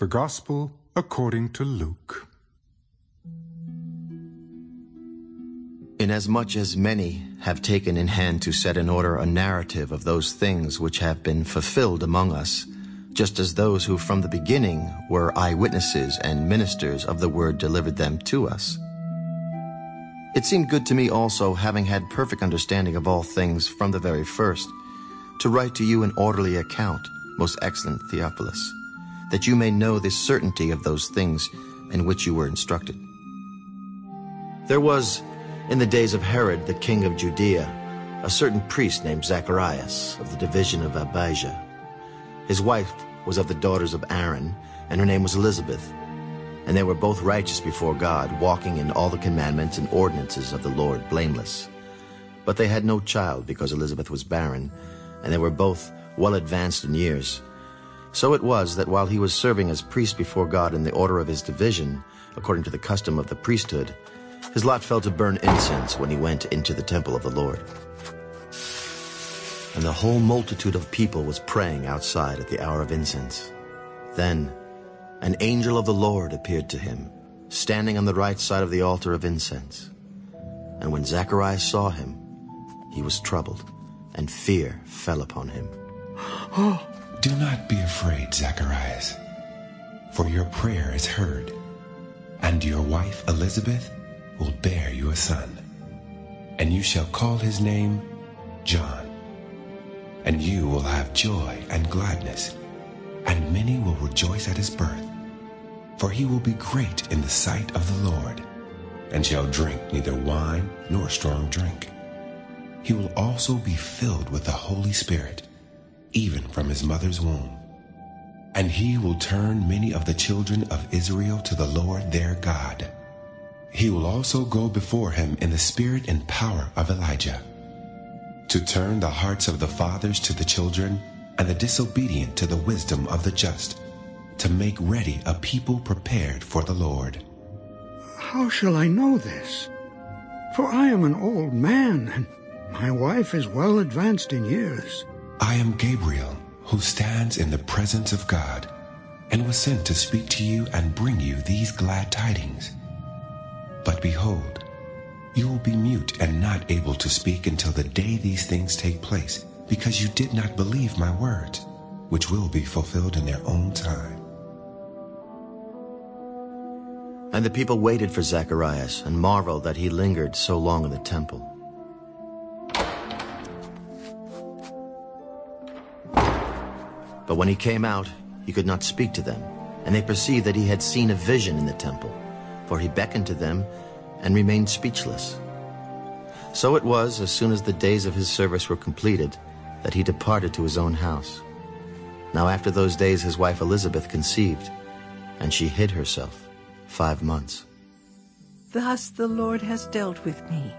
The Gospel according to Luke. Inasmuch as many have taken in hand to set in order a narrative of those things which have been fulfilled among us, just as those who from the beginning were eyewitnesses and ministers of the word delivered them to us. It seemed good to me also, having had perfect understanding of all things from the very first, to write to you an orderly account, most excellent Theophilus that you may know the certainty of those things in which you were instructed. There was, in the days of Herod, the king of Judea, a certain priest named Zacharias of the division of Abijah. His wife was of the daughters of Aaron, and her name was Elizabeth. And they were both righteous before God, walking in all the commandments and ordinances of the Lord blameless. But they had no child because Elizabeth was barren, and they were both well advanced in years. So it was that while he was serving as priest before God in the order of his division, according to the custom of the priesthood, his lot fell to burn incense when he went into the temple of the Lord. And the whole multitude of people was praying outside at the hour of incense. Then an angel of the Lord appeared to him, standing on the right side of the altar of incense. And when Zacharias saw him, he was troubled, and fear fell upon him. Do not be afraid, Zacharias, for your prayer is heard, and your wife Elizabeth will bear you a son, and you shall call his name John. And you will have joy and gladness, and many will rejoice at his birth, for he will be great in the sight of the Lord, and shall drink neither wine nor strong drink. He will also be filled with the Holy Spirit even from his mother's womb. And he will turn many of the children of Israel to the Lord their God. He will also go before him in the spirit and power of Elijah, to turn the hearts of the fathers to the children, and the disobedient to the wisdom of the just, to make ready a people prepared for the Lord. How shall I know this? For I am an old man, and my wife is well advanced in years. I am Gabriel, who stands in the presence of God, and was sent to speak to you and bring you these glad tidings. But behold, you will be mute and not able to speak until the day these things take place, because you did not believe my words, which will be fulfilled in their own time. And the people waited for Zacharias and marveled that he lingered so long in the temple. But when he came out, he could not speak to them, and they perceived that he had seen a vision in the temple, for he beckoned to them and remained speechless. So it was, as soon as the days of his service were completed, that he departed to his own house. Now after those days his wife Elizabeth conceived, and she hid herself five months. Thus the Lord has dealt with me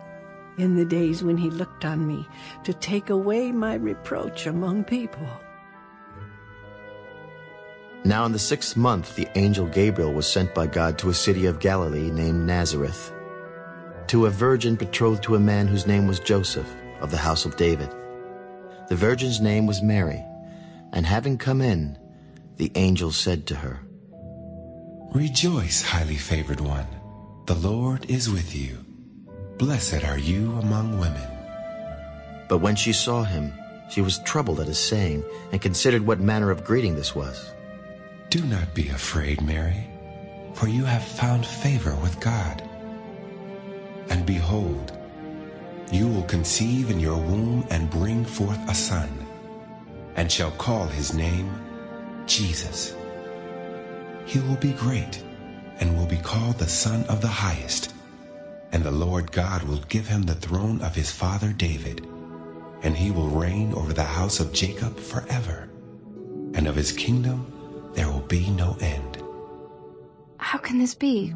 in the days when he looked on me to take away my reproach among people. Now in the sixth month the angel Gabriel was sent by God to a city of Galilee named Nazareth, to a virgin betrothed to a man whose name was Joseph, of the house of David. The virgin's name was Mary, and having come in, the angel said to her, Rejoice, highly favored one, the Lord is with you. Blessed are you among women. But when she saw him, she was troubled at his saying, and considered what manner of greeting this was. Do not be afraid, Mary, for you have found favor with God. And behold, you will conceive in your womb and bring forth a son, and shall call his name Jesus. He will be great, and will be called the Son of the Highest. And the Lord God will give him the throne of his father David, and he will reign over the house of Jacob forever, and of his kingdom there will be no end. How can this be,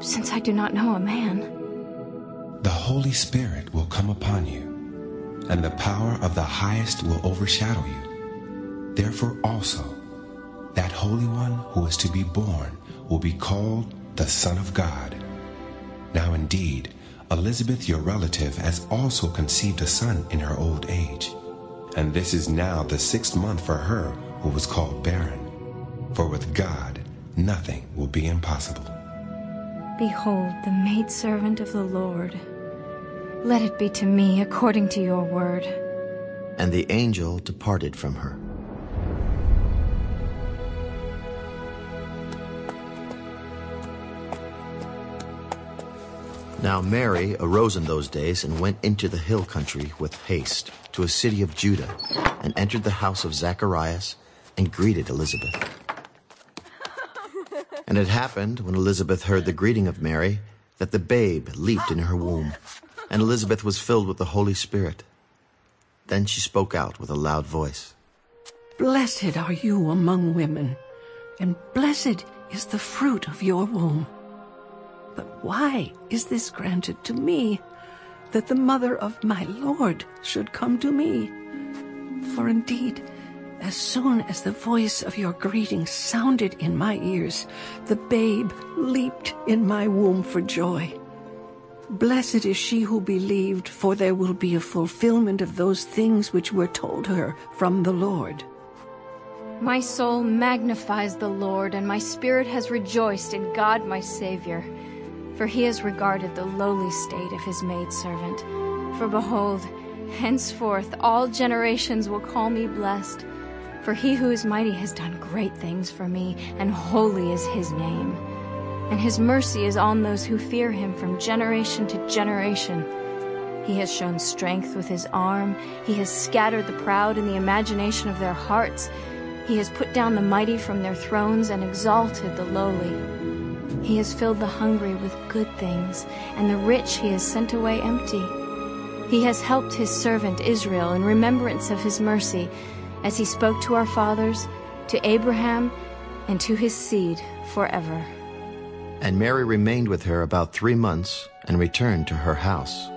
since I do not know a man? The Holy Spirit will come upon you, and the power of the highest will overshadow you. Therefore also, that Holy One who is to be born will be called the Son of God. Now indeed, Elizabeth, your relative, has also conceived a son in her old age. And this is now the sixth month for her who was called barren. For with God, nothing will be impossible. Behold, the maidservant of the Lord. Let it be to me according to your word. And the angel departed from her. Now Mary arose in those days and went into the hill country with haste to a city of Judah, and entered the house of Zacharias and greeted Elizabeth. And it happened, when Elizabeth heard the greeting of Mary, that the babe leaped in her womb, and Elizabeth was filled with the Holy Spirit. Then she spoke out with a loud voice. Blessed are you among women, and blessed is the fruit of your womb. But why is this granted to me, that the mother of my Lord should come to me? For indeed, as soon as the voice of your greeting sounded in my ears, the babe leaped in my womb for joy. Blessed is she who believed, for there will be a fulfillment of those things which were told her from the Lord. My soul magnifies the Lord, and my spirit has rejoiced in God my Savior for he has regarded the lowly state of his maidservant. For behold, henceforth all generations will call me blessed. For he who is mighty has done great things for me, and holy is his name. And his mercy is on those who fear him from generation to generation. He has shown strength with his arm. He has scattered the proud in the imagination of their hearts. He has put down the mighty from their thrones and exalted the lowly. He has filled the hungry with good things, and the rich he has sent away empty. He has helped his servant Israel in remembrance of his mercy, as he spoke to our fathers, to Abraham, and to his seed forever. And Mary remained with her about three months and returned to her house.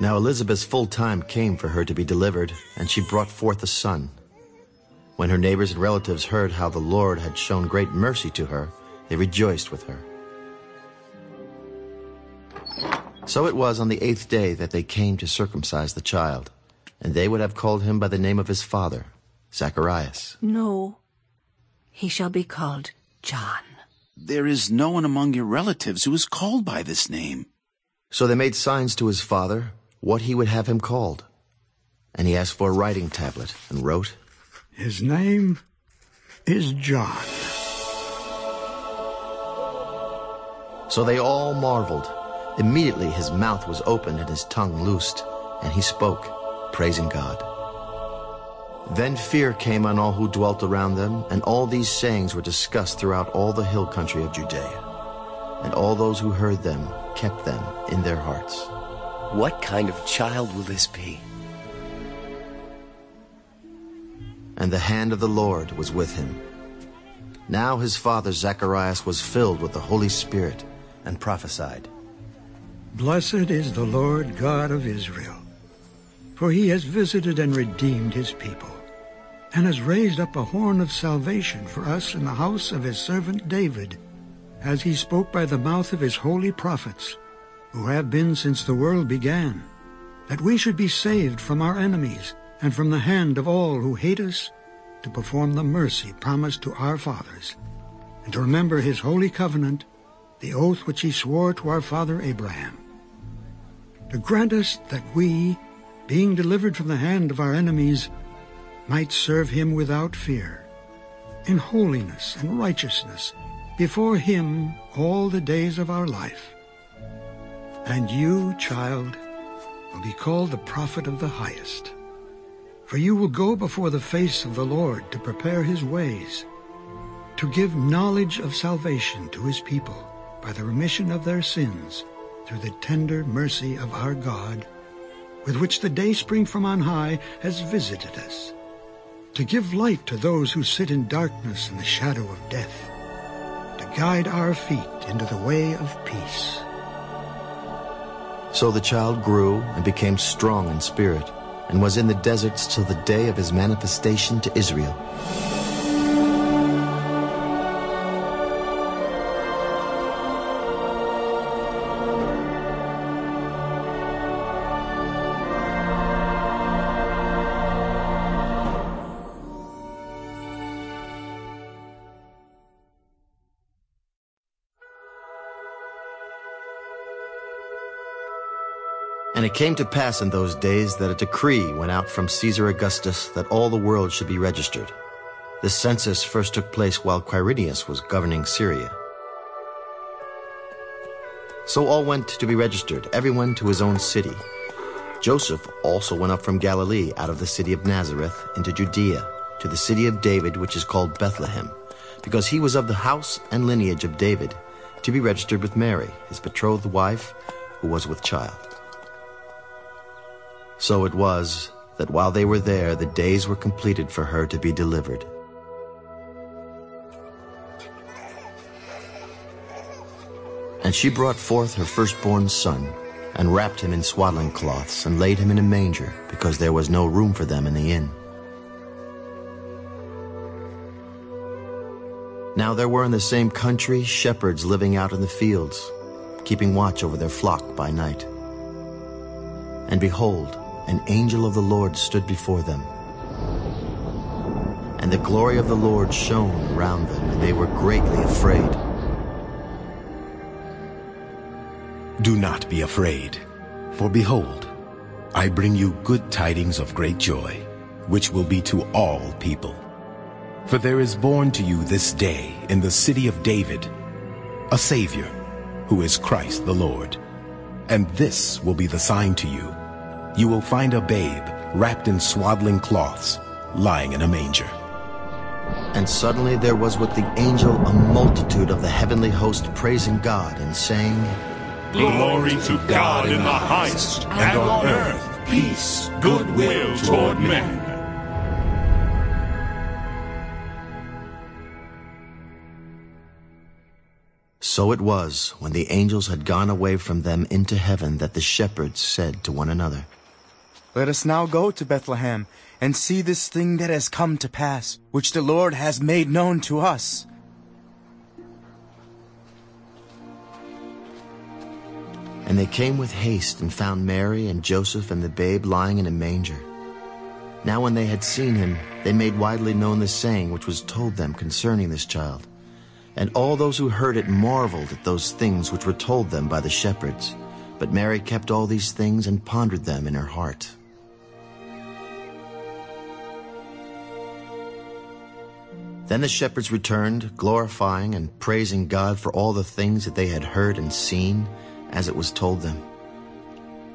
Now Elizabeth's full time came for her to be delivered, and she brought forth a son. When her neighbors and relatives heard how the Lord had shown great mercy to her, they rejoiced with her. So it was on the eighth day that they came to circumcise the child, and they would have called him by the name of his father, Zacharias. No, he shall be called John. There is no one among your relatives who is called by this name. So they made signs to his father what he would have him called. And he asked for a writing tablet and wrote, His name is John. So they all marveled. Immediately his mouth was opened and his tongue loosed, and he spoke, praising God. Then fear came on all who dwelt around them, and all these sayings were discussed throughout all the hill country of Judea. And all those who heard them kept them in their hearts. What kind of child will this be? And the hand of the Lord was with him. Now his father Zacharias was filled with the Holy Spirit and prophesied. Blessed is the Lord God of Israel, for he has visited and redeemed his people, and has raised up a horn of salvation for us in the house of his servant David, as he spoke by the mouth of his holy prophets who have been since the world began, that we should be saved from our enemies and from the hand of all who hate us, to perform the mercy promised to our fathers, and to remember his holy covenant, the oath which he swore to our father Abraham, to grant us that we, being delivered from the hand of our enemies, might serve him without fear, in holiness and righteousness, before him all the days of our life. And you, child, will be called the prophet of the highest. For you will go before the face of the Lord to prepare his ways, to give knowledge of salvation to his people by the remission of their sins through the tender mercy of our God, with which the dayspring from on high has visited us, to give light to those who sit in darkness and the shadow of death, to guide our feet into the way of peace. So the child grew and became strong in spirit, and was in the deserts till the day of his manifestation to Israel. And it came to pass in those days that a decree went out from Caesar Augustus that all the world should be registered. This census first took place while Quirinius was governing Syria. So all went to be registered, everyone to his own city. Joseph also went up from Galilee out of the city of Nazareth into Judea to the city of David, which is called Bethlehem, because he was of the house and lineage of David, to be registered with Mary, his betrothed wife, who was with child. So it was that while they were there, the days were completed for her to be delivered. And she brought forth her firstborn son, and wrapped him in swaddling cloths, and laid him in a manger, because there was no room for them in the inn. Now there were in the same country shepherds living out in the fields, keeping watch over their flock by night. And behold, an angel of the Lord stood before them. And the glory of the Lord shone around them, and they were greatly afraid. Do not be afraid, for behold, I bring you good tidings of great joy, which will be to all people. For there is born to you this day in the city of David a Savior, who is Christ the Lord. And this will be the sign to you. You will find a babe wrapped in swaddling cloths, lying in a manger. And suddenly there was with the angel a multitude of the heavenly host praising God and saying, Glory to God in the highest, and on earth peace, goodwill toward men. So it was, when the angels had gone away from them into heaven, that the shepherds said to one another, Let us now go to Bethlehem, and see this thing that has come to pass, which the Lord has made known to us. And they came with haste and found Mary and Joseph and the babe lying in a manger. Now when they had seen him, they made widely known the saying which was told them concerning this child. And all those who heard it marveled at those things which were told them by the shepherds. But Mary kept all these things and pondered them in her heart. Then the shepherds returned, glorifying and praising God for all the things that they had heard and seen, as it was told them.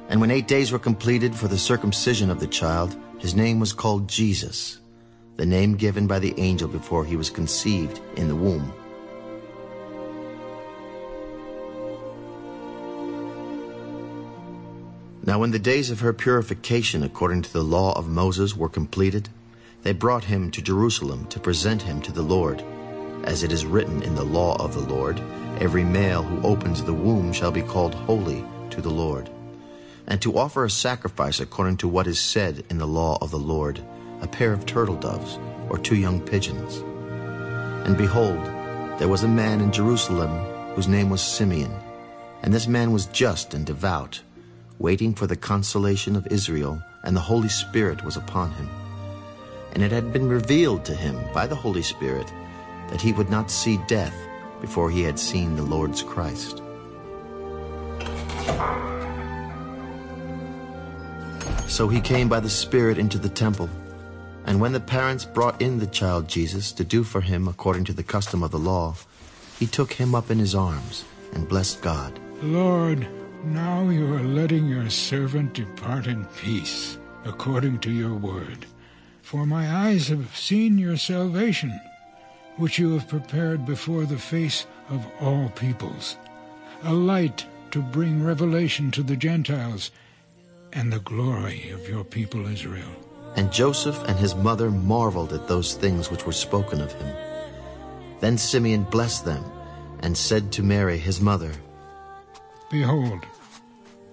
And when eight days were completed for the circumcision of the child, his name was called Jesus, the name given by the angel before he was conceived in the womb. Now when the days of her purification according to the law of Moses were completed, they brought him to Jerusalem to present him to the Lord. As it is written in the law of the Lord, every male who opens the womb shall be called holy to the Lord. And to offer a sacrifice according to what is said in the law of the Lord, a pair of turtle doves or two young pigeons. And behold, there was a man in Jerusalem whose name was Simeon. And this man was just and devout, waiting for the consolation of Israel, and the Holy Spirit was upon him. And it had been revealed to him by the Holy Spirit that he would not see death before he had seen the Lord's Christ. So he came by the Spirit into the temple. And when the parents brought in the child Jesus to do for him according to the custom of the law, he took him up in his arms and blessed God. Lord, now you are letting your servant depart in peace, according to your word. For my eyes have seen your salvation, which you have prepared before the face of all peoples, a light to bring revelation to the Gentiles, and the glory of your people Israel. And Joseph and his mother marveled at those things which were spoken of him. Then Simeon blessed them, and said to Mary his mother, Behold,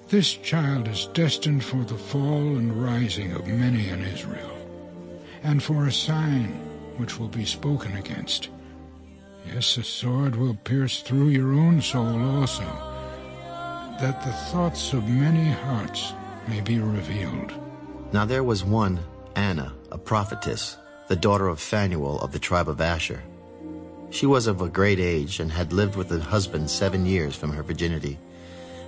this child is destined for the fall and rising of many in Israel, and for a sign which will be spoken against. Yes, a sword will pierce through your own soul also, that the thoughts of many hearts may be revealed. Now there was one, Anna, a prophetess, the daughter of Phanuel of the tribe of Asher. She was of a great age and had lived with her husband seven years from her virginity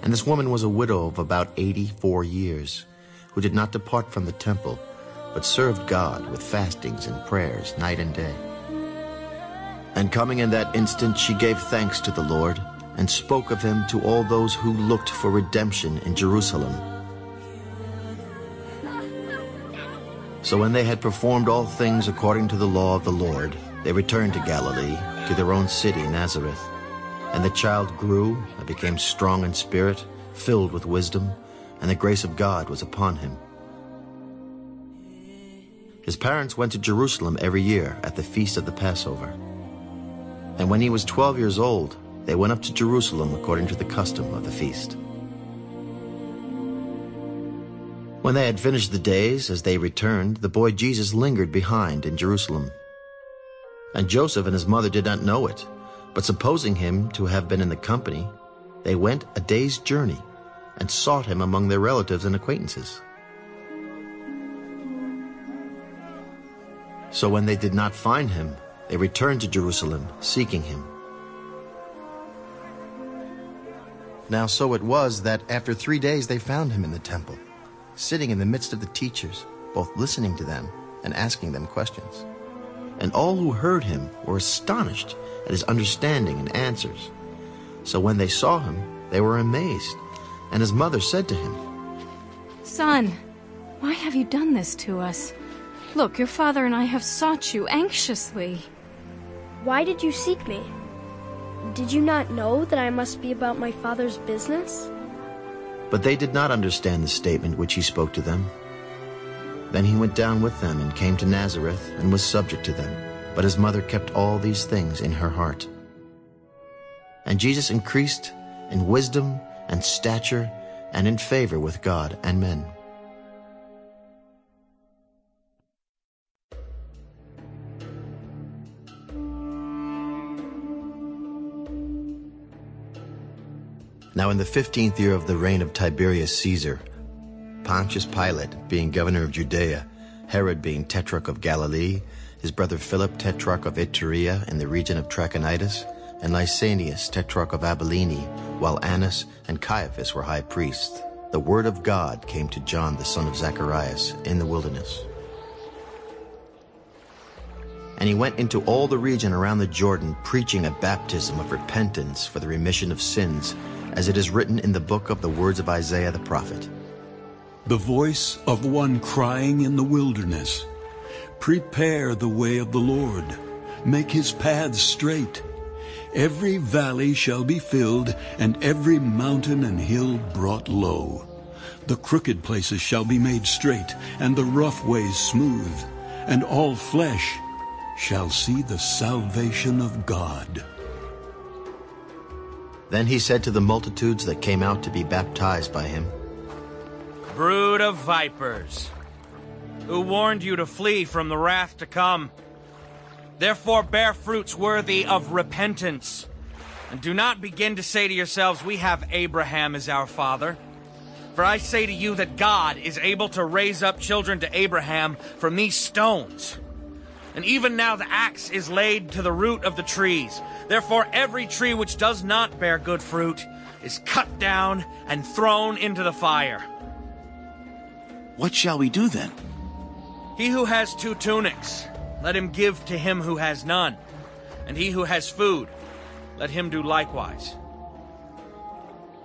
And this woman was a widow of about 84 years, who did not depart from the temple, but served God with fastings and prayers night and day. And coming in that instant, she gave thanks to the Lord, and spoke of him to all those who looked for redemption in Jerusalem. So when they had performed all things according to the law of the Lord, they returned to Galilee, to their own city, Nazareth. And the child grew and became strong in spirit, filled with wisdom, and the grace of God was upon him. His parents went to Jerusalem every year at the feast of the Passover. And when he was twelve years old, they went up to Jerusalem according to the custom of the feast. When they had finished the days, as they returned, the boy Jesus lingered behind in Jerusalem. And Joseph and his mother did not know it, but supposing him to have been in the company, they went a day's journey and sought him among their relatives and acquaintances. So when they did not find him, they returned to Jerusalem, seeking him. Now so it was that after three days they found him in the temple, sitting in the midst of the teachers, both listening to them and asking them questions. And all who heard him were astonished at his understanding and answers. So when they saw him, they were amazed. And his mother said to him, Son, why have you done this to us? Look, your father and I have sought you anxiously. Why did you seek me? Did you not know that I must be about my father's business? But they did not understand the statement which he spoke to them. Then he went down with them and came to Nazareth and was subject to them. But his mother kept all these things in her heart. And Jesus increased in wisdom and stature and in favor with God and men. Now in the fifteenth year of the reign of Tiberius Caesar, Pontius Pilate being governor of Judea, Herod being tetrarch of Galilee, his brother Philip tetrarch of Iturea in the region of Trachonitis, and Lysanias tetrarch of Abilene, while Annas and Caiaphas were high priests, the word of God came to John the son of Zacharias in the wilderness. And he went into all the region around the Jordan, preaching a baptism of repentance for the remission of sins, as it is written in the book of the words of Isaiah the prophet. The voice of one crying in the wilderness, Prepare the way of the Lord, make his paths straight. Every valley shall be filled, and every mountain and hill brought low. The crooked places shall be made straight, and the rough ways smooth, and all flesh shall see the salvation of God. Then he said to the multitudes that came out to be baptized by him, Brood of vipers, who warned you to flee from the wrath to come. Therefore bear fruits worthy of repentance. And do not begin to say to yourselves, We have Abraham as our father. For I say to you that God is able to raise up children to Abraham from these stones. And even now the axe is laid to the root of the trees. Therefore every tree which does not bear good fruit is cut down and thrown into the fire. What shall we do then? He who has two tunics, let him give to him who has none. And he who has food, let him do likewise.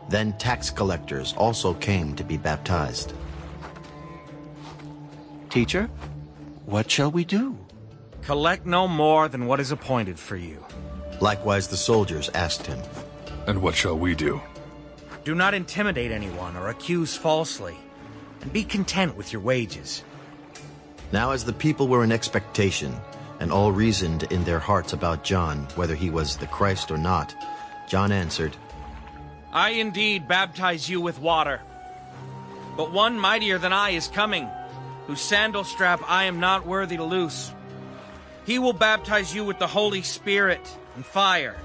Then tax collectors also came to be baptized. Teacher, what shall we do? Collect no more than what is appointed for you. Likewise the soldiers asked him, And what shall we do? Do not intimidate anyone or accuse falsely, and be content with your wages. Now as the people were in expectation, and all reasoned in their hearts about John, whether he was the Christ or not, John answered, I indeed baptize you with water. But one mightier than I is coming, whose sandal strap I am not worthy to loose. He will baptize you with the Holy Spirit and fire.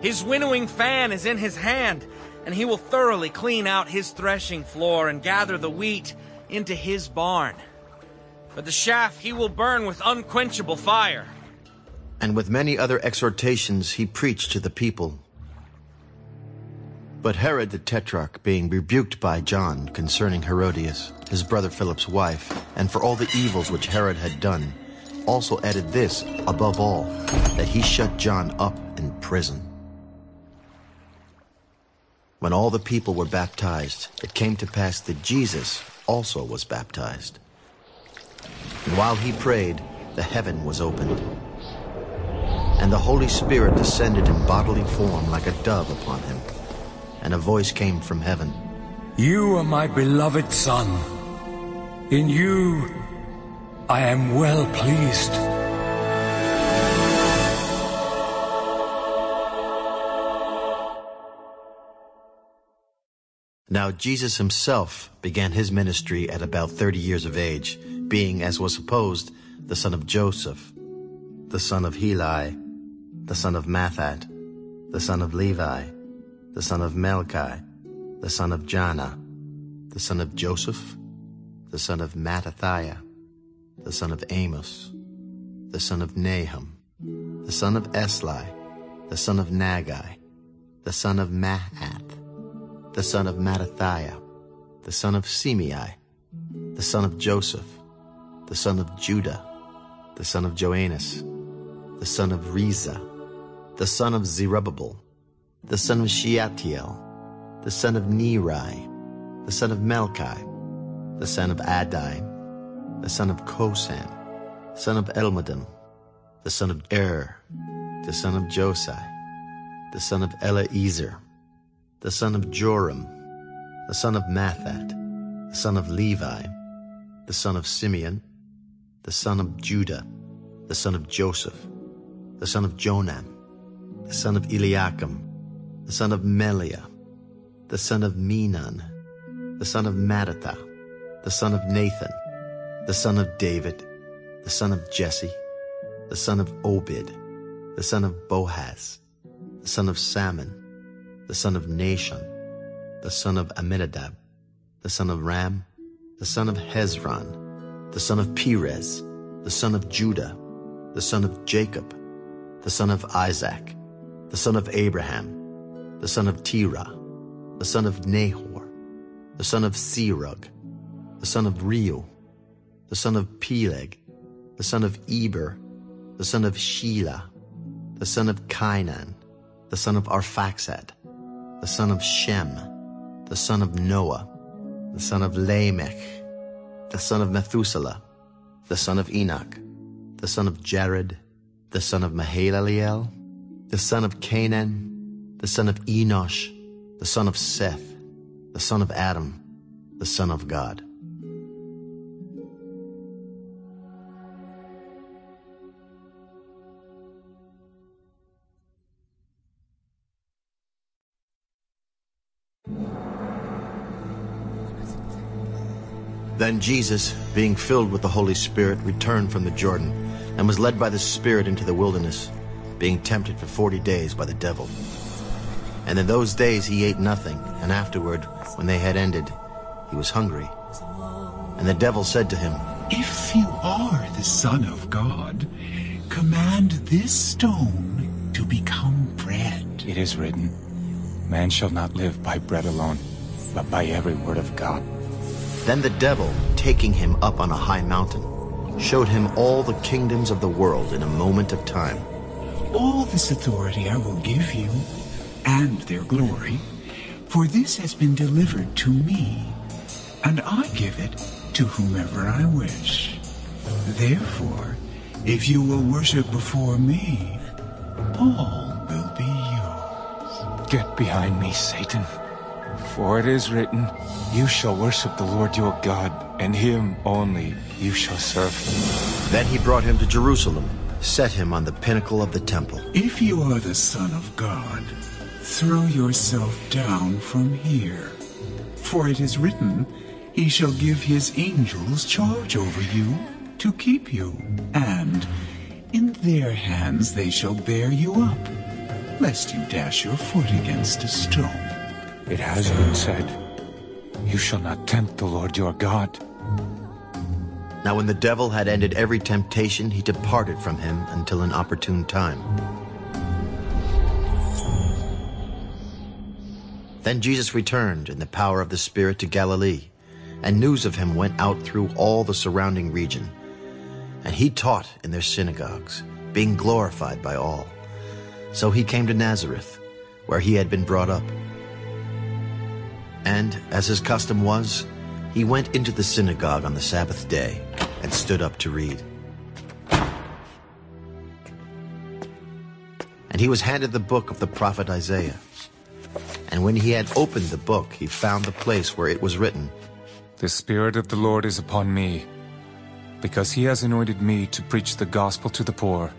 His winnowing fan is in his hand, and he will thoroughly clean out his threshing floor and gather the wheat into his barn. But the chaff he will burn with unquenchable fire. And with many other exhortations he preached to the people. But Herod the Tetrarch, being rebuked by John concerning Herodias, his brother Philip's wife, and for all the evils which Herod had done, also added this above all, that he shut John up in prison. When all the people were baptized, it came to pass that Jesus also was baptized. And while he prayed, the heaven was opened. And the Holy Spirit descended in bodily form like a dove upon him. And a voice came from heaven. You are my beloved Son. In you I am well pleased. Now Jesus himself began his ministry at about thirty years of age, being, as was supposed, the son of Joseph, the son of Heli, the son of Matthat, the son of Levi, the son of Melchi, the son of Janna, the son of Joseph, the son of Mattathiah, the son of Amos, the son of Nahum, the son of Esli, the son of Naggai, the son of Maath, the son of Mattathiah, the son of Semei, the son of Joseph, the son of Judah, the son of Joannas, the son of Rhesa, the son of Zerubbabel, the son of Shealtiel, the son of Neri, the son of Melchi, the son of Adai, the son of Cosam, son of Elmodam, the son of Er, the son of Josai, the son of Eliezer, the son of Joram, the son of Matthat, the son of Levi, the son of Simeon, the son of Judah, the son of Joseph, the son of Jonam, the son of Eliakim, the son of Melea, the son of Menan, the son of Mattatha, the son of Nathan, the son of David, the son of Jesse, the son of Obed, the son of Boaz, the son of Salmon, the son of Nahshon, the son of Amminadab, the son of Ram, the son of Hezron, the son of Perez, the son of Judah, the son of Jacob, the son of Isaac, the son of Abraham, the son of Terah, the son of Nahor, the son of Serug, the son of Reu, the son of Peleg, the son of Eber, the son of Shelah, the son of Cainan, the son of Arphaxad, the son of Shem, the son of Noah, the son of Lamech, the son of Methuselah, the son of Enoch, the son of Jared, the son of Mahalaleel, the son of Cainan, the son of Enosh, the son of Seth, the son of Adam, the son of God. Then Jesus, being filled with the Holy Spirit, returned from the Jordan, and was led by the Spirit into the wilderness, being tempted for forty days by the devil. And in those days he ate nothing, and afterward, when they had ended, he was hungry. And the devil said to him, If you are the Son of God, command this stone to become bread. It is written, Man shall not live by bread alone, but by every word of God. Then the devil, taking him up on a high mountain, showed him all the kingdoms of the world in a moment of time. All this authority I will give you, and their glory, for this has been delivered to me, and I give it to whomever I wish. Therefore, if you will worship before me, all will be yours. Get behind me, Satan. For it is written, You shall worship the Lord your God, and him only you shall serve. Then he brought him to Jerusalem, set him on the pinnacle of the temple. If you are the Son of God, throw yourself down from here. For it is written, He shall give his angels charge over you, to keep you, and in their hands they shall bear you up, lest you dash your foot against a stone. It has been said, You shall not tempt the Lord your God. Now when the devil had ended every temptation, he departed from him until an opportune time. Then Jesus returned in the power of the Spirit to Galilee, and news of him went out through all the surrounding region. And he taught in their synagogues, being glorified by all. So he came to Nazareth, where he had been brought up. And, as his custom was, he went into the synagogue on the Sabbath day and stood up to read. And he was handed the book of the prophet Isaiah. And when he had opened the book, he found the place where it was written, The Spirit of the Lord is upon me, because he has anointed me to preach the gospel to the poor.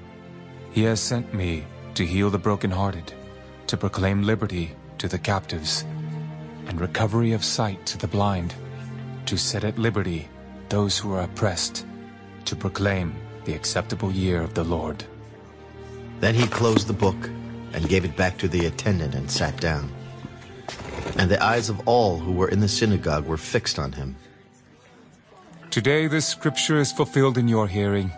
He has sent me to heal the brokenhearted, to proclaim liberty to the captives, and recovery of sight to the blind, to set at liberty those who are oppressed, to proclaim the acceptable year of the Lord. Then he closed the book and gave it back to the attendant and sat down. And the eyes of all who were in the synagogue were fixed on him. Today this scripture is fulfilled in your hearing.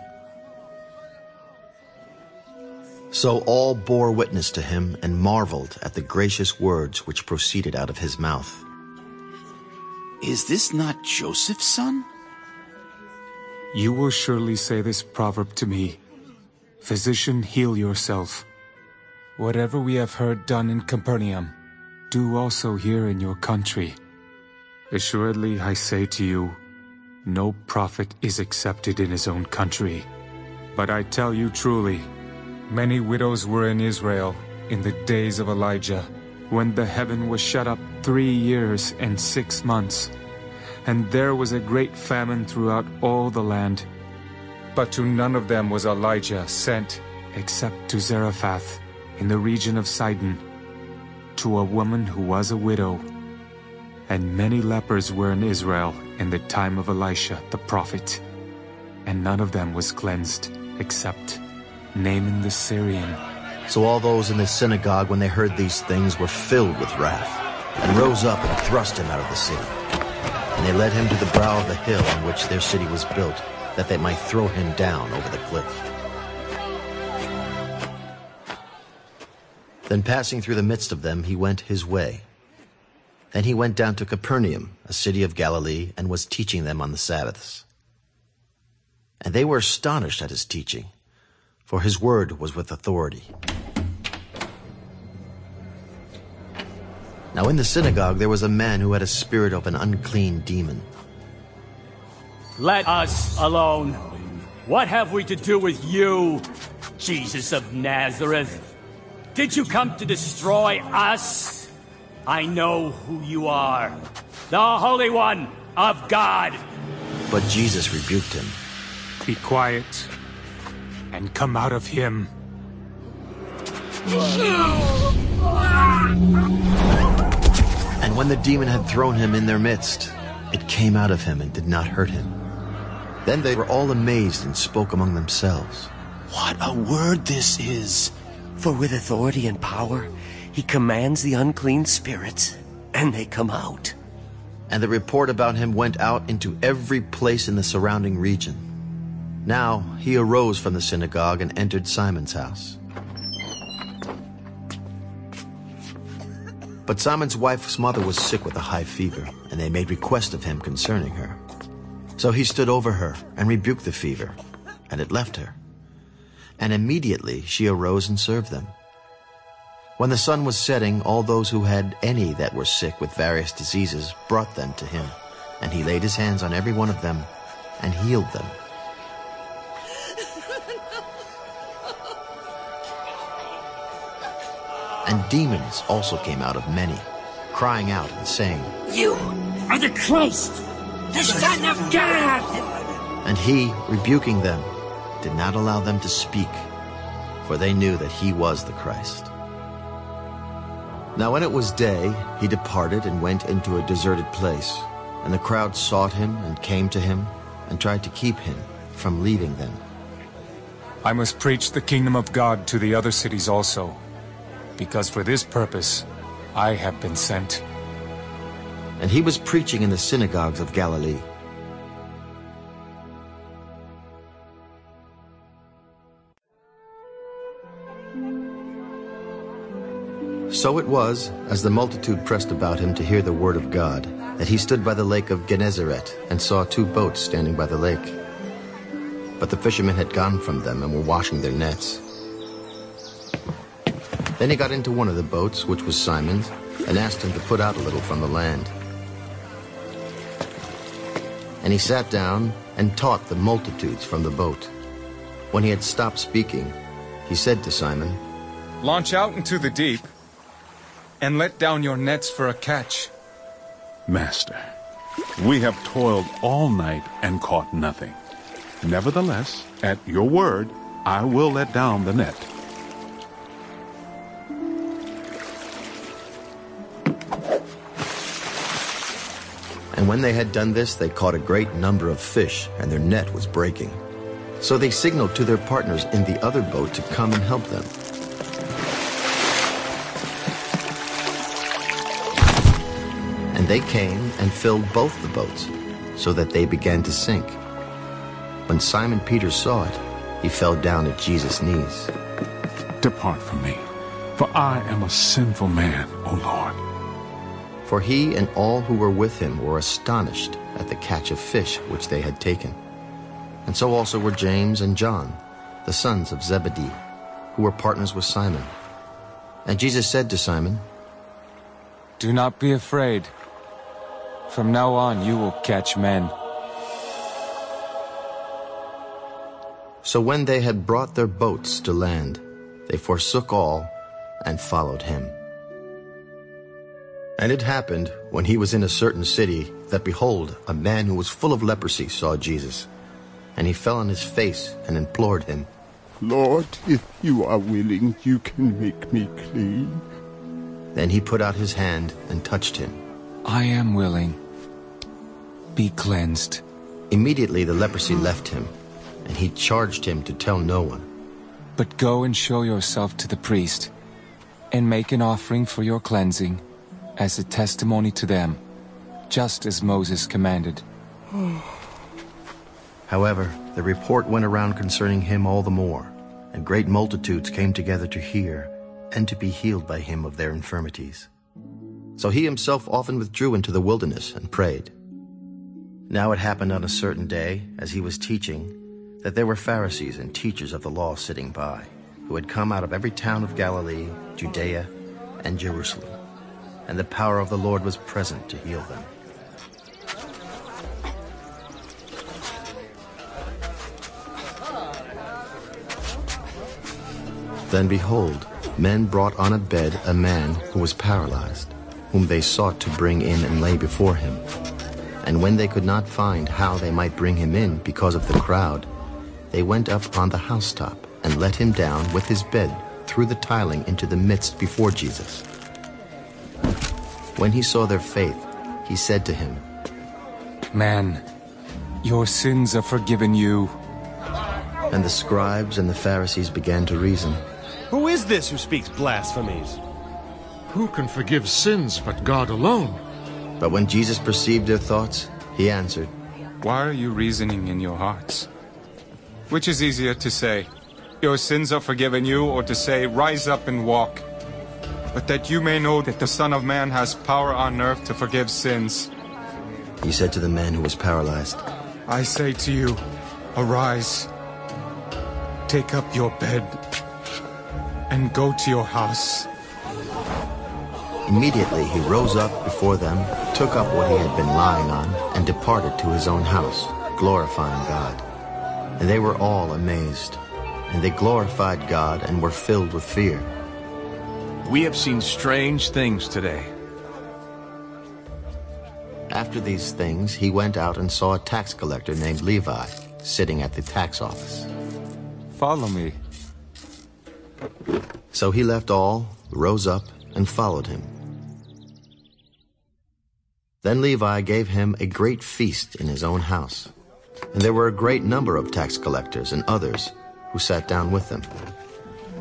So all bore witness to him and marveled at the gracious words which proceeded out of his mouth. Is this not Joseph's son? You will surely say this proverb to me Physician, heal yourself. Whatever we have heard done in Capernaum, do also here in your country. Assuredly, I say to you, no prophet is accepted in his own country. But I tell you truly, many widows were in Israel in the days of Elijah, when the heaven was shut up three years and six months, and there was a great famine throughout all the land. But to none of them was Elijah sent, except to Zarephath, in the region of Sidon, to a woman who was a widow. And many lepers were in Israel in the time of Elisha the prophet, and none of them was cleansed, except Naaman the Syrian. So all those in the synagogue, when they heard these things, were filled with wrath, and rose up and thrust him out of the city. And they led him to the brow of the hill on which their city was built, that they might throw him down over the cliff. Then passing through the midst of them, he went his way. Then he went down to Capernaum, a city of Galilee, and was teaching them on the Sabbaths. And they were astonished at his teaching, for his word was with authority. Now in the synagogue there was a man who had a spirit of an unclean demon. Let us alone. What have we to do with you, Jesus of Nazareth? Did you come to destroy us? I know who you are. The Holy One of God. But Jesus rebuked him. Be quiet and come out of him. And when the demon had thrown him in their midst, it came out of him and did not hurt him. Then they were all amazed and spoke among themselves. What a word this is! For with authority and power, he commands the unclean spirits, and they come out. And the report about him went out into every place in the surrounding region. Now he arose from the synagogue and entered Simon's house. But Simon's wife's mother was sick with a high fever, and they made request of him concerning her. So he stood over her and rebuked the fever, and it left her. And immediately she arose and served them. When the sun was setting, all those who had any that were sick with various diseases brought them to him, and he laid his hands on every one of them and healed them. And demons also came out of many, crying out and saying, You are the Christ, the Son of God! And he, rebuking them, did not allow them to speak, for they knew that he was the Christ. Now when it was day, he departed and went into a deserted place, and the crowd sought him and came to him and tried to keep him from leaving them. I must preach the kingdom of God to the other cities also, because for this purpose I have been sent. And he was preaching in the synagogues of Galilee. So it was, as the multitude pressed about him to hear the word of God, that he stood by the lake of Gennesaret and saw two boats standing by the lake. But the fishermen had gone from them and were washing their nets. Then he got into one of the boats, which was Simon's, and asked him to put out a little from the land. And he sat down and taught the multitudes from the boat. When he had stopped speaking, he said to Simon, Launch out into the deep and let down your nets for a catch. Master, we have toiled all night and caught nothing. Nevertheless, at your word, I will let down the net. And when they had done this, they caught a great number of fish, and their net was breaking. So they signaled to their partners in the other boat to come and help them. And they came and filled both the boats, so that they began to sink. When Simon Peter saw it, he fell down at Jesus' knees. Depart from me, for I am a sinful man, O Lord. For he and all who were with him were astonished at the catch of fish which they had taken. And so also were James and John, the sons of Zebedee, who were partners with Simon. And Jesus said to Simon, Do not be afraid. From now on you will catch men. So when they had brought their boats to land, they forsook all and followed him. And it happened, when he was in a certain city, that behold, a man who was full of leprosy saw Jesus. And he fell on his face and implored him, Lord, if you are willing, you can make me clean. Then he put out his hand and touched him. I am willing. Be cleansed. Immediately the leprosy left him, and he charged him to tell no one. But go and show yourself to the priest, and make an offering for your cleansing, as a testimony to them, just as Moses commanded. However, the report went around concerning him all the more, and great multitudes came together to hear and to be healed by him of their infirmities. So he himself often withdrew into the wilderness and prayed. Now it happened on a certain day, as he was teaching, that there were Pharisees and teachers of the law sitting by, who had come out of every town of Galilee, Judea, and Jerusalem, and the power of the Lord was present to heal them. Then behold, men brought on a bed a man who was paralyzed, whom they sought to bring in and lay before him. And when they could not find how they might bring him in because of the crowd, they went up on the housetop and let him down with his bed through the tiling into the midst before Jesus. When he saw their faith, he said to him, Man, your sins are forgiven you. And the scribes and the Pharisees began to reason. Who is this who speaks blasphemies? Who can forgive sins but God alone? But when Jesus perceived their thoughts, he answered, Why are you reasoning in your hearts? Which is easier to say, Your sins are forgiven you, or to say, Rise up and walk? But that you may know that the Son of Man has power on earth to forgive sins. He said to the man who was paralyzed, I say to you, Arise, take up your bed, and go to your house. Immediately he rose up before them, took up what he had been lying on, and departed to his own house, glorifying God. And they were all amazed. And they glorified God and were filled with fear. We have seen strange things today. After these things, he went out and saw a tax collector named Levi sitting at the tax office. Follow me. So he left all, rose up, and followed him. Then Levi gave him a great feast in his own house. And there were a great number of tax collectors and others who sat down with them.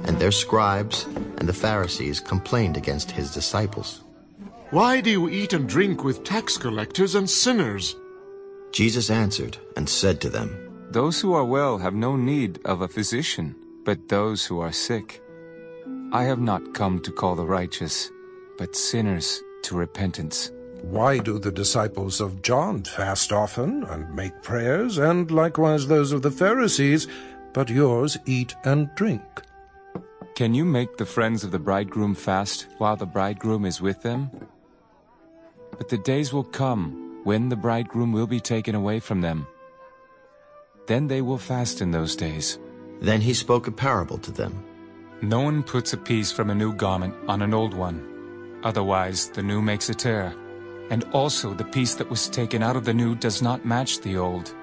And their scribes and the Pharisees complained against his disciples. Why do you eat and drink with tax collectors and sinners? Jesus answered and said to them, Those who are well have no need of a physician, but those who are sick. I have not come to call the righteous, but sinners to repentance. Why do the disciples of John fast often and make prayers, and likewise those of the Pharisees, but yours eat and drink? Can you make the friends of the bridegroom fast while the bridegroom is with them? But the days will come when the bridegroom will be taken away from them. Then they will fast in those days. Then he spoke a parable to them. No one puts a piece from a new garment on an old one. Otherwise, the new makes a tear. And also the piece that was taken out of the new does not match the old.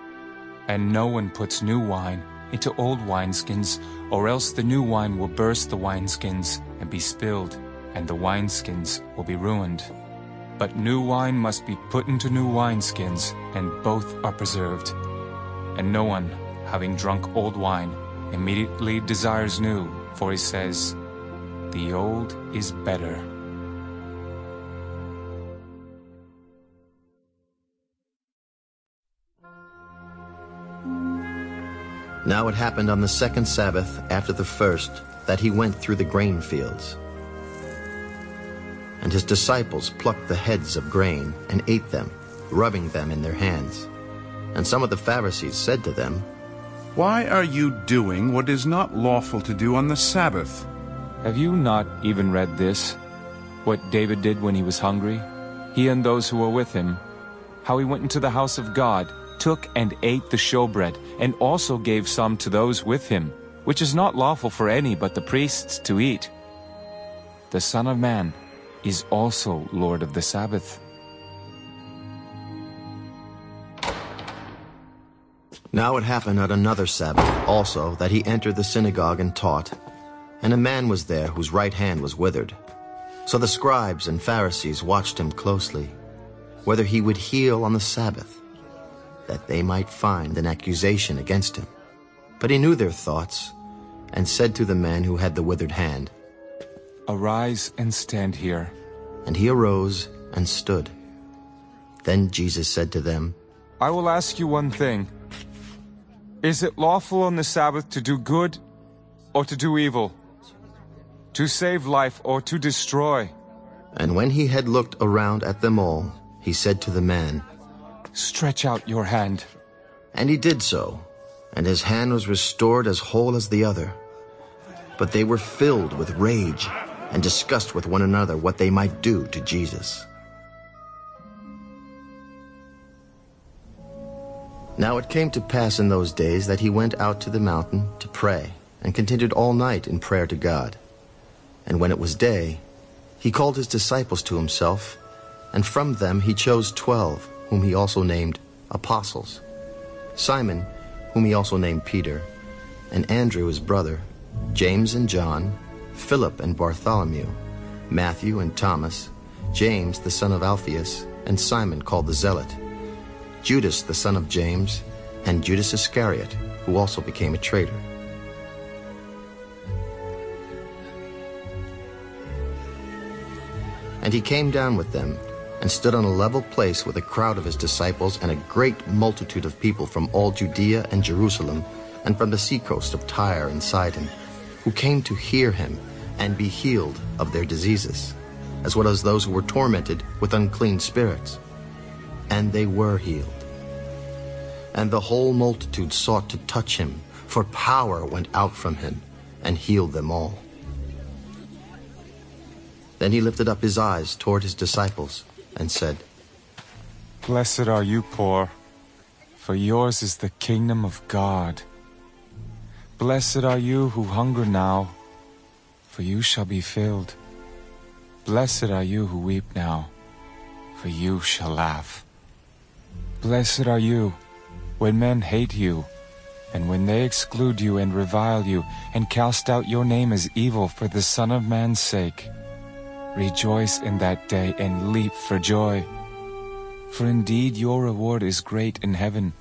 And no one puts new wine into old wineskins, or else the new wine will burst the wineskins and be spilled, and the wineskins will be ruined. But new wine must be put into new wineskins, and both are preserved. And no one, having drunk old wine, immediately desires new, for he says, The old is better. Now it happened on the second Sabbath after the first that he went through the grain fields. And his disciples plucked the heads of grain and ate them, rubbing them in their hands. And some of the Pharisees said to them, Why are you doing what is not lawful to do on the Sabbath? Have you not even read this? What David did when he was hungry? He and those who were with him. How he went into the house of God took and ate the showbread, and also gave some to those with him, which is not lawful for any but the priests to eat. The Son of Man is also Lord of the Sabbath. Now it happened at another Sabbath also that he entered the synagogue and taught. And a man was there whose right hand was withered. So the scribes and Pharisees watched him closely, whether he would heal on the Sabbath that they might find an accusation against him. But he knew their thoughts, and said to the man who had the withered hand, Arise and stand here. And he arose and stood. Then Jesus said to them, I will ask you one thing. Is it lawful on the Sabbath to do good or to do evil? To save life or to destroy? And when he had looked around at them all, he said to the man, Stretch out your hand. And he did so, and his hand was restored as whole as the other. But they were filled with rage and discussed with one another what they might do to Jesus. Now it came to pass in those days that he went out to the mountain to pray, and continued all night in prayer to God. And when it was day, he called his disciples to himself, and from them he chose twelve, whom he also named apostles, Simon, whom he also named Peter, and Andrew his brother, James and John, Philip and Bartholomew, Matthew and Thomas, James the son of Alphaeus, and Simon called the Zealot, Judas the son of James, and Judas Iscariot, who also became a traitor. And he came down with them and stood on a level place with a crowd of his disciples and a great multitude of people from all Judea and Jerusalem and from the seacoast of Tyre and Sidon, who came to hear him and be healed of their diseases, as well as those who were tormented with unclean spirits. And they were healed. And the whole multitude sought to touch him, for power went out from him and healed them all. Then he lifted up his eyes toward his disciples and said, Blessed are you poor, for yours is the kingdom of God. Blessed are you who hunger now, for you shall be filled. Blessed are you who weep now, for you shall laugh. Blessed are you when men hate you, and when they exclude you and revile you, and cast out your name as evil for the Son of Man's sake. Rejoice in that day and leap for joy. For indeed your reward is great in heaven,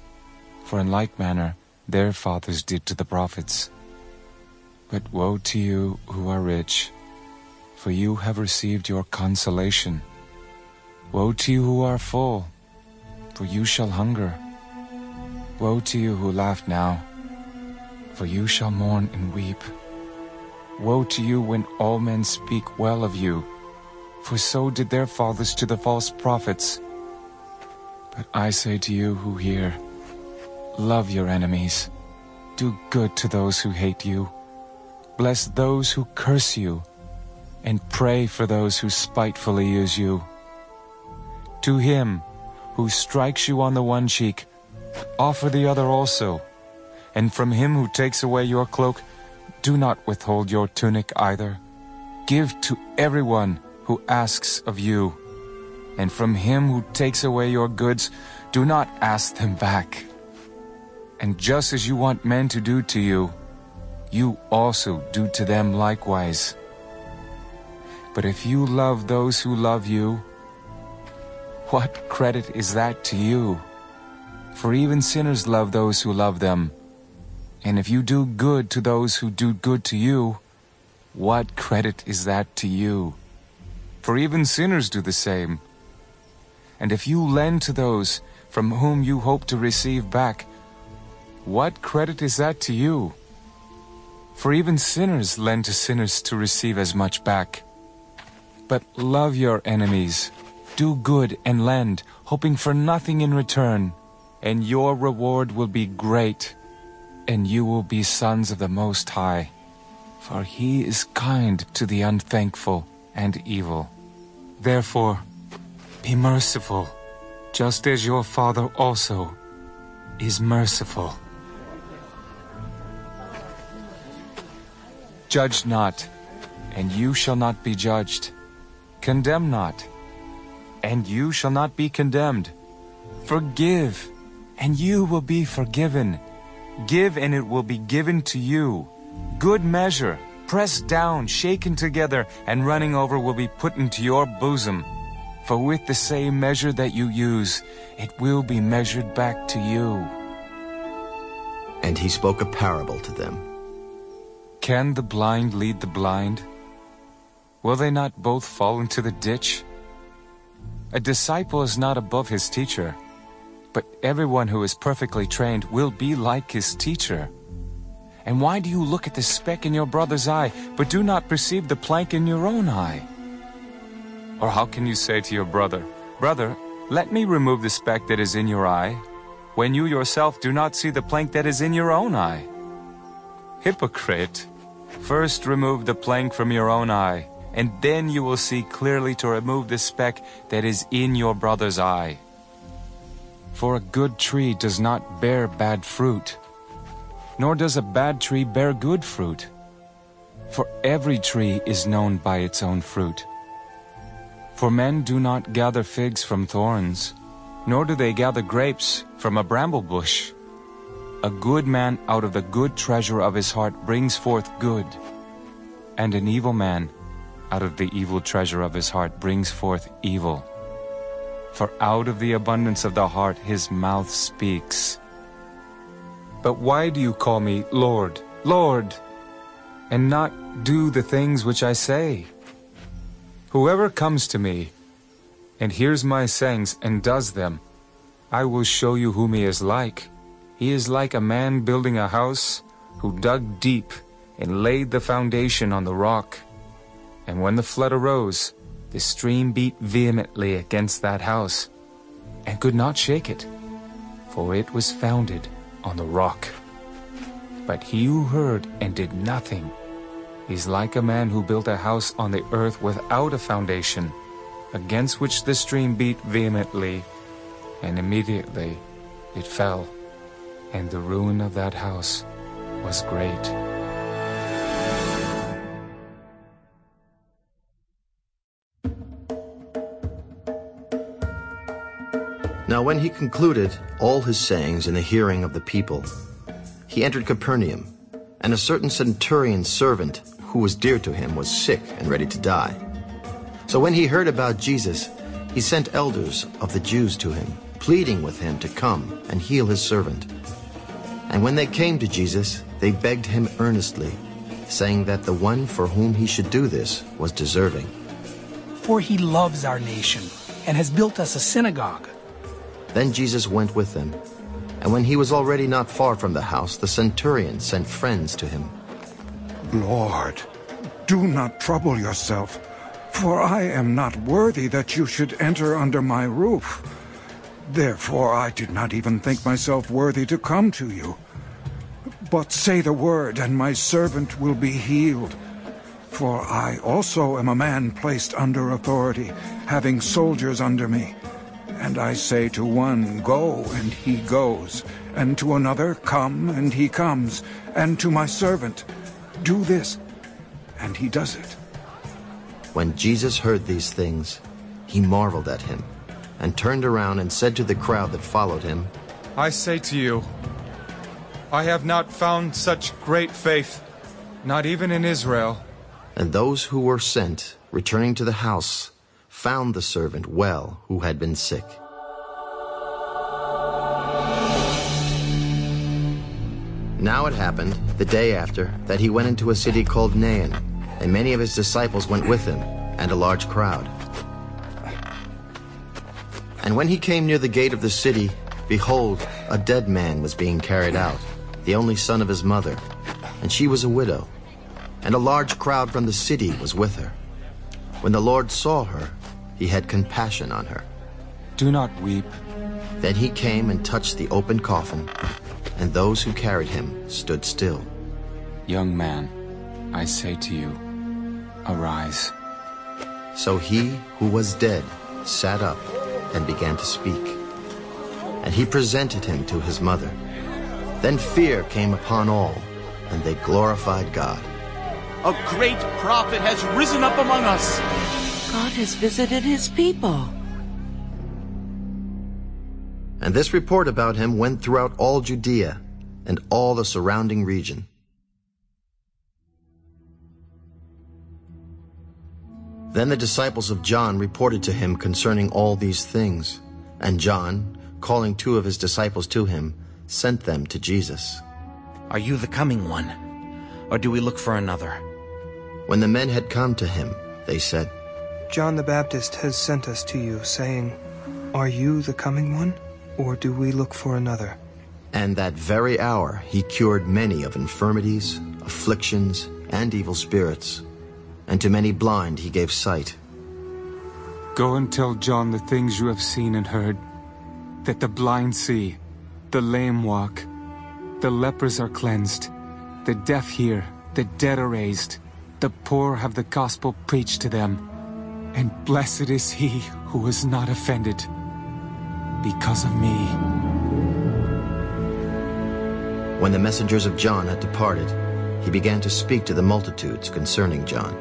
for in like manner their fathers did to the prophets. But woe to you who are rich, for you have received your consolation. Woe to you who are full, for you shall hunger. Woe to you who laugh now, for you shall mourn and weep. Woe to you when all men speak well of you, for so did their fathers to the false prophets. But I say to you who hear, love your enemies, do good to those who hate you, bless those who curse you, and pray for those who spitefully use you. To him who strikes you on the one cheek, offer the other also, and from him who takes away your cloak, do not withhold your tunic either. Give to everyone who asks of you. And from him who takes away your goods, do not ask them back. And just as you want men to do to you, you also do to them likewise. But if you love those who love you, what credit is that to you? For even sinners love those who love them. And if you do good to those who do good to you, what credit is that to you? For even sinners do the same. And if you lend to those from whom you hope to receive back, what credit is that to you? For even sinners lend to sinners to receive as much back. But love your enemies, do good and lend, hoping for nothing in return, and your reward will be great and you will be sons of the Most High, for he is kind to the unthankful and evil. Therefore, be merciful, just as your Father also is merciful. Judge not, and you shall not be judged. Condemn not, and you shall not be condemned. Forgive, and you will be forgiven. Give and it will be given to you. Good measure, pressed down, shaken together, and running over will be put into your bosom. For with the same measure that you use, it will be measured back to you. And he spoke a parable to them. Can the blind lead the blind? Will they not both fall into the ditch? A disciple is not above his teacher but everyone who is perfectly trained will be like his teacher. And why do you look at the speck in your brother's eye, but do not perceive the plank in your own eye? Or how can you say to your brother, Brother, let me remove the speck that is in your eye, when you yourself do not see the plank that is in your own eye? Hypocrite, first remove the plank from your own eye, and then you will see clearly to remove the speck that is in your brother's eye. For a good tree does not bear bad fruit, nor does a bad tree bear good fruit. For every tree is known by its own fruit. For men do not gather figs from thorns, nor do they gather grapes from a bramble bush. A good man out of the good treasure of his heart brings forth good, and an evil man out of the evil treasure of his heart brings forth evil for out of the abundance of the heart his mouth speaks. But why do you call me Lord, Lord, and not do the things which I say? Whoever comes to me and hears my sayings and does them, I will show you whom he is like. He is like a man building a house who dug deep and laid the foundation on the rock. And when the flood arose, the stream beat vehemently against that house, and could not shake it, for it was founded on the rock. But he who heard and did nothing is like a man who built a house on the earth without a foundation, against which the stream beat vehemently, and immediately it fell, and the ruin of that house was great. Now when he concluded all his sayings in the hearing of the people, he entered Capernaum, and a certain centurion's servant, who was dear to him, was sick and ready to die. So when he heard about Jesus, he sent elders of the Jews to him, pleading with him to come and heal his servant. And when they came to Jesus, they begged him earnestly, saying that the one for whom he should do this was deserving. For he loves our nation and has built us a synagogue. Then Jesus went with them. And when he was already not far from the house, the centurion sent friends to him. Lord, Do not trouble yourself, for I am not worthy that you should enter under my roof. Therefore I did not even think myself worthy to come to you. But say the word, and my servant will be healed. For I also am a man placed under authority, having soldiers under me. And I say to one, Go, and he goes, and to another, Come, and he comes, and to my servant, Do this, and he does it. When Jesus heard these things, he marveled at him, and turned around and said to the crowd that followed him, I say to you, I have not found such great faith, not even in Israel. And those who were sent, returning to the house, found the servant well who had been sick. Now it happened, the day after, that he went into a city called Nain, and many of his disciples went with him, and a large crowd. And when he came near the gate of the city, behold, a dead man was being carried out, the only son of his mother, and she was a widow. And a large crowd from the city was with her. When the Lord saw her, he had compassion on her. Do not weep. Then he came and touched the open coffin, and those who carried him stood still. Young man, I say to you, arise. So he who was dead sat up and began to speak. And he presented him to his mother. Then fear came upon all, and they glorified God. A great prophet has risen up among us. God has visited his people. And this report about him went throughout all Judea and all the surrounding region. Then the disciples of John reported to him concerning all these things. And John, calling two of his disciples to him, sent them to Jesus. Are you the coming one? Or do we look for another? When the men had come to him, they said, John the Baptist has sent us to you, saying, Are you the coming one? Or do we look for another? And that very hour he cured many of infirmities, afflictions, and evil spirits, and to many blind he gave sight. Go and tell John the things you have seen and heard, that the blind see, the lame walk, the lepers are cleansed, the deaf hear, the dead are raised, the poor have the gospel preached to them, and blessed is he who is not offended because of me. When the messengers of John had departed, he began to speak to the multitudes concerning John.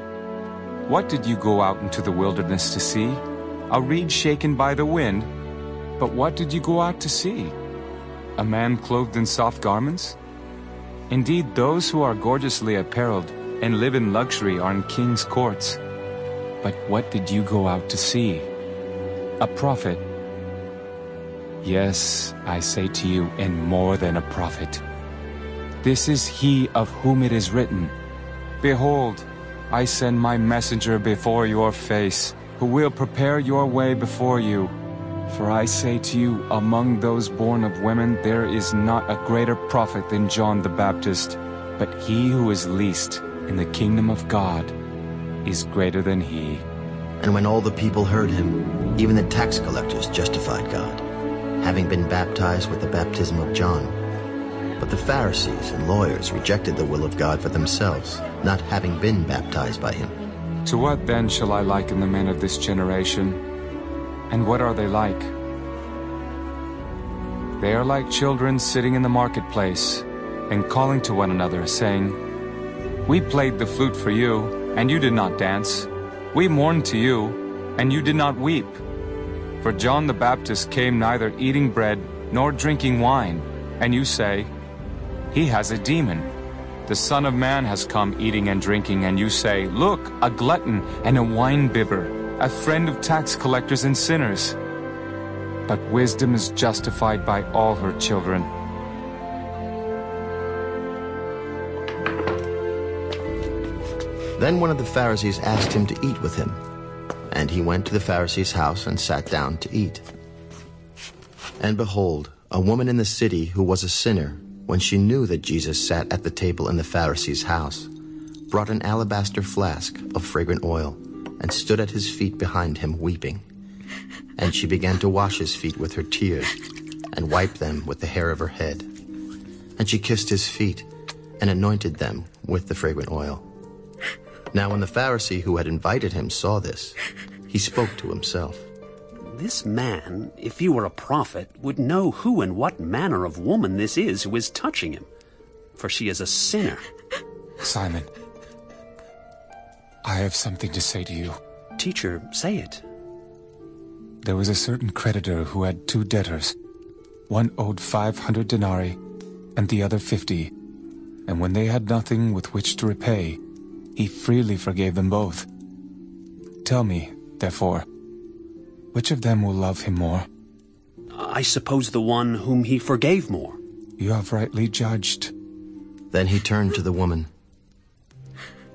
What did you go out into the wilderness to see? A reed shaken by the wind? But what did you go out to see? A man clothed in soft garments? Indeed, those who are gorgeously apparelled and live in luxury are in king's courts. But what did you go out to see? A prophet. Yes, I say to you, and more than a prophet. This is he of whom it is written, Behold, I send my messenger before your face, who will prepare your way before you. For I say to you, among those born of women there is not a greater prophet than John the Baptist, but he who is least in the kingdom of God is greater than he. And when all the people heard him, even the tax collectors justified God, having been baptized with the baptism of John. But the Pharisees and lawyers rejected the will of God for themselves, not having been baptized by him. To what then shall I liken the men of this generation? And what are they like? They are like children sitting in the marketplace and calling to one another, saying, We played the flute for you, and you did not dance. We mourned to you, and you did not weep. For John the Baptist came neither eating bread nor drinking wine, and you say, He has a demon. The Son of Man has come eating and drinking, and you say, Look, a glutton and a wine-bibber, a friend of tax collectors and sinners. But wisdom is justified by all her children. Then one of the Pharisees asked him to eat with him. And he went to the Pharisee's house and sat down to eat. And behold, a woman in the city who was a sinner, when she knew that Jesus sat at the table in the Pharisee's house, brought an alabaster flask of fragrant oil and stood at his feet behind him weeping. And she began to wash his feet with her tears and wipe them with the hair of her head. And she kissed his feet and anointed them with the fragrant oil. Now when the Pharisee who had invited him saw this, he spoke to himself. This man, if he were a prophet, would know who and what manner of woman this is who is touching him, for she is a sinner. Simon, I have something to say to you. Teacher, say it. There was a certain creditor who had two debtors. One owed 500 denarii, and the other 50. And when they had nothing with which to repay, he freely forgave them both. Tell me, therefore, which of them will love him more? I suppose the one whom he forgave more. You have rightly judged. Then he turned to the woman.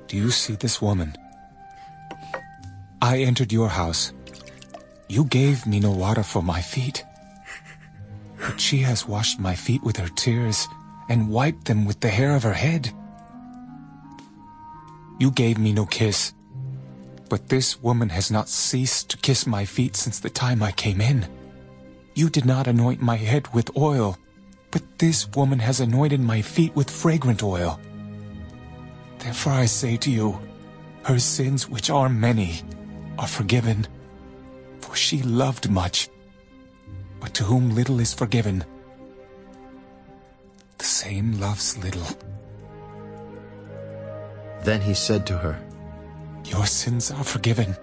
Do you see this woman? I entered your house. You gave me no water for my feet. But she has washed my feet with her tears and wiped them with the hair of her head. You gave me no kiss. But this woman has not ceased to kiss my feet since the time I came in. You did not anoint my head with oil, but this woman has anointed my feet with fragrant oil. Therefore I say to you, her sins, which are many, are forgiven. For she loved much, but to whom little is forgiven, the same loves little. Then he said to her, Your sins are forgiven.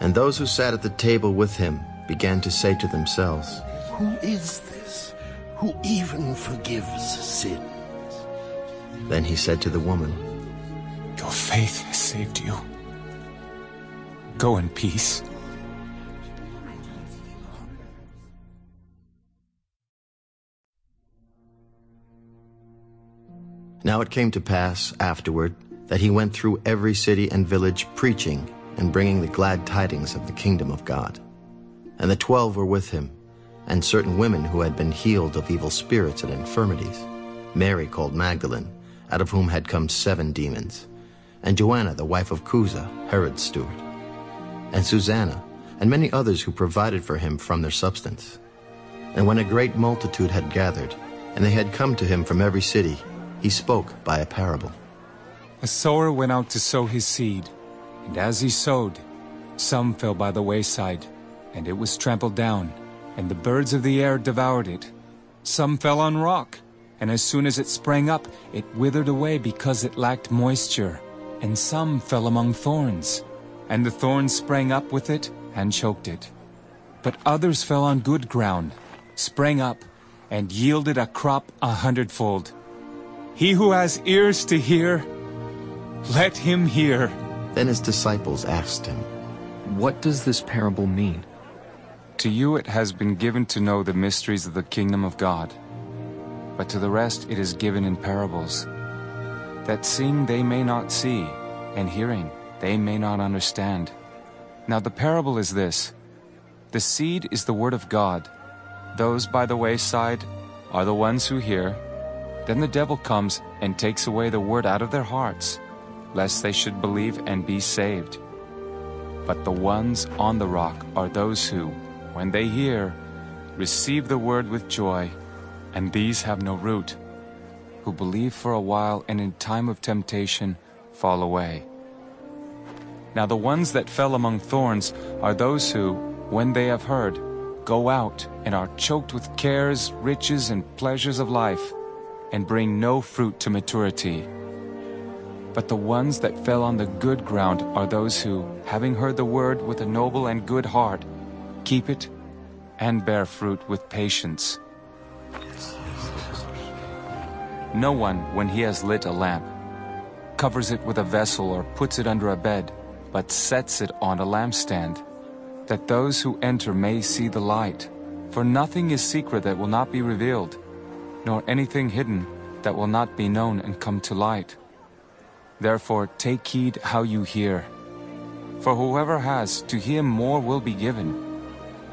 And those who sat at the table with him began to say to themselves, Who is this who even forgives sin? Then he said to the woman, Your faith has saved you. Go in peace. Now it came to pass afterward that he went through every city and village preaching and bringing the glad tidings of the kingdom of God. And the twelve were with him, and certain women who had been healed of evil spirits and infirmities, Mary called Magdalene, out of whom had come seven demons, and Joanna the wife of Chuza, Herod's steward, and Susanna, and many others who provided for him from their substance. And when a great multitude had gathered, and they had come to him from every city, he spoke by a parable. A sower went out to sow his seed, and as he sowed, some fell by the wayside, and it was trampled down, and the birds of the air devoured it. Some fell on rock, and as soon as it sprang up, it withered away because it lacked moisture. And some fell among thorns, and the thorns sprang up with it and choked it. But others fell on good ground, sprang up, and yielded a crop a hundredfold. He who has ears to hear, let him hear. Then his disciples asked him, What does this parable mean? To you it has been given to know the mysteries of the kingdom of God, but to the rest it is given in parables, that seeing they may not see, and hearing they may not understand. Now the parable is this The seed is the word of God. Those by the wayside are the ones who hear. Then the devil comes and takes away the word out of their hearts, lest they should believe and be saved. But the ones on the rock are those who, when they hear, receive the word with joy, and these have no root, who believe for a while and in time of temptation fall away. Now the ones that fell among thorns are those who, when they have heard, go out and are choked with cares, riches, and pleasures of life, and bring no fruit to maturity. But the ones that fell on the good ground are those who, having heard the word with a noble and good heart, keep it and bear fruit with patience. No one, when he has lit a lamp, covers it with a vessel or puts it under a bed, but sets it on a lampstand, that those who enter may see the light. For nothing is secret that will not be revealed, nor anything hidden that will not be known and come to light. Therefore take heed how you hear. For whoever has, to him more will be given,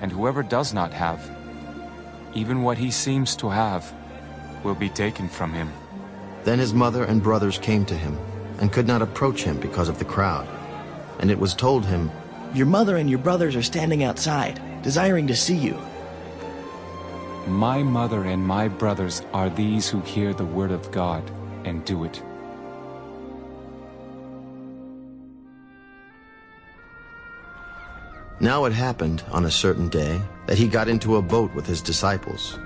and whoever does not have, even what he seems to have, will be taken from him. Then his mother and brothers came to him, and could not approach him because of the crowd. And it was told him, Your mother and your brothers are standing outside, desiring to see you. My mother and my brothers are these who hear the word of God and do it. Now it happened on a certain day that he got into a boat with his disciples.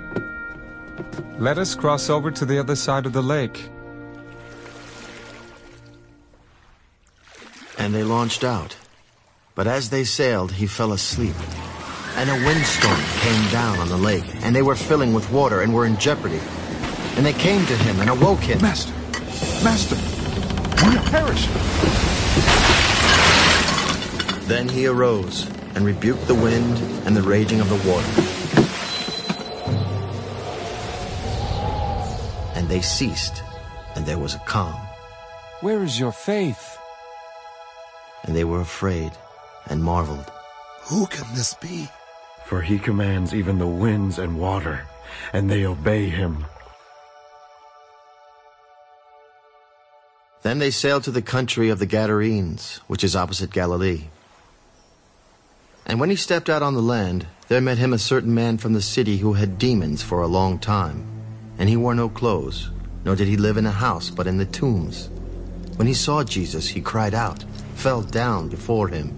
Let us cross over to the other side of the lake. And they launched out. But as they sailed, he fell asleep. And a windstorm came down on the lake, and they were filling with water and were in jeopardy. And they came to him and awoke him. Master! Master! We are perishing! Then he arose and rebuked the wind and the raging of the water. And they ceased, and there was a calm. Where is your faith? And they were afraid and marveled. Who can this be? For he commands even the winds and water, and they obey him. Then they sailed to the country of the Gadarenes, which is opposite Galilee. And when he stepped out on the land, there met him a certain man from the city who had demons for a long time. And he wore no clothes, nor did he live in a house, but in the tombs. When he saw Jesus, he cried out, fell down before him,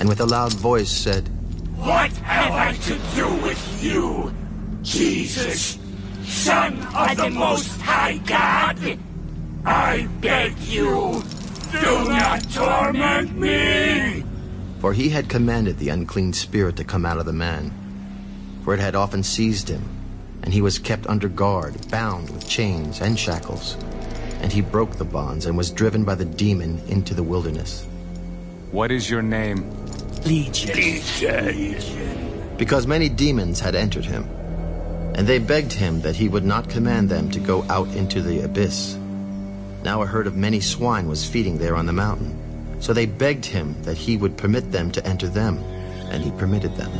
and with a loud voice said, What have I to do with you, Jesus, Son of the Most High God? I beg you, do not torment me! For he had commanded the unclean spirit to come out of the man. For it had often seized him, and he was kept under guard, bound with chains and shackles. And he broke the bonds and was driven by the demon into the wilderness. What is your name? Legion. Legion. Because many demons had entered him. And they begged him that he would not command them to go out into the abyss. Now a herd of many swine was feeding there on the mountain. So they begged him that he would permit them to enter them, and he permitted them.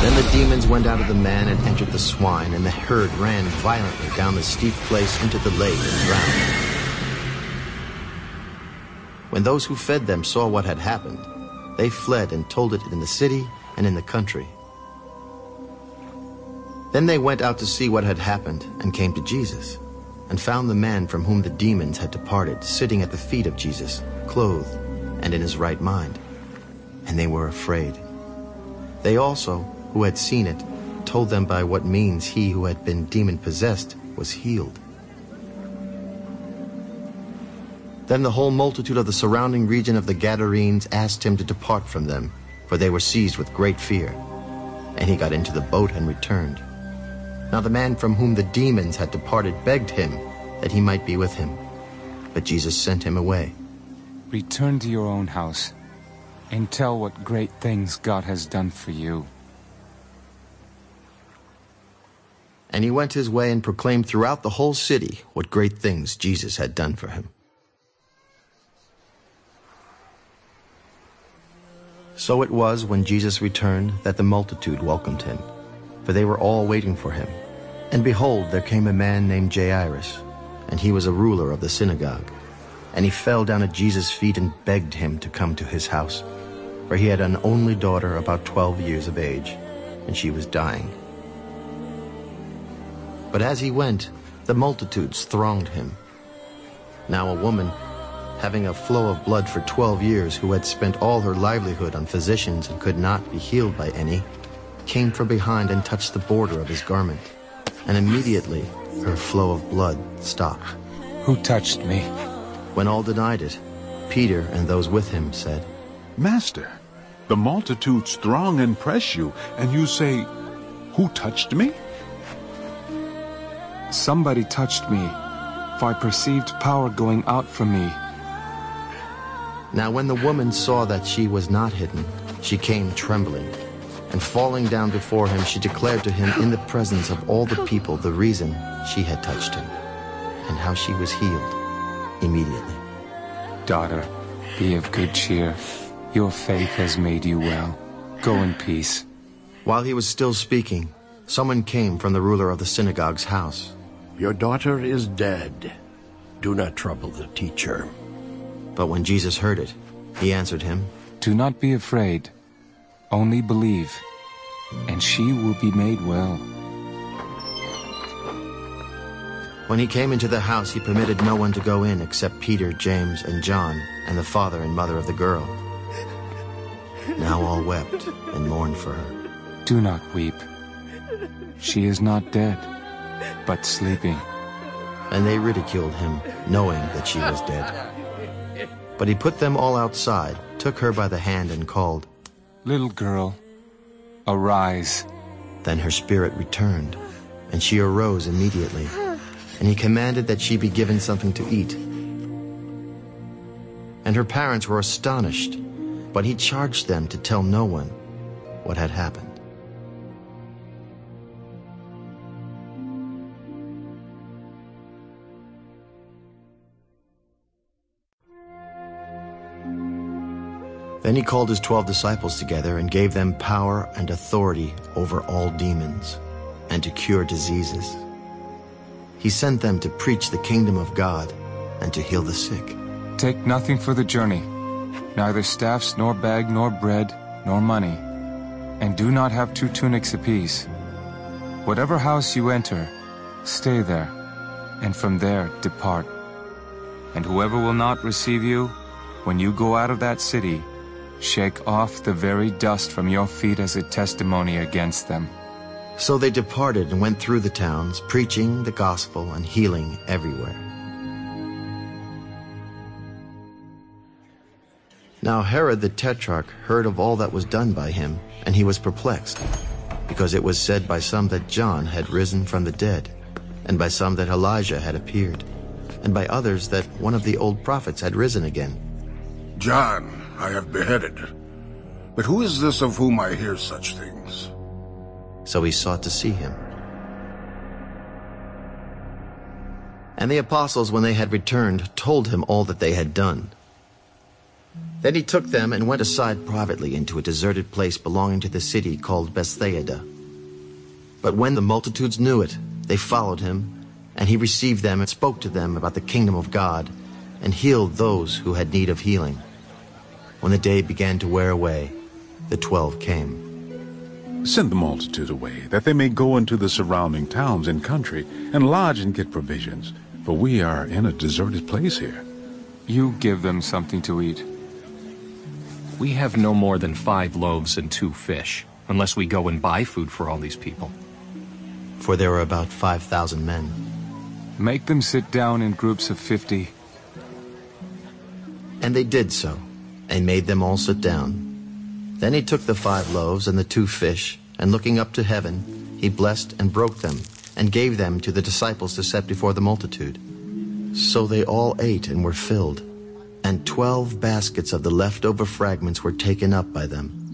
Then the demons went out of the man and entered the swine, and the herd ran violently down the steep place into the lake and drowned. When those who fed them saw what had happened, they fled and told it in the city and in the country. Then they went out to see what had happened and came to Jesus and found the man from whom the demons had departed sitting at the feet of Jesus, clothed and in his right mind. And they were afraid. They also, who had seen it, told them by what means he who had been demon-possessed was healed. Then the whole multitude of the surrounding region of the Gadarenes asked him to depart from them, for they were seized with great fear. And he got into the boat and returned. Now the man from whom the demons had departed begged him that he might be with him. But Jesus sent him away. Return to your own house and tell what great things God has done for you. And he went his way and proclaimed throughout the whole city what great things Jesus had done for him. So it was when Jesus returned that the multitude welcomed him, for they were all waiting for him. And behold, there came a man named Jairus, and he was a ruler of the synagogue. And he fell down at Jesus' feet and begged him to come to his house, for he had an only daughter about twelve years of age, and she was dying. But as he went, the multitudes thronged him. Now a woman, having a flow of blood for twelve years, who had spent all her livelihood on physicians and could not be healed by any, came from behind and touched the border of his garment. And immediately her flow of blood stopped. Who touched me? When all denied it, Peter and those with him said, Master, the multitudes throng and press you, and you say, Who touched me? Somebody touched me, for I perceived power going out from me. Now when the woman saw that she was not hidden, she came trembling, and falling down before him, she declared to him in the presence of all the people the reason she had touched him, and how she was healed immediately. Daughter, be of good cheer. Your faith has made you well. Go in peace. While he was still speaking, someone came from the ruler of the synagogue's house. Your daughter is dead. Do not trouble the teacher. But when Jesus heard it, he answered him, Do not be afraid. Only believe, and she will be made well. When he came into the house, he permitted no one to go in except Peter, James, and John, and the father and mother of the girl. Now all wept and mourned for her. Do not weep. She is not dead, but sleeping. And they ridiculed him, knowing that she was dead. But he put them all outside, took her by the hand, and called, Little girl, arise. Then her spirit returned, and she arose immediately. And he commanded that she be given something to eat. And her parents were astonished, but he charged them to tell no one what had happened. Then he called his twelve disciples together and gave them power and authority over all demons and to cure diseases. He sent them to preach the kingdom of God and to heal the sick. Take nothing for the journey, neither staffs, nor bag, nor bread, nor money, and do not have two tunics apiece. Whatever house you enter, stay there, and from there depart. And whoever will not receive you, when you go out of that city, shake off the very dust from your feet as a testimony against them. So they departed and went through the towns, preaching the gospel and healing everywhere. Now Herod the Tetrarch heard of all that was done by him, and he was perplexed, because it was said by some that John had risen from the dead, and by some that Elijah had appeared, and by others that one of the old prophets had risen again. John I have beheaded. But who is this of whom I hear such things? So he sought to see him. And the apostles, when they had returned, told him all that they had done. Then he took them and went aside privately into a deserted place belonging to the city called Bethsaida. But when the multitudes knew it, they followed him, and he received them and spoke to them about the kingdom of God, and healed those who had need of healing. When the day began to wear away, the twelve came. Send the multitude away, that they may go into the surrounding towns and country, and lodge and get provisions, for we are in a deserted place here. You give them something to eat. We have no more than five loaves and two fish, unless we go and buy food for all these people. For there were about five thousand men. Make them sit down in groups of fifty. And they did so, and made them all sit down. Then he took the five loaves and the two fish, and looking up to heaven, he blessed and broke them, and gave them to the disciples to set before the multitude. So they all ate and were filled, and twelve baskets of the leftover fragments were taken up by them.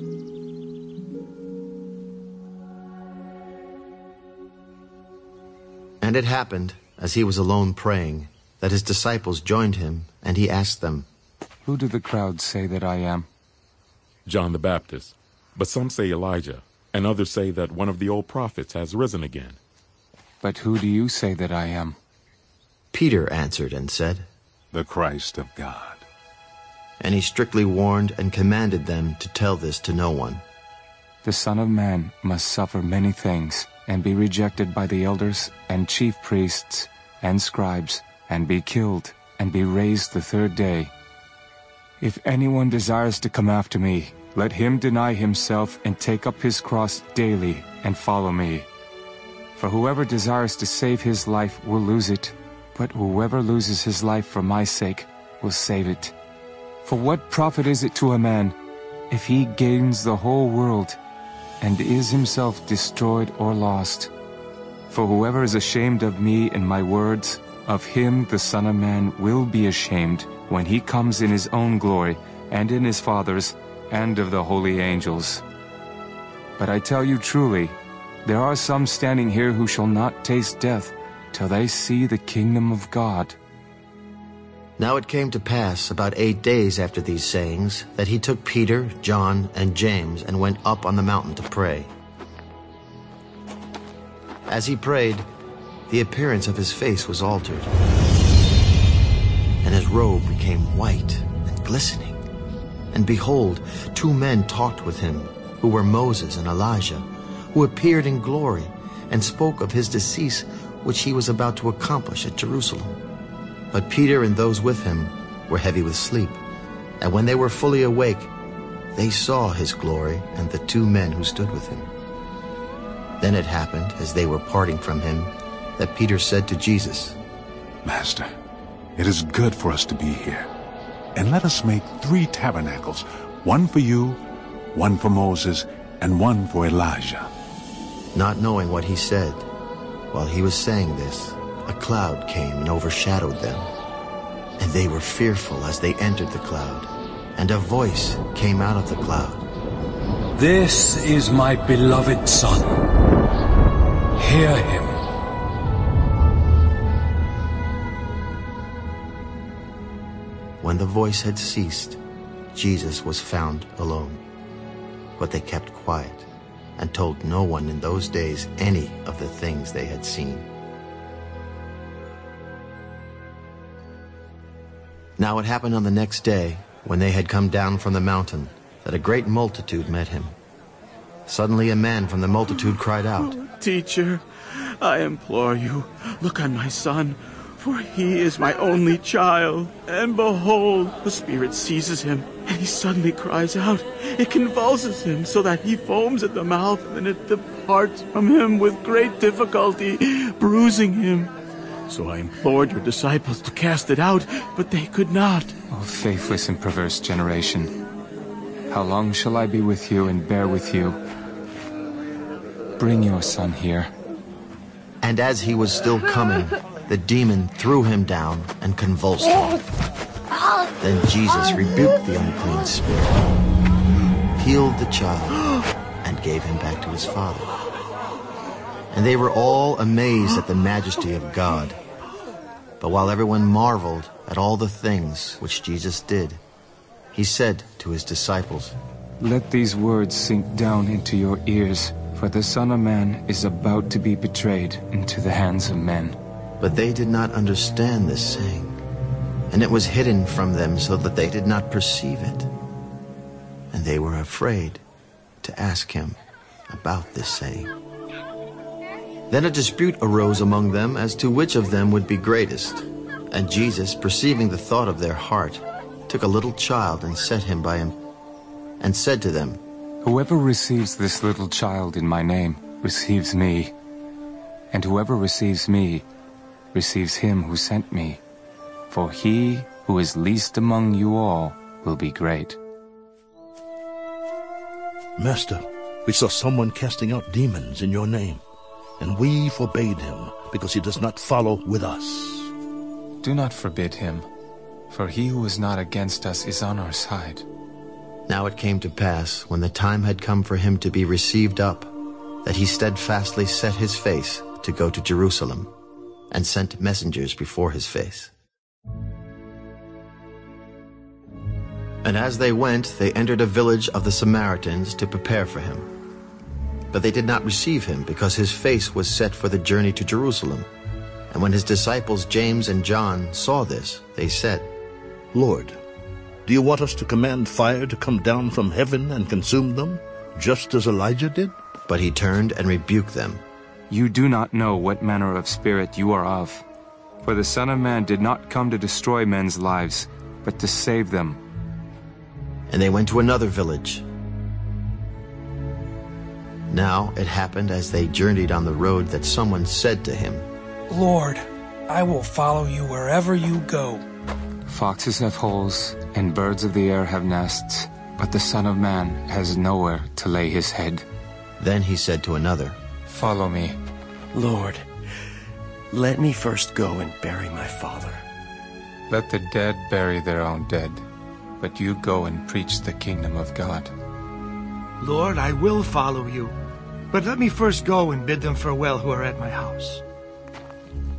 And it happened, as he was alone praying, that his disciples joined him, and he asked them, Who do the crowd say that I am? John the Baptist, but some say Elijah, and others say that one of the old prophets has risen again. But who do you say that I am? Peter answered and said, The Christ of God. And he strictly warned and commanded them to tell this to no one. The Son of Man must suffer many things, and be rejected by the elders and chief priests and scribes, and be killed, and be raised the third day. If anyone desires to come after me, let him deny himself and take up his cross daily and follow me. For whoever desires to save his life will lose it, but whoever loses his life for my sake will save it. For what profit is it to a man if he gains the whole world and is himself destroyed or lost? For whoever is ashamed of me and my words, of him the Son of Man will be ashamed when he comes in his own glory and in his Father's and of the holy angels. But I tell you truly, there are some standing here who shall not taste death till they see the kingdom of God. Now it came to pass about eight days after these sayings that he took Peter, John, and James and went up on the mountain to pray. As he prayed, the appearance of his face was altered, and his robe became white and glistening. And behold, two men talked with him, who were Moses and Elijah, who appeared in glory and spoke of his decease which he was about to accomplish at Jerusalem. But Peter and those with him were heavy with sleep, and when they were fully awake, they saw his glory and the two men who stood with him. Then it happened, as they were parting from him, that Peter said to Jesus, Master, it is good for us to be here. And let us make three tabernacles, one for you, one for Moses, and one for Elijah. Not knowing what he said, while he was saying this, a cloud came and overshadowed them. And they were fearful as they entered the cloud. And a voice came out of the cloud. This is my beloved Son. Hear him. When the voice had ceased, Jesus was found alone. But they kept quiet and told no one in those days any of the things they had seen. Now it happened on the next day, when they had come down from the mountain, that a great multitude met him. Suddenly a man from the multitude cried out, oh, Teacher, I implore you, look on my son, for he is my only child. And behold, the spirit seizes him, and he suddenly cries out. It convulses him so that he foams at the mouth, and it departs from him with great difficulty, bruising him. So I implored your disciples to cast it out, but they could not. O faithless and perverse generation, how long shall I be with you and bear with you? Bring your son here. And as he was still coming, the demon threw him down and convulsed him. Then Jesus rebuked the unclean spirit, healed the child, and gave him back to his father. And they were all amazed at the majesty of God. But while everyone marveled at all the things which Jesus did, he said to his disciples, Let these words sink down into your ears, for the Son of Man is about to be betrayed into the hands of men. But they did not understand this saying, and it was hidden from them so that they did not perceive it. And they were afraid to ask him about this saying. Then a dispute arose among them as to which of them would be greatest. And Jesus, perceiving the thought of their heart, took a little child and set him by him, and said to them, Whoever receives this little child in my name receives me, and whoever receives me receives him who sent me. For he who is least among you all will be great. Master, we saw someone casting out demons in your name, and we forbade him because he does not follow with us. Do not forbid him, for he who is not against us is on our side. Now it came to pass, when the time had come for him to be received up, that he steadfastly set his face to go to Jerusalem, and sent messengers before his face. And as they went, they entered a village of the Samaritans to prepare for him. But they did not receive him, because his face was set for the journey to Jerusalem. And when his disciples James and John saw this, they said, Lord, do you want us to command fire to come down from heaven and consume them, just as Elijah did? But he turned and rebuked them. You do not know what manner of spirit you are of. For the Son of Man did not come to destroy men's lives, but to save them. And they went to another village. Now it happened as they journeyed on the road that someone said to him, Lord, I will follow you wherever you go. Foxes have holes, and birds of the air have nests, but the Son of Man has nowhere to lay his head. Then he said to another, Follow me. Lord, let me first go and bury my father. Let the dead bury their own dead, but you go and preach the kingdom of God. Lord, I will follow you, but let me first go and bid them farewell who are at my house.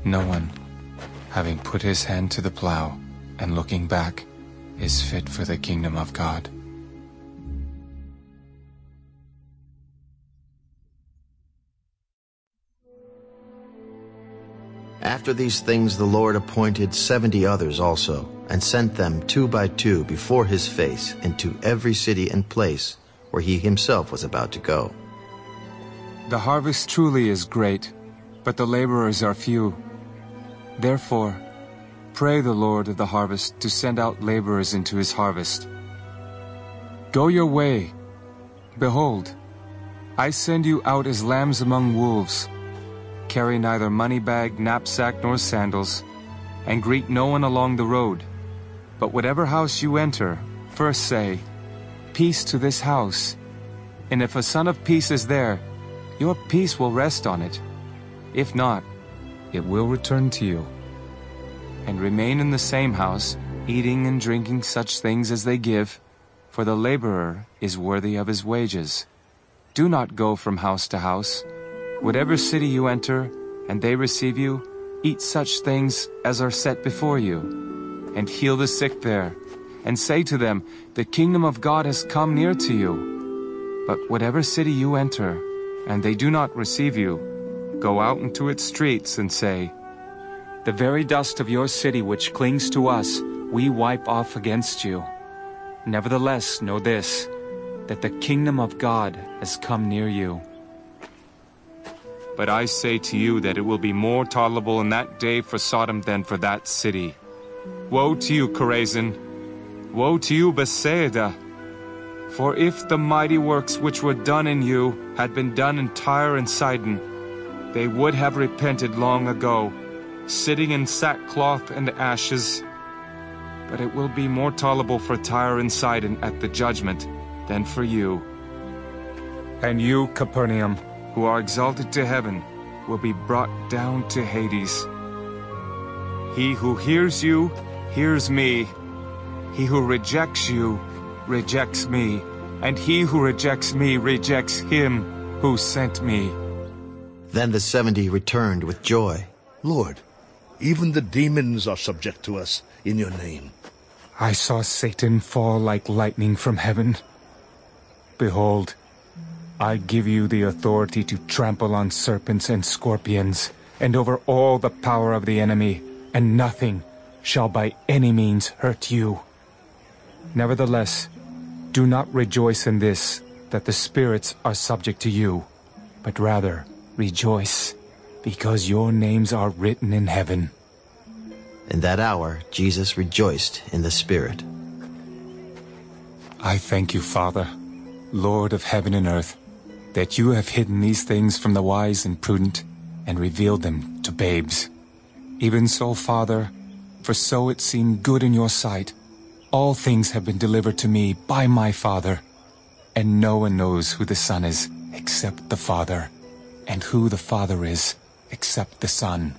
No one, having put his hand to the plow and looking back, is fit for the kingdom of God. After these things the Lord appointed seventy others also, and sent them two by two before his face into every city and place where he himself was about to go. The harvest truly is great, but the laborers are few. Therefore, pray the Lord of the harvest to send out laborers into his harvest. Go your way. Behold, I send you out as lambs among wolves. Carry neither money bag, knapsack, nor sandals, and greet no one along the road. But whatever house you enter, first say, Peace to this house. And if a son of peace is there, your peace will rest on it. If not, it will return to you. And remain in the same house, eating and drinking such things as they give, for the laborer is worthy of his wages. Do not go from house to house. Whatever city you enter, and they receive you, eat such things as are set before you, and heal the sick there, and say to them, The kingdom of God has come near to you. But whatever city you enter, and they do not receive you, go out into its streets and say, The very dust of your city which clings to us, we wipe off against you. Nevertheless, know this, that the kingdom of God has come near you. But I say to you that it will be more tolerable in that day for Sodom than for that city. Woe to you, Chorazin! Woe to you, Bethsaida! For if the mighty works which were done in you had been done in Tyre and Sidon, they would have repented long ago, sitting in sackcloth and ashes. But it will be more tolerable for Tyre and Sidon at the judgment than for you. And you, Capernaum, who are exalted to heaven, will be brought down to Hades. He who hears you, hears me. He who rejects you, rejects me. And he who rejects me, rejects him who sent me. Then the seventy returned with joy. Lord, even the demons are subject to us in your name. I saw Satan fall like lightning from heaven. Behold, I give you the authority to trample on serpents and scorpions, and over all the power of the enemy, and nothing shall by any means hurt you. Nevertheless, do not rejoice in this, that the spirits are subject to you, but rather rejoice, because your names are written in heaven. In that hour, Jesus rejoiced in the Spirit. I thank you, Father, Lord of heaven and earth, that you have hidden these things from the wise and prudent, and revealed them to babes. Even so, Father, for so it seemed good in your sight, all things have been delivered to me by my Father, and no one knows who the Son is except the Father, and who the Father is except the Son,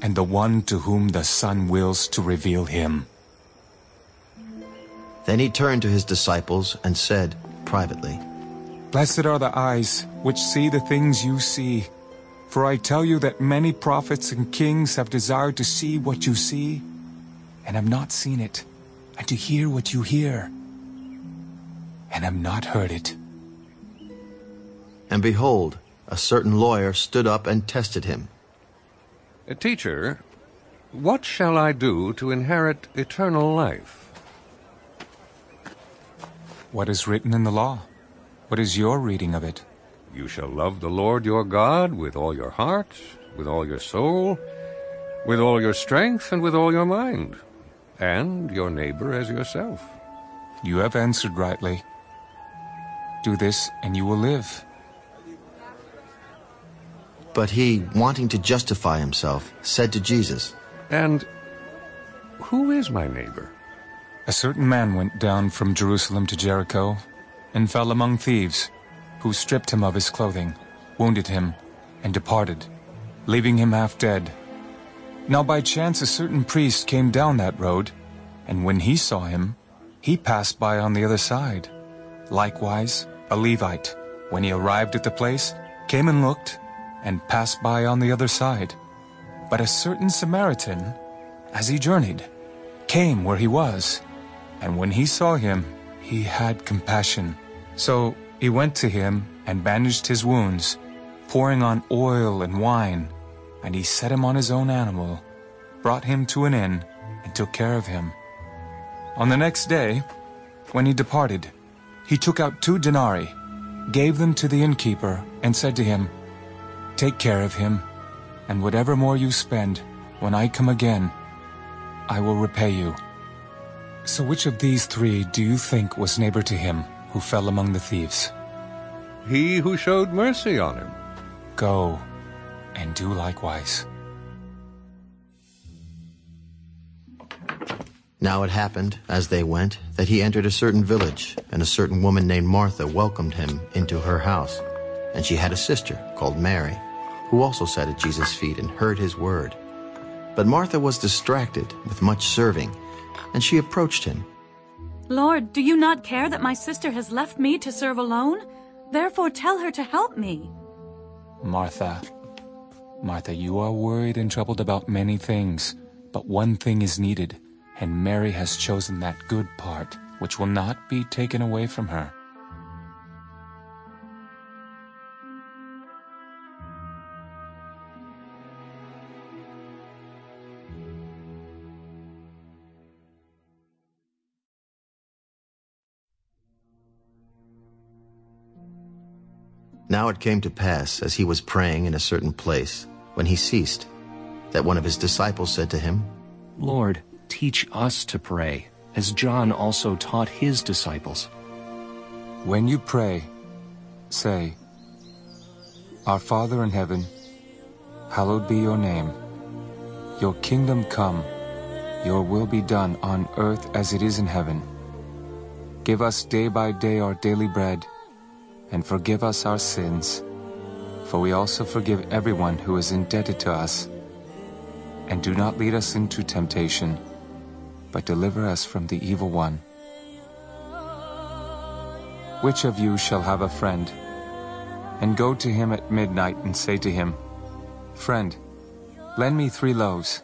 and the one to whom the Son wills to reveal him. Then he turned to his disciples and said privately, Blessed are the eyes which see the things you see. For I tell you that many prophets and kings have desired to see what you see, and have not seen it, and to hear what you hear, and have not heard it. And behold, a certain lawyer stood up and tested him. Eh, teacher, what shall I do to inherit eternal life? What is written in the law? What is your reading of it? You shall love the Lord your God with all your heart, with all your soul, with all your strength, and with all your mind, and your neighbor as yourself. You have answered rightly. Do this, and you will live. But he, wanting to justify himself, said to Jesus, And who is my neighbor? A certain man went down from Jerusalem to Jericho, and fell among thieves, who stripped him of his clothing, wounded him, and departed, leaving him half dead. Now by chance a certain priest came down that road, and when he saw him, he passed by on the other side. Likewise, a Levite, when he arrived at the place, came and looked, and passed by on the other side. But a certain Samaritan, as he journeyed, came where he was, and when he saw him, he had compassion. So he went to him and bandaged his wounds, pouring on oil and wine, and he set him on his own animal, brought him to an inn, and took care of him. On the next day, when he departed, he took out two denarii, gave them to the innkeeper, and said to him, Take care of him, and whatever more you spend, when I come again, I will repay you. So which of these three do you think was neighbor to him who fell among the thieves? He who showed mercy on him. Go and do likewise. Now it happened, as they went, that he entered a certain village, and a certain woman named Martha welcomed him into her house. And she had a sister called Mary, who also sat at Jesus' feet and heard his word. But Martha was distracted with much serving, and she approached him. Lord, do you not care that my sister has left me to serve alone? Therefore tell her to help me. Martha, Martha, you are worried and troubled about many things, but one thing is needed, and Mary has chosen that good part, which will not be taken away from her. Now it came to pass, as he was praying in a certain place, when he ceased, that one of his disciples said to him, Lord, teach us to pray, as John also taught his disciples. When you pray, say, Our Father in heaven, hallowed be your name. Your kingdom come, your will be done on earth as it is in heaven. Give us day by day our daily bread, and forgive us our sins, for we also forgive everyone who is indebted to us. And do not lead us into temptation, but deliver us from the evil one. Which of you shall have a friend, and go to him at midnight and say to him, Friend, lend me three loaves,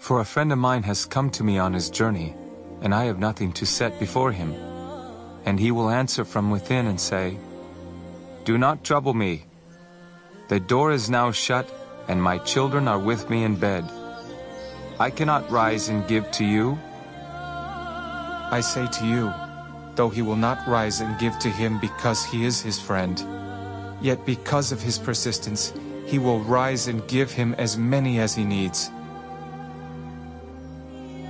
for a friend of mine has come to me on his journey, and I have nothing to set before him. And he will answer from within and say, do not trouble me. The door is now shut, and my children are with me in bed. I cannot rise and give to you. I say to you, though he will not rise and give to him because he is his friend, yet because of his persistence, he will rise and give him as many as he needs.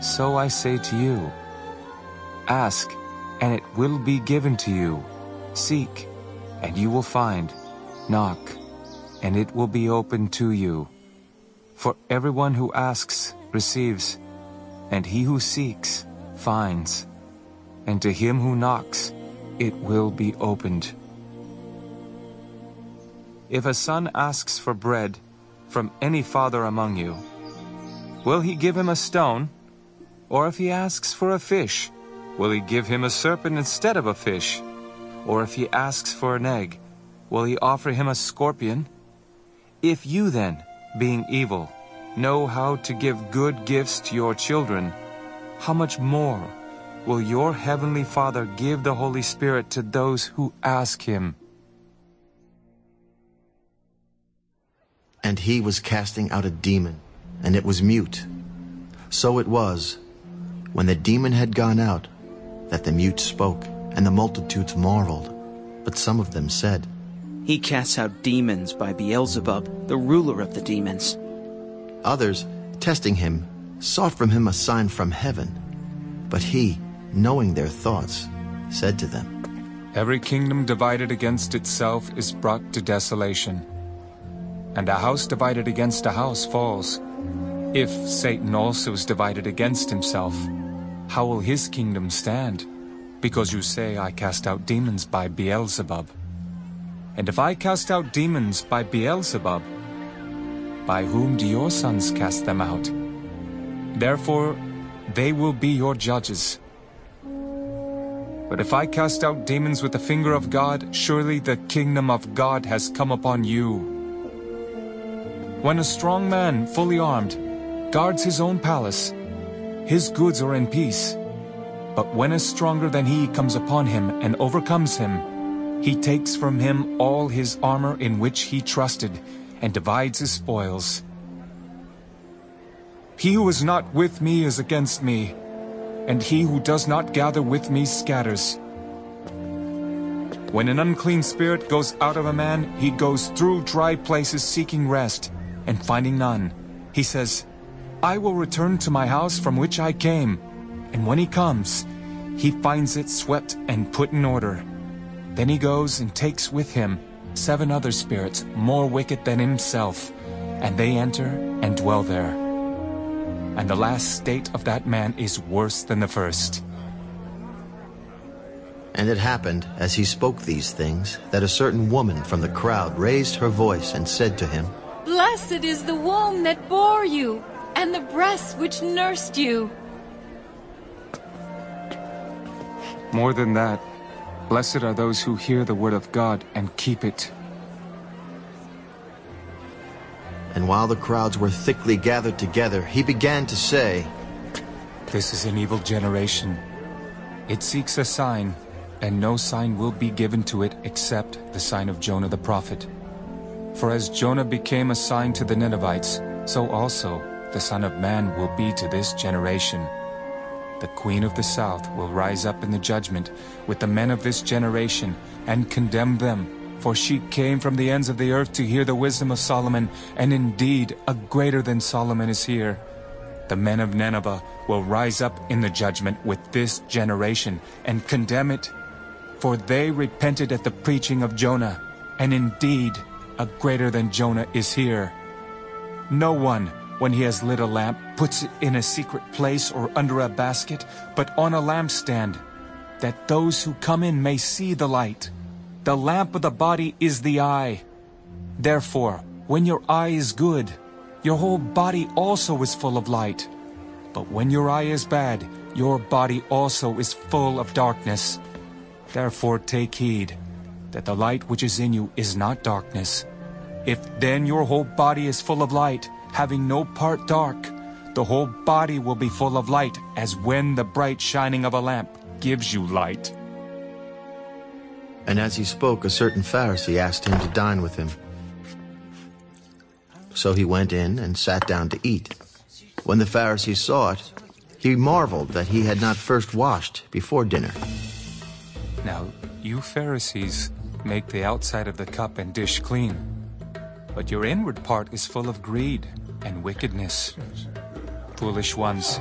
So I say to you, ask, and it will be given to you. Seek, and you will find. Knock, and it will be opened to you. For everyone who asks receives, and he who seeks finds, and to him who knocks it will be opened. If a son asks for bread from any father among you, will he give him a stone? Or if he asks for a fish, will he give him a serpent instead of a fish? Or if he asks for an egg, will he offer him a scorpion? If you then, being evil, know how to give good gifts to your children, how much more will your heavenly Father give the Holy Spirit to those who ask him? And he was casting out a demon, and it was mute. So it was, when the demon had gone out, that the mute spoke and the multitudes marveled. But some of them said, He casts out demons by Beelzebub, the ruler of the demons. Others, testing him, sought from him a sign from heaven. But he, knowing their thoughts, said to them, Every kingdom divided against itself is brought to desolation, and a house divided against a house falls. If Satan also is divided against himself, how will his kingdom stand? Because you say I cast out demons by Beelzebub. And if I cast out demons by Beelzebub, by whom do your sons cast them out? Therefore, they will be your judges. But if I cast out demons with the finger of God, surely the kingdom of God has come upon you. When a strong man, fully armed, guards his own palace, his goods are in peace. But when a stronger than he comes upon him and overcomes him, he takes from him all his armor in which he trusted, and divides his spoils. He who is not with me is against me, and he who does not gather with me scatters. When an unclean spirit goes out of a man, he goes through dry places seeking rest, and finding none. He says, I will return to my house from which I came. And when he comes, he finds it swept and put in order. Then he goes and takes with him seven other spirits more wicked than himself, and they enter and dwell there. And the last state of that man is worse than the first. And it happened, as he spoke these things, that a certain woman from the crowd raised her voice and said to him, Blessed is the womb that bore you, and the breasts which nursed you. More than that, blessed are those who hear the word of God and keep it. And while the crowds were thickly gathered together, he began to say, This is an evil generation. It seeks a sign, and no sign will be given to it except the sign of Jonah the prophet. For as Jonah became a sign to the Ninevites, so also the Son of Man will be to this generation. The Queen of the South will rise up in the judgment with the men of this generation and condemn them, for she came from the ends of the earth to hear the wisdom of Solomon, and indeed a greater than Solomon is here. The men of Nineveh will rise up in the judgment with this generation and condemn it, for they repented at the preaching of Jonah, and indeed a greater than Jonah is here. No one, when he has lit a lamp, puts it in a secret place or under a basket, but on a lampstand, that those who come in may see the light. The lamp of the body is the eye. Therefore, when your eye is good, your whole body also is full of light. But when your eye is bad, your body also is full of darkness. Therefore take heed, that the light which is in you is not darkness. If then your whole body is full of light, having no part dark, the whole body will be full of light, as when the bright shining of a lamp gives you light. And as he spoke, a certain Pharisee asked him to dine with him. So he went in and sat down to eat. When the Pharisee saw it, he marveled that he had not first washed before dinner. Now, you Pharisees make the outside of the cup and dish clean, but your inward part is full of greed and wickedness. Foolish ones,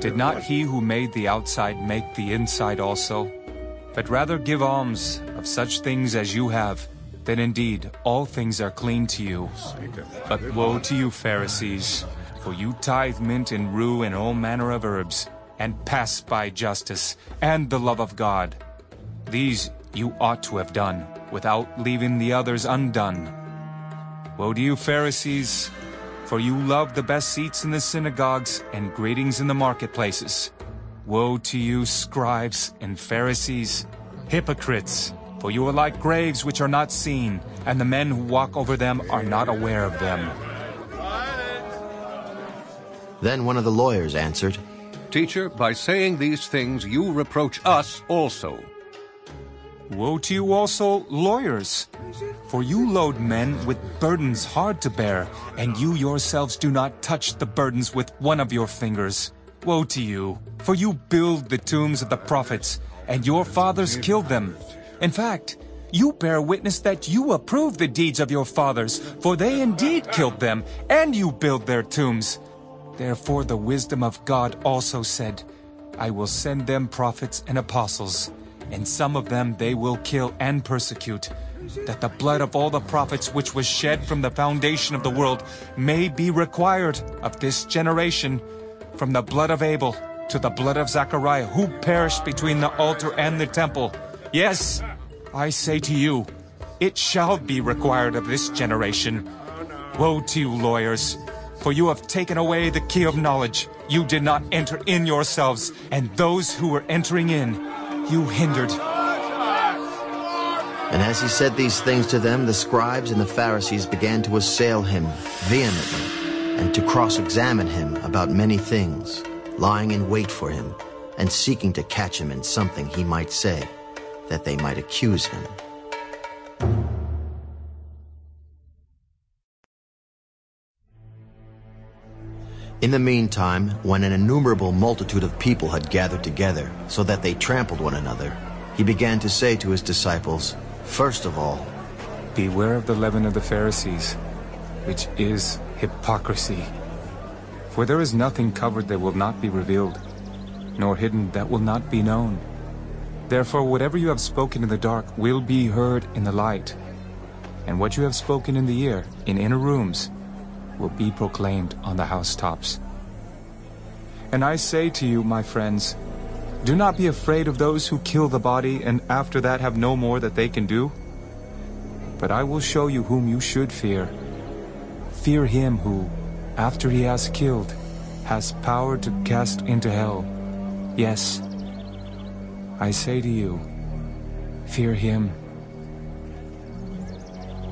did not he who made the outside make the inside also? But rather give alms of such things as you have, then indeed all things are clean to you. But woe to you, Pharisees, for you tithe mint and rue and all manner of herbs, and pass by justice and the love of God. These you ought to have done, without leaving the others undone. Woe to you, Pharisees, for you love the best seats in the synagogues and greetings in the marketplaces. Woe to you, scribes and Pharisees, hypocrites, for you are like graves which are not seen, and the men who walk over them are not aware of them. Then one of the lawyers answered, Teacher, by saying these things you reproach us also. Woe to you also, lawyers! For you load men with burdens hard to bear, and you yourselves do not touch the burdens with one of your fingers. Woe to you! For you build the tombs of the prophets, and your fathers killed them. In fact, you bear witness that you approve the deeds of your fathers, for they indeed killed them, and you build their tombs. Therefore the wisdom of God also said, I will send them prophets and apostles, and some of them they will kill and persecute, that the blood of all the prophets which was shed from the foundation of the world may be required of this generation, from the blood of Abel to the blood of Zechariah, who perished between the altar and the temple. Yes, I say to you, it shall be required of this generation. Woe to you, lawyers, for you have taken away the key of knowledge. You did not enter in yourselves, and those who were entering in, you hindered. And as he said these things to them, the scribes and the Pharisees began to assail him vehemently and to cross-examine him about many things, lying in wait for him and seeking to catch him in something he might say, that they might accuse him. In the meantime, when an innumerable multitude of people had gathered together, so that they trampled one another, he began to say to his disciples, First of all, Beware of the leaven of the Pharisees, which is hypocrisy. For there is nothing covered that will not be revealed, nor hidden that will not be known. Therefore, whatever you have spoken in the dark will be heard in the light, and what you have spoken in the ear, in inner rooms, will be proclaimed on the housetops. And I say to you, my friends, do not be afraid of those who kill the body and after that have no more that they can do. But I will show you whom you should fear. Fear him who, after he has killed, has power to cast into hell. Yes, I say to you, fear him.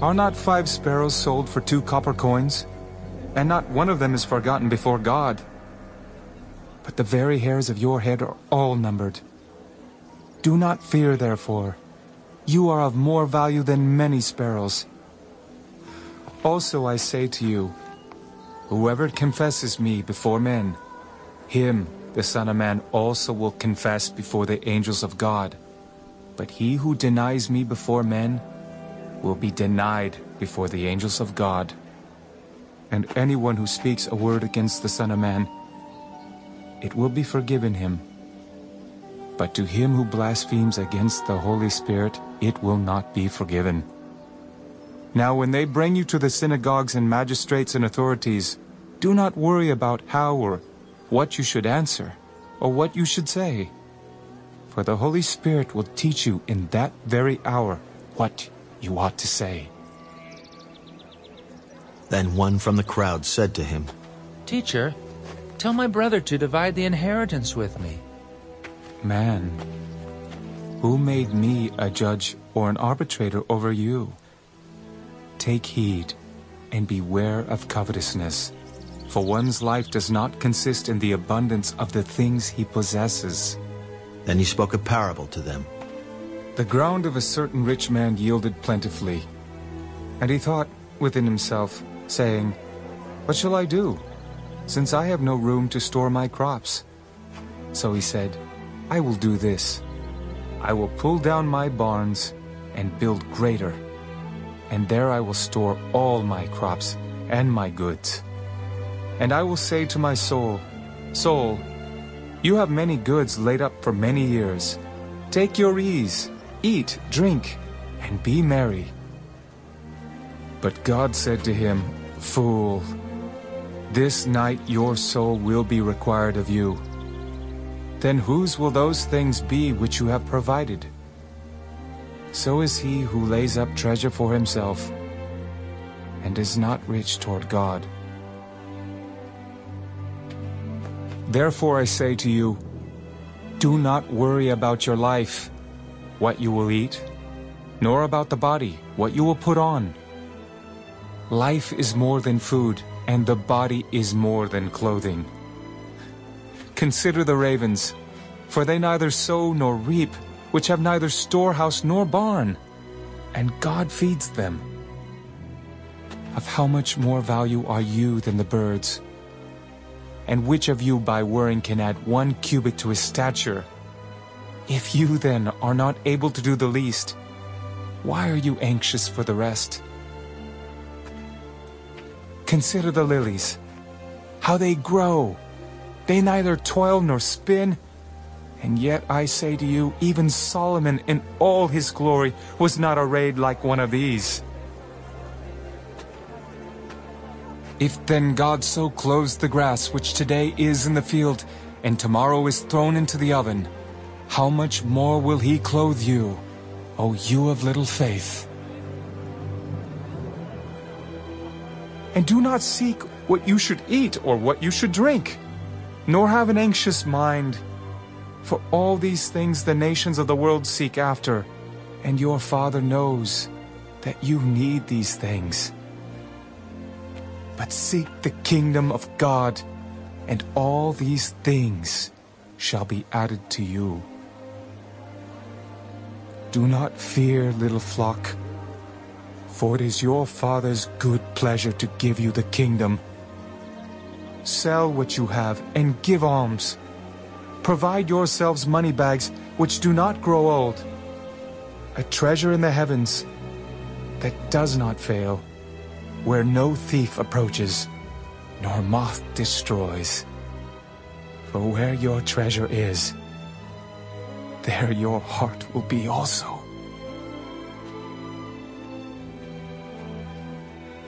Are not five sparrows sold for two copper coins? And not one of them is forgotten before God. But the very hairs of your head are all numbered. Do not fear, therefore. You are of more value than many sparrows. Also I say to you, whoever confesses me before men, him the Son of Man also will confess before the angels of God. But he who denies me before men will be denied before the angels of God. And anyone who speaks a word against the Son of Man, it will be forgiven him. But to him who blasphemes against the Holy Spirit, it will not be forgiven. Now when they bring you to the synagogues and magistrates and authorities, do not worry about how or what you should answer, or what you should say. For the Holy Spirit will teach you in that very hour what you ought to say. Then one from the crowd said to him, Teacher, tell my brother to divide the inheritance with me. Man, who made me a judge or an arbitrator over you? Take heed and beware of covetousness, for one's life does not consist in the abundance of the things he possesses. Then he spoke a parable to them. The ground of a certain rich man yielded plentifully. And he thought within himself, saying, What shall I do, since I have no room to store my crops? So he said, I will do this. I will pull down my barns and build greater, and there I will store all my crops and my goods. And I will say to my soul, Soul, you have many goods laid up for many years. Take your ease, eat, drink, and be merry. But God said to him, Fool, this night your soul will be required of you. Then whose will those things be which you have provided? So is he who lays up treasure for himself and is not rich toward God. Therefore I say to you, do not worry about your life, what you will eat, nor about the body, what you will put on. Life is more than food, and the body is more than clothing. Consider the ravens, for they neither sow nor reap, which have neither storehouse nor barn, and God feeds them. Of how much more value are you than the birds? And which of you by worrying can add one cubit to his stature? If you then are not able to do the least, why are you anxious for the rest? Consider the lilies, how they grow. They neither toil nor spin. And yet I say to you, even Solomon in all his glory was not arrayed like one of these. If then God so clothes the grass which today is in the field, and tomorrow is thrown into the oven, how much more will he clothe you, O you of little faith? And do not seek what you should eat or what you should drink, nor have an anxious mind. For all these things the nations of the world seek after, and your Father knows that you need these things. But seek the kingdom of God, and all these things shall be added to you. Do not fear, little flock, for it is your Father's good pleasure to give you the kingdom. Sell what you have and give alms. Provide yourselves money bags which do not grow old, a treasure in the heavens that does not fail, where no thief approaches, nor moth destroys. For where your treasure is, there your heart will be also.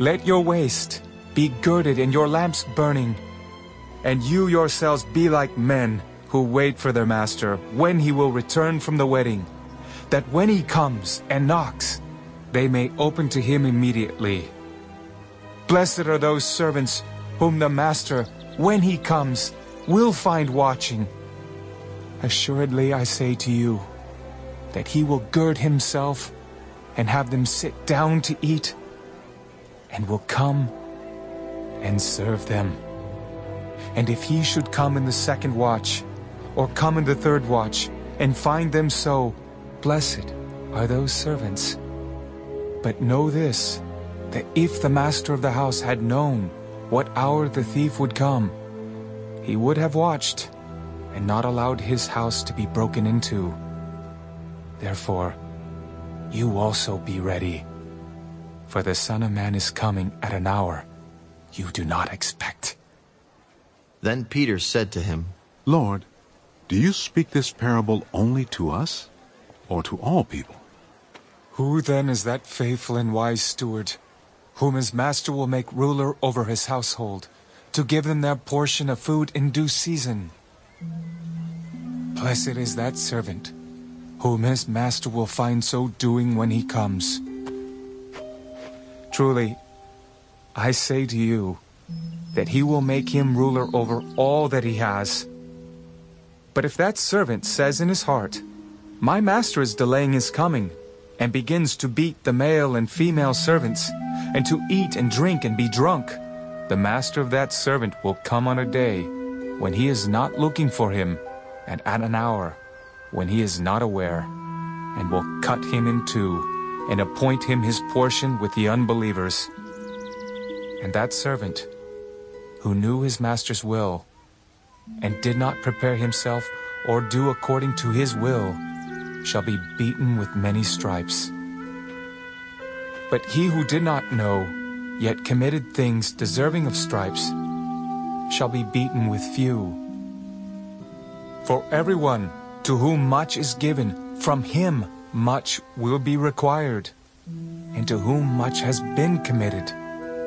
Let your waist be girded and your lamps burning, and you yourselves be like men who wait for their master when he will return from the wedding, that when he comes and knocks, they may open to him immediately. Blessed are those servants whom the master, when he comes, will find watching. Assuredly I say to you, that he will gird himself and have them sit down to eat, and will come and serve them. And if he should come in the second watch, or come in the third watch, and find them so, blessed are those servants. But know this, that if the master of the house had known what hour the thief would come, he would have watched and not allowed his house to be broken into. Therefore, you also be ready, for the Son of Man is coming at an hour you do not expect. Then Peter said to him, Lord, do you speak this parable only to us, or to all people? Who then is that faithful and wise steward, whom his master will make ruler over his household, to give them their portion of food in due season? Blessed is that servant, whom his master will find so doing when he comes. Truly, I say to you, that he will make him ruler over all that he has. But if that servant says in his heart, My master is delaying his coming, and begins to beat the male and female servants, and to eat and drink and be drunk, the master of that servant will come on a day when he is not looking for him, and at an hour when he is not aware, and will cut him in two, and appoint him his portion with the unbelievers. And that servant, who knew his master's will, and did not prepare himself or do according to his will, shall be beaten with many stripes. But he who did not know, yet committed things deserving of stripes, shall be beaten with few. For everyone to whom much is given, from him much will be required. And to whom much has been committed,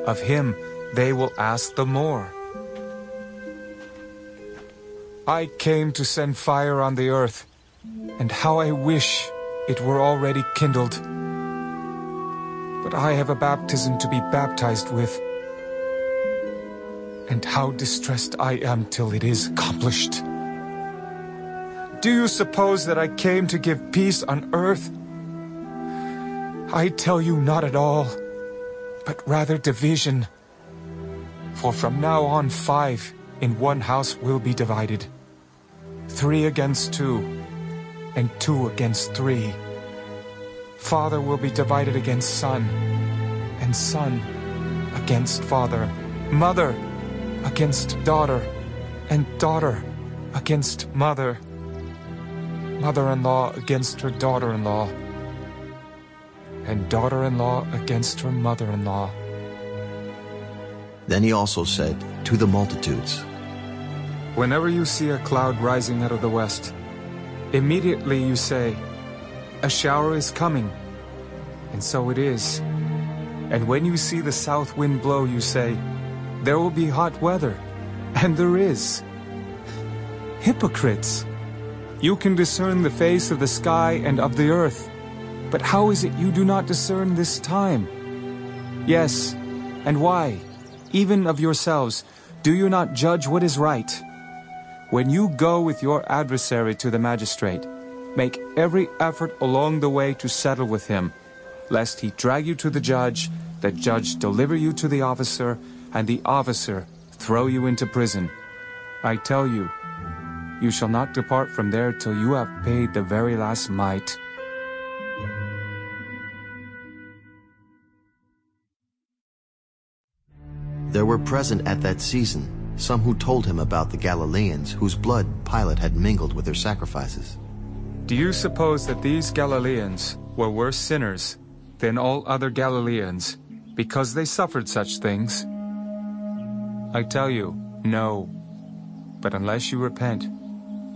of him they will ask the more. I came to send fire on the earth, and how I wish it were already kindled. But I have a baptism to be baptized with, and how distressed I am till it is accomplished. Do you suppose that I came to give peace on earth? I tell you not at all, but rather division. For from now on five in one house will be divided three against two, and two against three. Father will be divided against son, and son against father, mother against daughter, and daughter against mother, mother-in-law against her daughter-in-law, and daughter-in-law against her mother-in-law. Then he also said to the multitudes, Whenever you see a cloud rising out of the west, immediately you say, A shower is coming. And so it is. And when you see the south wind blow, you say, There will be hot weather. And there is. Hypocrites! You can discern the face of the sky and of the earth. But how is it you do not discern this time? Yes, and why? Even of yourselves, do you not judge what is right? When you go with your adversary to the magistrate, make every effort along the way to settle with him, lest he drag you to the judge, the judge deliver you to the officer, and the officer throw you into prison. I tell you, you shall not depart from there till you have paid the very last mite. There were present at that season some who told him about the Galileans whose blood Pilate had mingled with their sacrifices. Do you suppose that these Galileans were worse sinners than all other Galileans because they suffered such things? I tell you, no. But unless you repent,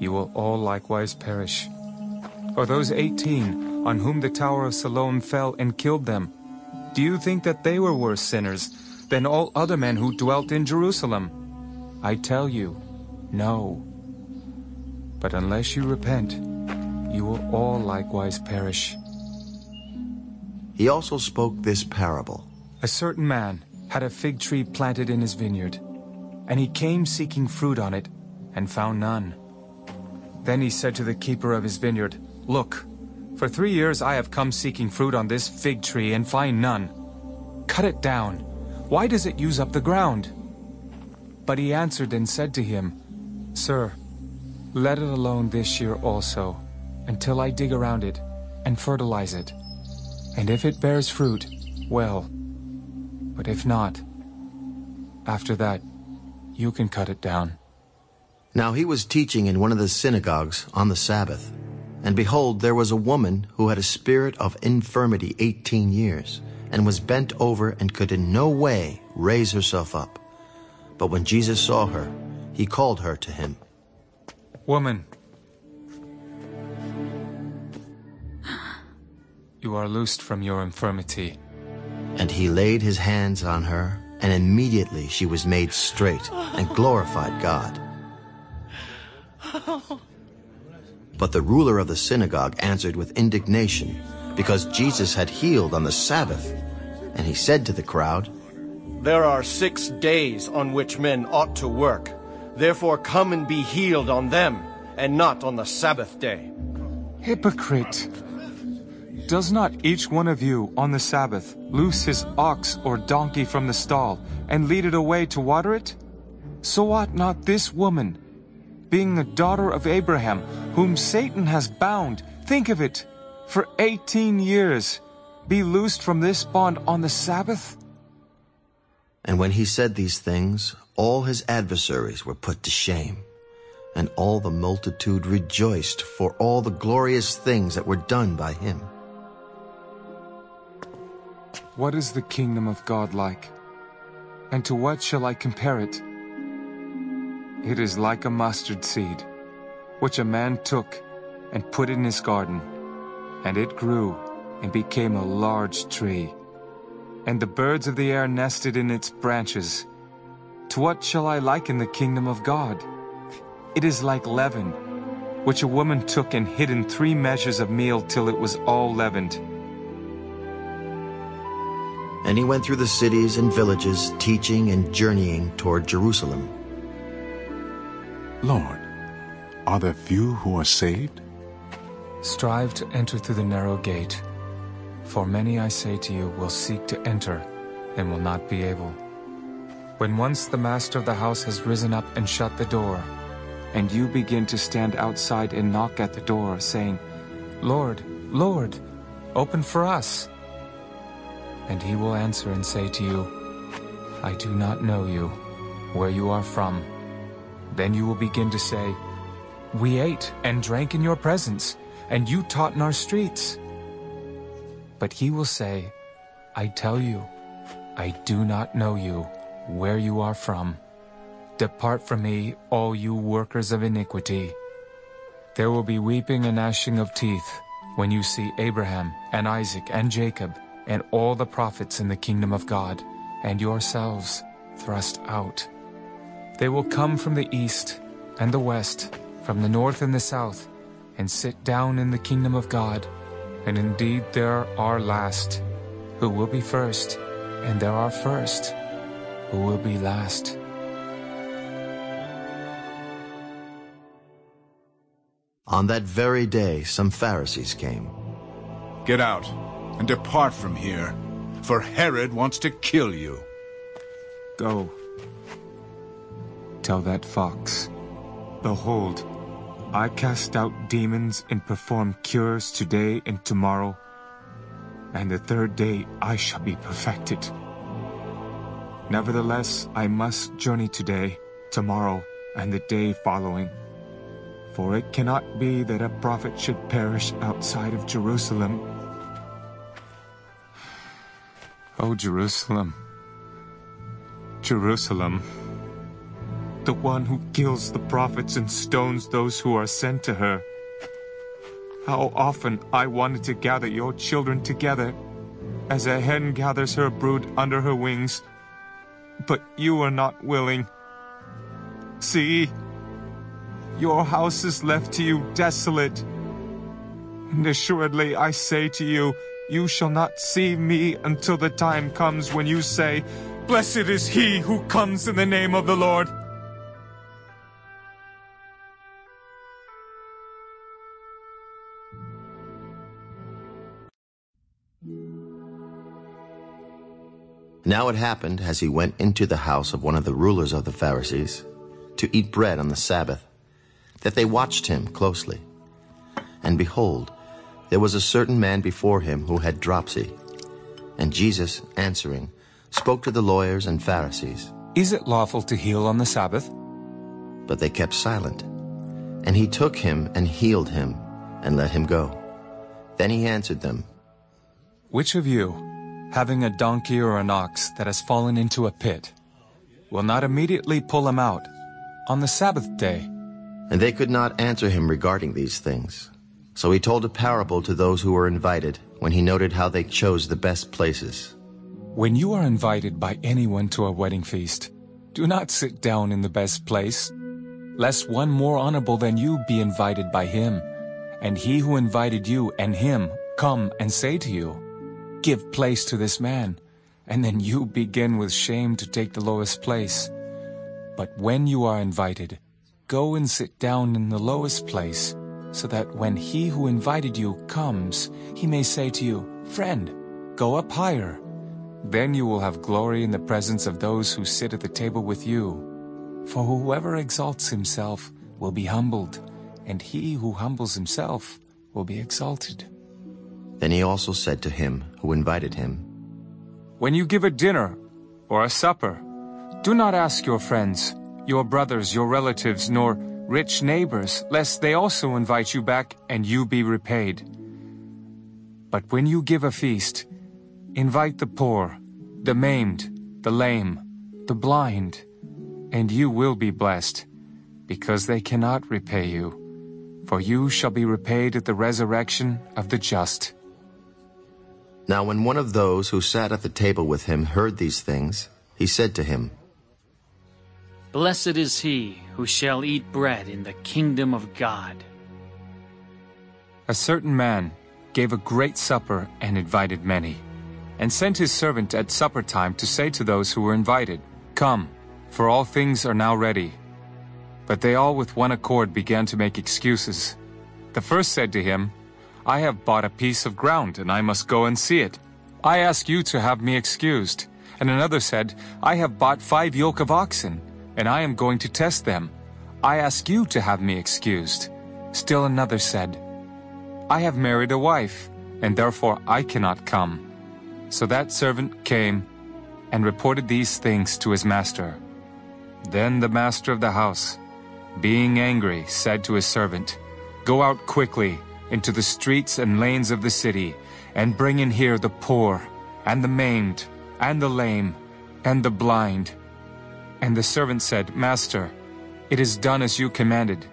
you will all likewise perish. Or those eighteen on whom the Tower of Siloam fell and killed them, do you think that they were worse sinners than all other men who dwelt in Jerusalem? I tell you, no. But unless you repent, you will all likewise perish. He also spoke this parable. A certain man had a fig tree planted in his vineyard, and he came seeking fruit on it, and found none. Then he said to the keeper of his vineyard, Look, for three years I have come seeking fruit on this fig tree, and find none. Cut it down. Why does it use up the ground? But he answered and said to him, Sir, let it alone this year also, until I dig around it and fertilize it. And if it bears fruit, well. But if not, after that, you can cut it down. Now he was teaching in one of the synagogues on the Sabbath. And behold, there was a woman who had a spirit of infirmity eighteen years, and was bent over and could in no way raise herself up. But when Jesus saw her, he called her to him. Woman, you are loosed from your infirmity. And he laid his hands on her, and immediately she was made straight and glorified God. But the ruler of the synagogue answered with indignation, because Jesus had healed on the Sabbath. And he said to the crowd, There are six days on which men ought to work. Therefore come and be healed on them, and not on the Sabbath day. Hypocrite! Does not each one of you on the Sabbath loose his ox or donkey from the stall and lead it away to water it? So ought not this woman, being the daughter of Abraham, whom Satan has bound, think of it, for eighteen years, be loosed from this bond on the Sabbath? And when he said these things, all his adversaries were put to shame. And all the multitude rejoiced for all the glorious things that were done by him. What is the kingdom of God like? And to what shall I compare it? It is like a mustard seed, which a man took and put in his garden, and it grew and became a large tree. And the birds of the air nested in its branches. To what shall I liken the kingdom of God? It is like leaven, which a woman took and hid in three measures of meal till it was all leavened. And he went through the cities and villages, teaching and journeying toward Jerusalem. Lord, are there few who are saved? Strive to enter through the narrow gate. For many, I say to you, will seek to enter and will not be able. When once the master of the house has risen up and shut the door, and you begin to stand outside and knock at the door, saying, Lord, Lord, open for us. And he will answer and say to you, I do not know you, where you are from. Then you will begin to say, We ate and drank in your presence, and you taught in our streets. But he will say, I tell you, I do not know you, where you are from. Depart from me, all you workers of iniquity. There will be weeping and gnashing of teeth when you see Abraham and Isaac and Jacob and all the prophets in the kingdom of God, and yourselves thrust out. They will come from the east and the west, from the north and the south, and sit down in the kingdom of God. And indeed there are last, who will be first, and there are first, who will be last. On that very day, some Pharisees came. Get out and depart from here, for Herod wants to kill you. Go. Tell that fox, Behold, I cast out demons and perform cures today and tomorrow, and the third day I shall be perfected. Nevertheless, I must journey today, tomorrow, and the day following. For it cannot be that a prophet should perish outside of Jerusalem. O Jerusalem, Jerusalem, the one who kills the prophets and stones those who are sent to her. How often I wanted to gather your children together, as a hen gathers her brood under her wings, but you are not willing. See, your house is left to you desolate. And assuredly I say to you, you shall not see me until the time comes when you say, Blessed is he who comes in the name of the Lord. Now it happened, as he went into the house of one of the rulers of the Pharisees, to eat bread on the Sabbath, that they watched him closely. And behold, there was a certain man before him who had dropsy. And Jesus, answering, spoke to the lawyers and Pharisees. Is it lawful to heal on the Sabbath? But they kept silent. And he took him and healed him, and let him go. Then he answered them, Which of you, having a donkey or an ox that has fallen into a pit, will not immediately pull him out on the Sabbath day? And they could not answer him regarding these things. So he told a parable to those who were invited, when he noted how they chose the best places. When you are invited by anyone to a wedding feast, do not sit down in the best place, lest one more honorable than you be invited by him, and he who invited you and him come and say to you, Give place to this man, and then you begin with shame to take the lowest place. But when you are invited, go and sit down in the lowest place, so that when he who invited you comes, he may say to you, Friend, go up higher. Then you will have glory in the presence of those who sit at the table with you. For whoever exalts himself will be humbled, and he who humbles himself will be exalted. Then he also said to him who invited him, When you give a dinner or a supper, do not ask your friends, your brothers, your relatives, nor rich neighbors, lest they also invite you back and you be repaid. But when you give a feast, invite the poor, the maimed, the lame, the blind, and you will be blessed, because they cannot repay you. For you shall be repaid at the resurrection of the just. Now when one of those who sat at the table with him heard these things, he said to him, Blessed is he who shall eat bread in the kingdom of God. A certain man gave a great supper and invited many, and sent his servant at supper time to say to those who were invited, Come, for all things are now ready. But they all with one accord began to make excuses. The first said to him, I have bought a piece of ground, and I must go and see it. I ask you to have me excused. And another said, I have bought five yoke of oxen, and I am going to test them. I ask you to have me excused. Still another said, I have married a wife, and therefore I cannot come. So that servant came and reported these things to his master. Then the master of the house, being angry, said to his servant, Go out quickly into the streets and lanes of the city, and bring in here the poor, and the maimed, and the lame, and the blind. And the servant said, Master, it is done as you commanded,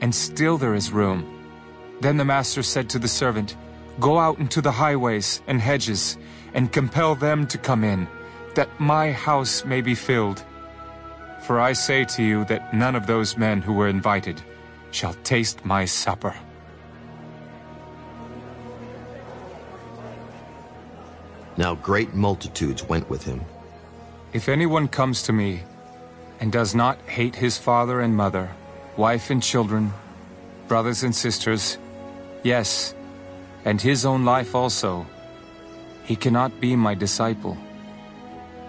and still there is room. Then the master said to the servant, Go out into the highways and hedges, and compel them to come in, that my house may be filled. For I say to you that none of those men who were invited shall taste my supper. Now great multitudes went with him. If anyone comes to me and does not hate his father and mother, wife and children, brothers and sisters, yes, and his own life also, he cannot be my disciple.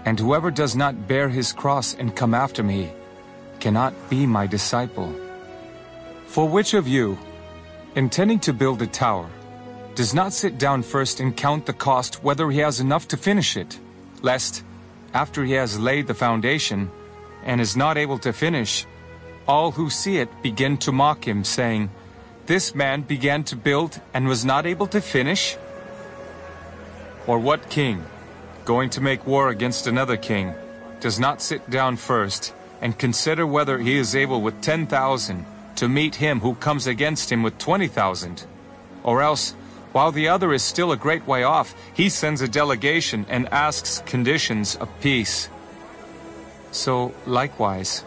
And whoever does not bear his cross and come after me cannot be my disciple. For which of you, intending to build a tower, does not sit down first and count the cost whether he has enough to finish it, lest, after he has laid the foundation, and is not able to finish, all who see it begin to mock him, saying, This man began to build and was not able to finish? Or what king, going to make war against another king, does not sit down first and consider whether he is able with 10,000 to meet him who comes against him with 20,000? Or else, while the other is still a great way off, he sends a delegation and asks conditions of peace. So, likewise,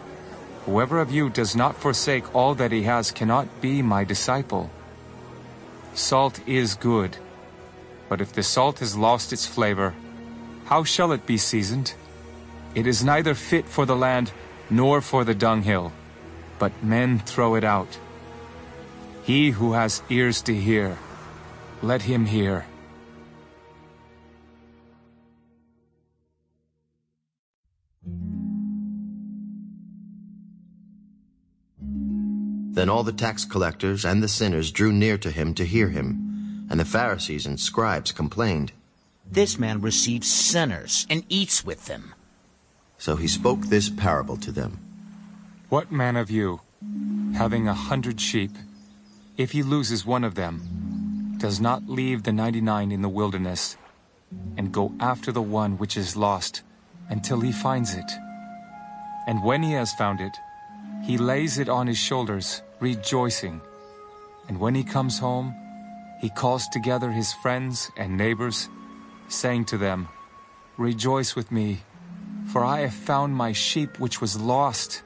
whoever of you does not forsake all that he has cannot be my disciple. Salt is good, but if the salt has lost its flavor, how shall it be seasoned? It is neither fit for the land nor for the dunghill, but men throw it out. He who has ears to hear, let him hear. Then all the tax collectors and the sinners drew near to him to hear him, and the Pharisees and scribes complained. This man receives sinners and eats with them. So he spoke this parable to them. What man of you, having a hundred sheep, if he loses one of them, does not leave the ninety-nine in the wilderness, and go after the one which is lost, until he finds it? And when he has found it, he lays it on his shoulders, rejoicing. And when he comes home, he calls together his friends and neighbors, saying to them, Rejoice with me, for I have found my sheep which was lost.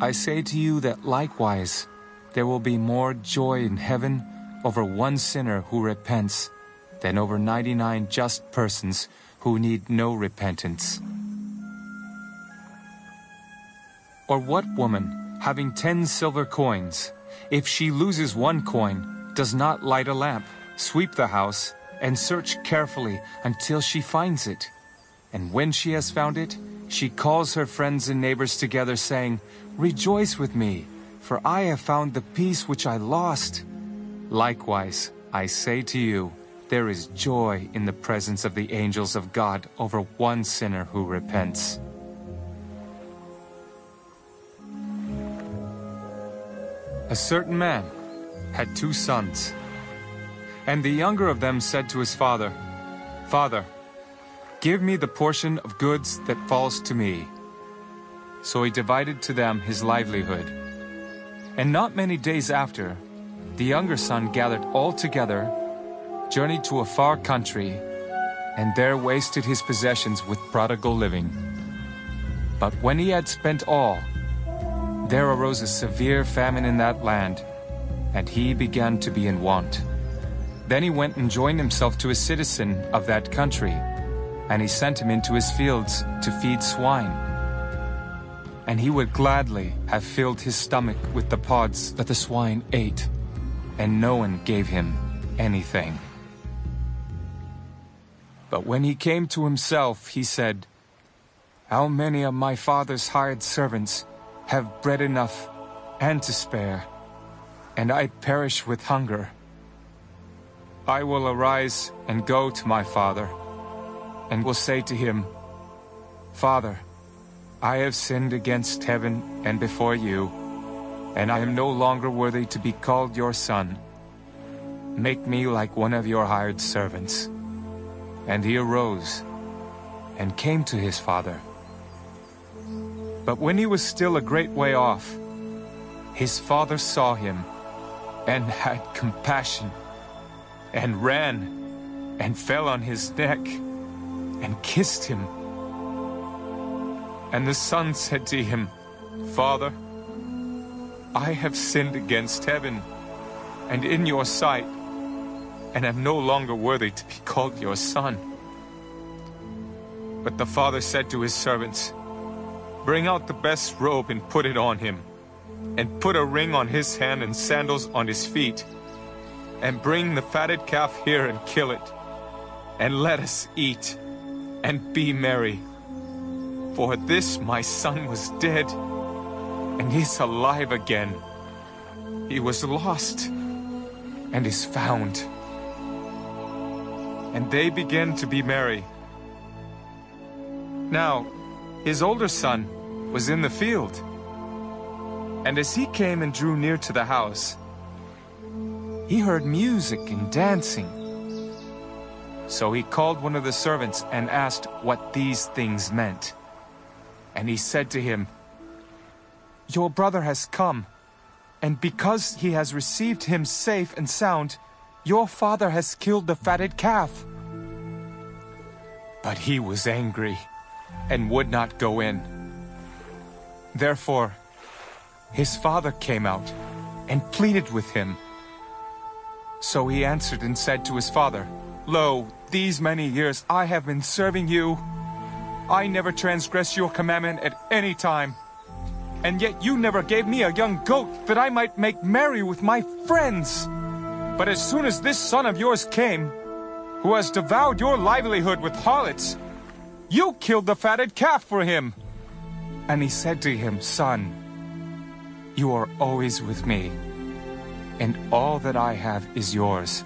I say to you that likewise there will be more joy in heaven over one sinner who repents than over 99 just persons who need no repentance. Or what woman, having ten silver coins, if she loses one coin, does not light a lamp, sweep the house, and search carefully until she finds it? And when she has found it, she calls her friends and neighbors together, saying, Rejoice with me, for I have found the piece which I lost. Likewise, I say to you, there is joy in the presence of the angels of God over one sinner who repents. A certain man had two sons. And the younger of them said to his father, Father, give me the portion of goods that falls to me. So he divided to them his livelihood. And not many days after, the younger son gathered all together, journeyed to a far country, and there wasted his possessions with prodigal living. But when he had spent all, there arose a severe famine in that land, and he began to be in want. Then he went and joined himself to a citizen of that country, and he sent him into his fields to feed swine. And he would gladly have filled his stomach with the pods that the swine ate, and no one gave him anything. But when he came to himself, he said, How many of my father's hired servants have bread enough and to spare, and I perish with hunger. I will arise and go to my father, and will say to him, Father, I have sinned against heaven and before you, and I am no longer worthy to be called your son. Make me like one of your hired servants. And he arose and came to his father. But when he was still a great way off, his father saw him and had compassion and ran and fell on his neck and kissed him. And the son said to him, Father, I have sinned against heaven and in your sight, and am no longer worthy to be called your son. But the father said to his servants, Bring out the best robe and put it on him, and put a ring on his hand and sandals on his feet. And bring the fatted calf here and kill it, and let us eat and be merry. For this my son was dead, and he's alive again. He was lost, and is found. And they began to be merry. Now, his older son, was in the field. And as he came and drew near to the house, he heard music and dancing. So he called one of the servants and asked what these things meant. And he said to him, Your brother has come, and because he has received him safe and sound, your father has killed the fatted calf. But he was angry and would not go in. Therefore, his father came out and pleaded with him. So he answered and said to his father, Lo, these many years I have been serving you. I never transgressed your commandment at any time. And yet you never gave me a young goat that I might make merry with my friends. But as soon as this son of yours came, who has devoured your livelihood with harlots, you killed the fatted calf for him. And he said to him, Son, you are always with me, and all that I have is yours.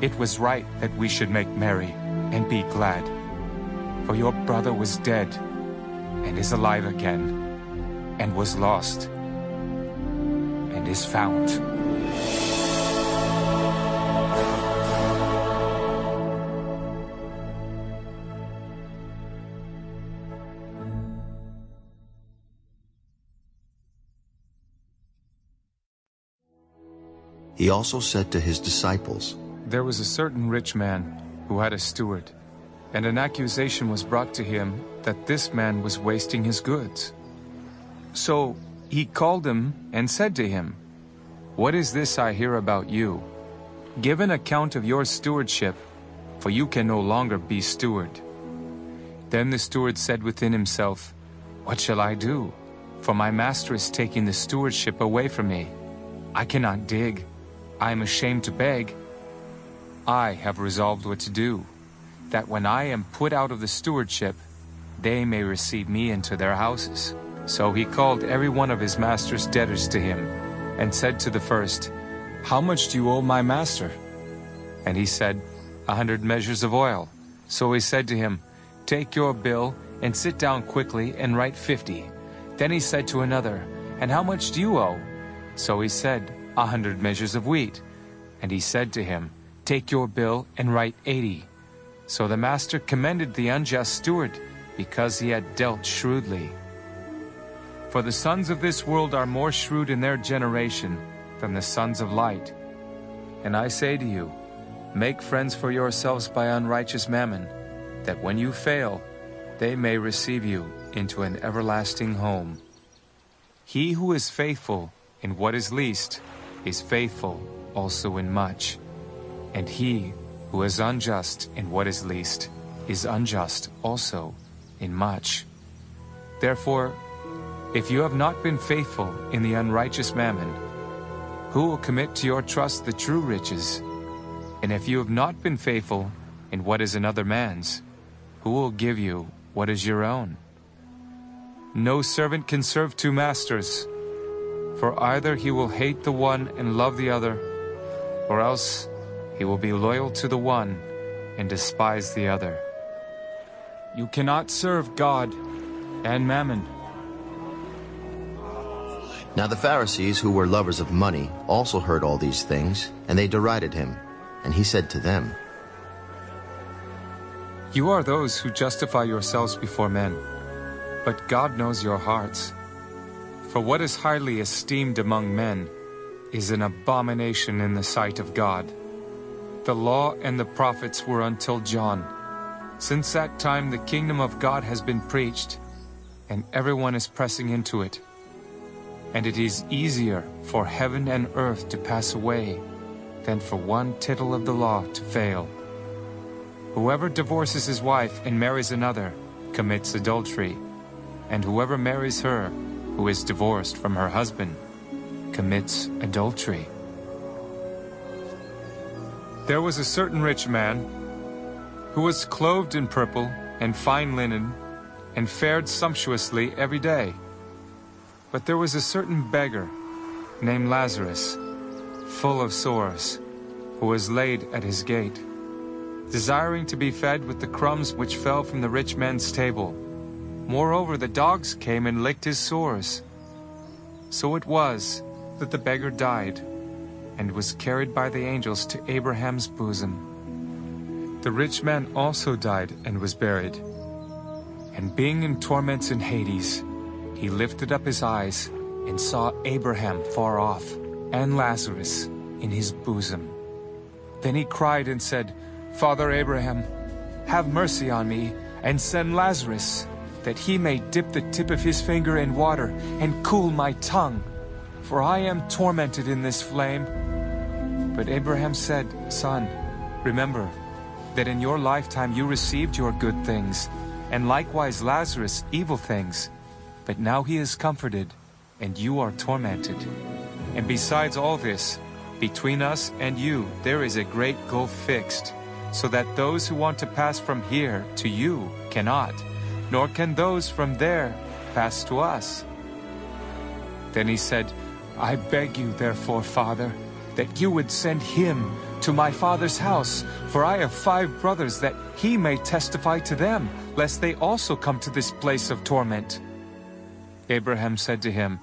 It was right that we should make merry and be glad, for your brother was dead and is alive again, and was lost and is found. He also said to his disciples, There was a certain rich man who had a steward, and an accusation was brought to him that this man was wasting his goods. So he called him and said to him, What is this I hear about you? Give an account of your stewardship, for you can no longer be steward. Then the steward said within himself, What shall I do? For my master is taking the stewardship away from me. I cannot dig. I am ashamed to beg. I have resolved what to do, that when I am put out of the stewardship, they may receive me into their houses. So he called every one of his master's debtors to him, and said to the first, How much do you owe my master? And he said, A hundred measures of oil. So he said to him, Take your bill, and sit down quickly, and write fifty. Then he said to another, And how much do you owe? So he said, a hundred measures of wheat. And he said to him, Take your bill and write eighty. So the master commended the unjust steward, because he had dealt shrewdly. For the sons of this world are more shrewd in their generation than the sons of light. And I say to you, make friends for yourselves by unrighteous mammon, that when you fail, they may receive you into an everlasting home. He who is faithful in what is least is faithful also in much. And he who is unjust in what is least is unjust also in much. Therefore, if you have not been faithful in the unrighteous mammon, who will commit to your trust the true riches? And if you have not been faithful in what is another man's, who will give you what is your own? No servant can serve two masters, for either he will hate the one and love the other, or else he will be loyal to the one and despise the other. You cannot serve God and mammon. Now the Pharisees, who were lovers of money, also heard all these things, and they derided him. And he said to them, You are those who justify yourselves before men, but God knows your hearts. For what is highly esteemed among men is an abomination in the sight of God. The law and the prophets were until John. Since that time the kingdom of God has been preached, and everyone is pressing into it. And it is easier for heaven and earth to pass away than for one tittle of the law to fail. Whoever divorces his wife and marries another commits adultery, and whoever marries her who is divorced from her husband commits adultery. There was a certain rich man who was clothed in purple and fine linen and fared sumptuously every day. But there was a certain beggar named Lazarus, full of sores, who was laid at his gate, desiring to be fed with the crumbs which fell from the rich man's table. Moreover, the dogs came and licked his sores. So it was that the beggar died and was carried by the angels to Abraham's bosom. The rich man also died and was buried. And being in torments in Hades, he lifted up his eyes and saw Abraham far off and Lazarus in his bosom. Then he cried and said, Father Abraham, have mercy on me and send Lazarus, that he may dip the tip of his finger in water and cool my tongue, for I am tormented in this flame. But Abraham said, Son, remember that in your lifetime you received your good things, and likewise Lazarus evil things. But now he is comforted, and you are tormented. And besides all this, between us and you there is a great gulf fixed, so that those who want to pass from here to you cannot, nor can those from there pass to us. Then he said, I beg you, therefore, Father, that you would send him to my father's house, for I have five brothers, that he may testify to them, lest they also come to this place of torment. Abraham said to him,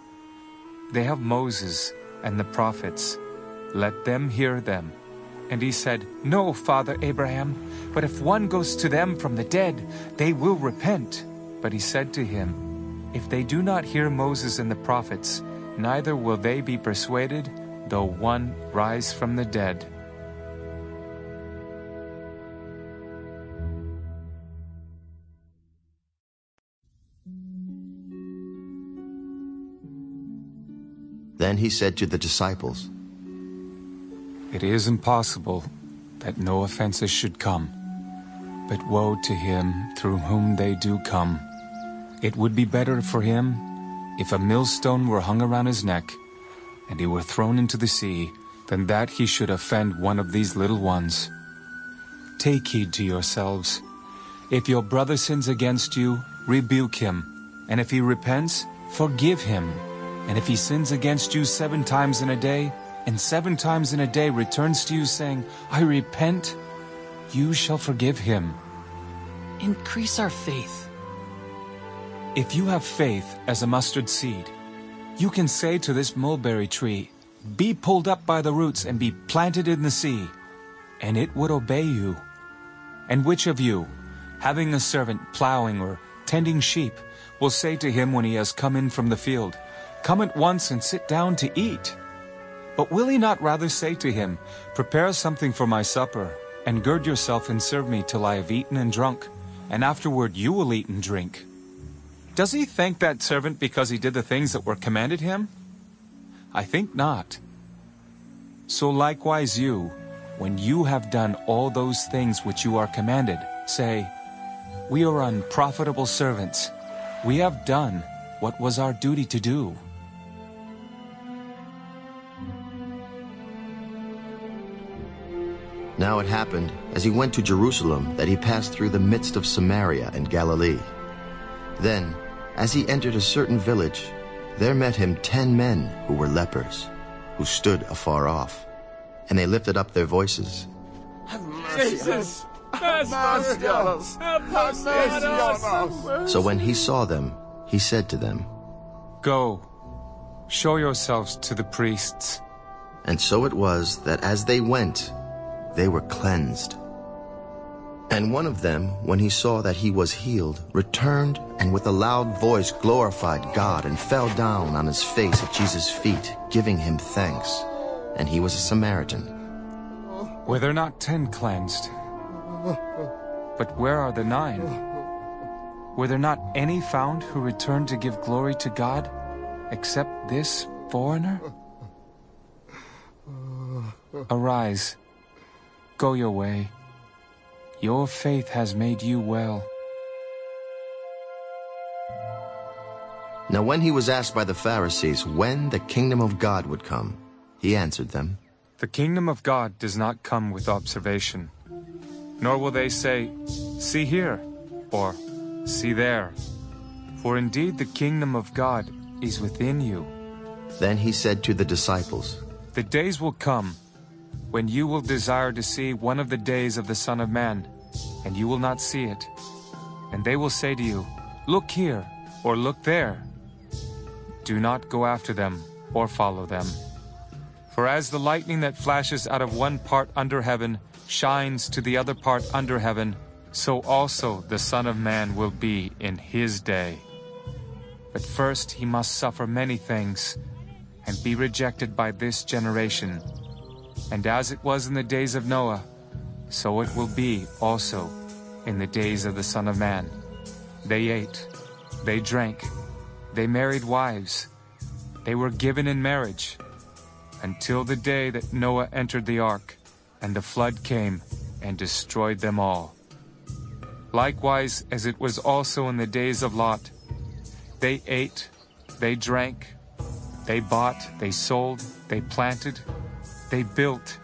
They have Moses and the prophets. Let them hear them. And he said, No, Father Abraham, but if one goes to them from the dead, they will repent. But he said to him, If they do not hear Moses and the prophets, neither will they be persuaded, though one rise from the dead. Then he said to the disciples, It is impossible that no offenses should come, but woe to him through whom they do come. It would be better for him if a millstone were hung around his neck, and he were thrown into the sea, than that he should offend one of these little ones. Take heed to yourselves. If your brother sins against you, rebuke him, and if he repents, forgive him. And if he sins against you seven times in a day, and seven times in a day returns to you saying, I repent, you shall forgive him. Increase our faith. If you have faith as a mustard seed, you can say to this mulberry tree, Be pulled up by the roots and be planted in the sea, and it would obey you. And which of you, having a servant plowing or tending sheep, will say to him when he has come in from the field, Come at once and sit down to eat? But will he not rather say to him, Prepare something for my supper, and gird yourself and serve me till I have eaten and drunk, and afterward you will eat and drink? Does he thank that servant because he did the things that were commanded him? I think not. So likewise you, when you have done all those things which you are commanded, say, We are unprofitable servants. We have done what was our duty to do. Now it happened, as he went to Jerusalem, that he passed through the midst of Samaria and Galilee. Then, as he entered a certain village, there met him ten men who were lepers, who stood afar off. And they lifted up their voices. Jesus, have mercy on us! Have mercy on us! So when he saw them, he said to them, Go, show yourselves to the priests. And so it was that as they went, they were cleansed. And one of them, when he saw that he was healed, returned and with a loud voice glorified God and fell down on his face at Jesus' feet, giving him thanks. And he was a Samaritan. Were there not ten cleansed? But where are the nine? Were there not any found who returned to give glory to God, except this foreigner? Arise, go your way. Your faith has made you well. Now when he was asked by the Pharisees when the kingdom of God would come, he answered them, The kingdom of God does not come with observation, nor will they say, See here, or See there. For indeed the kingdom of God is within you. Then he said to the disciples, The days will come when you will desire to see one of the days of the Son of Man, and you will not see it. And they will say to you, Look here, or look there. Do not go after them, or follow them. For as the lightning that flashes out of one part under heaven shines to the other part under heaven, so also the Son of Man will be in his day. But first he must suffer many things, and be rejected by this generation. And as it was in the days of Noah, so it will be also in the days of the Son of Man. They ate, they drank, they married wives, they were given in marriage, until the day that Noah entered the ark, and the flood came and destroyed them all. Likewise, as it was also in the days of Lot, they ate, they drank, they bought, they sold, they planted, they built.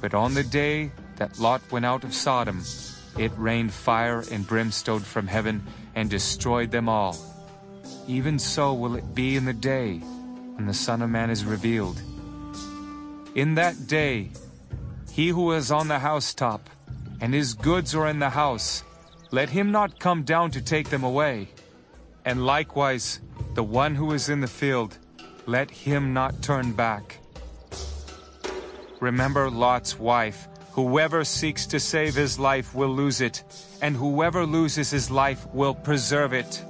But on the day that Lot went out of Sodom, it rained fire and brimstone from heaven and destroyed them all. Even so will it be in the day when the Son of Man is revealed. In that day, he who is on the housetop, and his goods are in the house, let him not come down to take them away. And likewise, the one who is in the field, let him not turn back. Remember Lot's wife. Whoever seeks to save his life will lose it, and whoever loses his life will preserve it.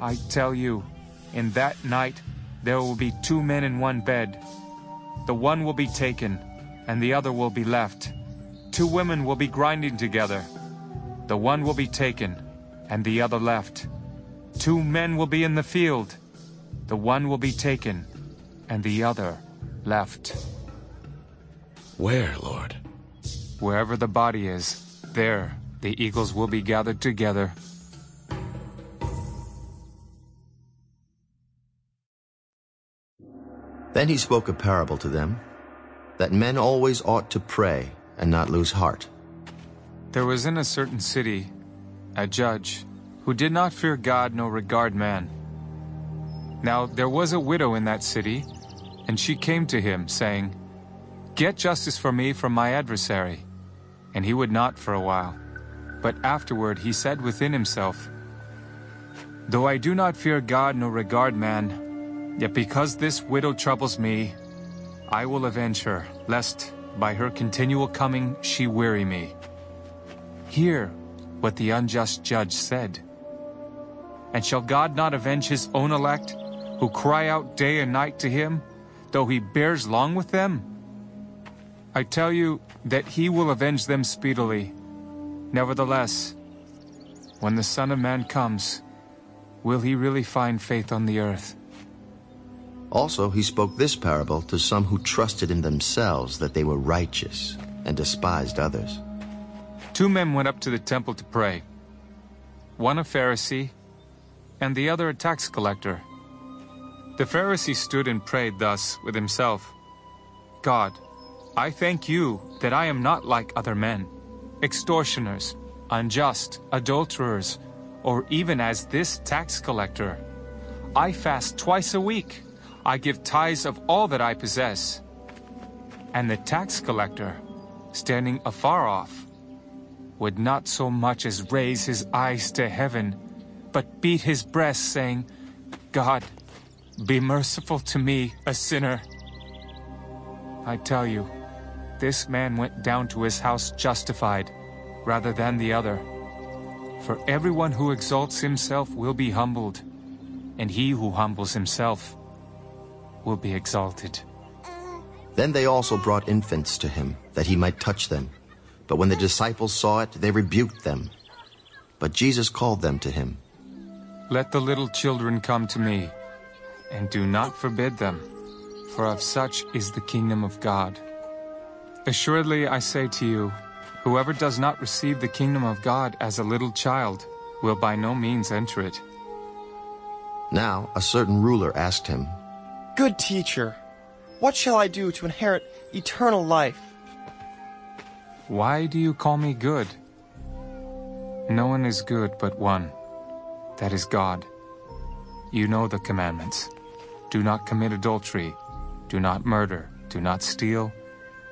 I tell you, in that night there will be two men in one bed. The one will be taken, and the other will be left. Two women will be grinding together. The one will be taken, and the other left. Two men will be in the field. The one will be taken, and the other left. Where, Lord? Wherever the body is, there the eagles will be gathered together. Then he spoke a parable to them, that men always ought to pray and not lose heart. There was in a certain city a judge who did not fear God nor regard man. Now there was a widow in that city, and she came to him, saying, Get justice for me from my adversary. And he would not for a while. But afterward he said within himself, Though I do not fear God nor regard man, yet because this widow troubles me, I will avenge her, lest by her continual coming she weary me. Hear what the unjust judge said. And shall God not avenge his own elect, who cry out day and night to him, though he bears long with them? I tell you that he will avenge them speedily. Nevertheless, when the Son of Man comes, will he really find faith on the earth? Also he spoke this parable to some who trusted in themselves that they were righteous and despised others. Two men went up to the temple to pray. One a Pharisee, and the other a tax collector. The Pharisee stood and prayed thus with himself, God, I thank you that I am not like other men, extortioners, unjust, adulterers, or even as this tax collector. I fast twice a week. I give tithes of all that I possess. And the tax collector, standing afar off, would not so much as raise his eyes to heaven, but beat his breast, saying, God, be merciful to me, a sinner. I tell you, this man went down to his house justified, rather than the other. For everyone who exalts himself will be humbled, and he who humbles himself will be exalted. Then they also brought infants to him, that he might touch them. But when the disciples saw it, they rebuked them. But Jesus called them to him. Let the little children come to me, and do not forbid them, for of such is the kingdom of God. Assuredly I say to you, whoever does not receive the kingdom of God as a little child will by no means enter it. Now a certain ruler asked him, Good teacher, what shall I do to inherit eternal life? Why do you call me good? No one is good but one, that is God. You know the commandments. Do not commit adultery. Do not murder. Do not steal.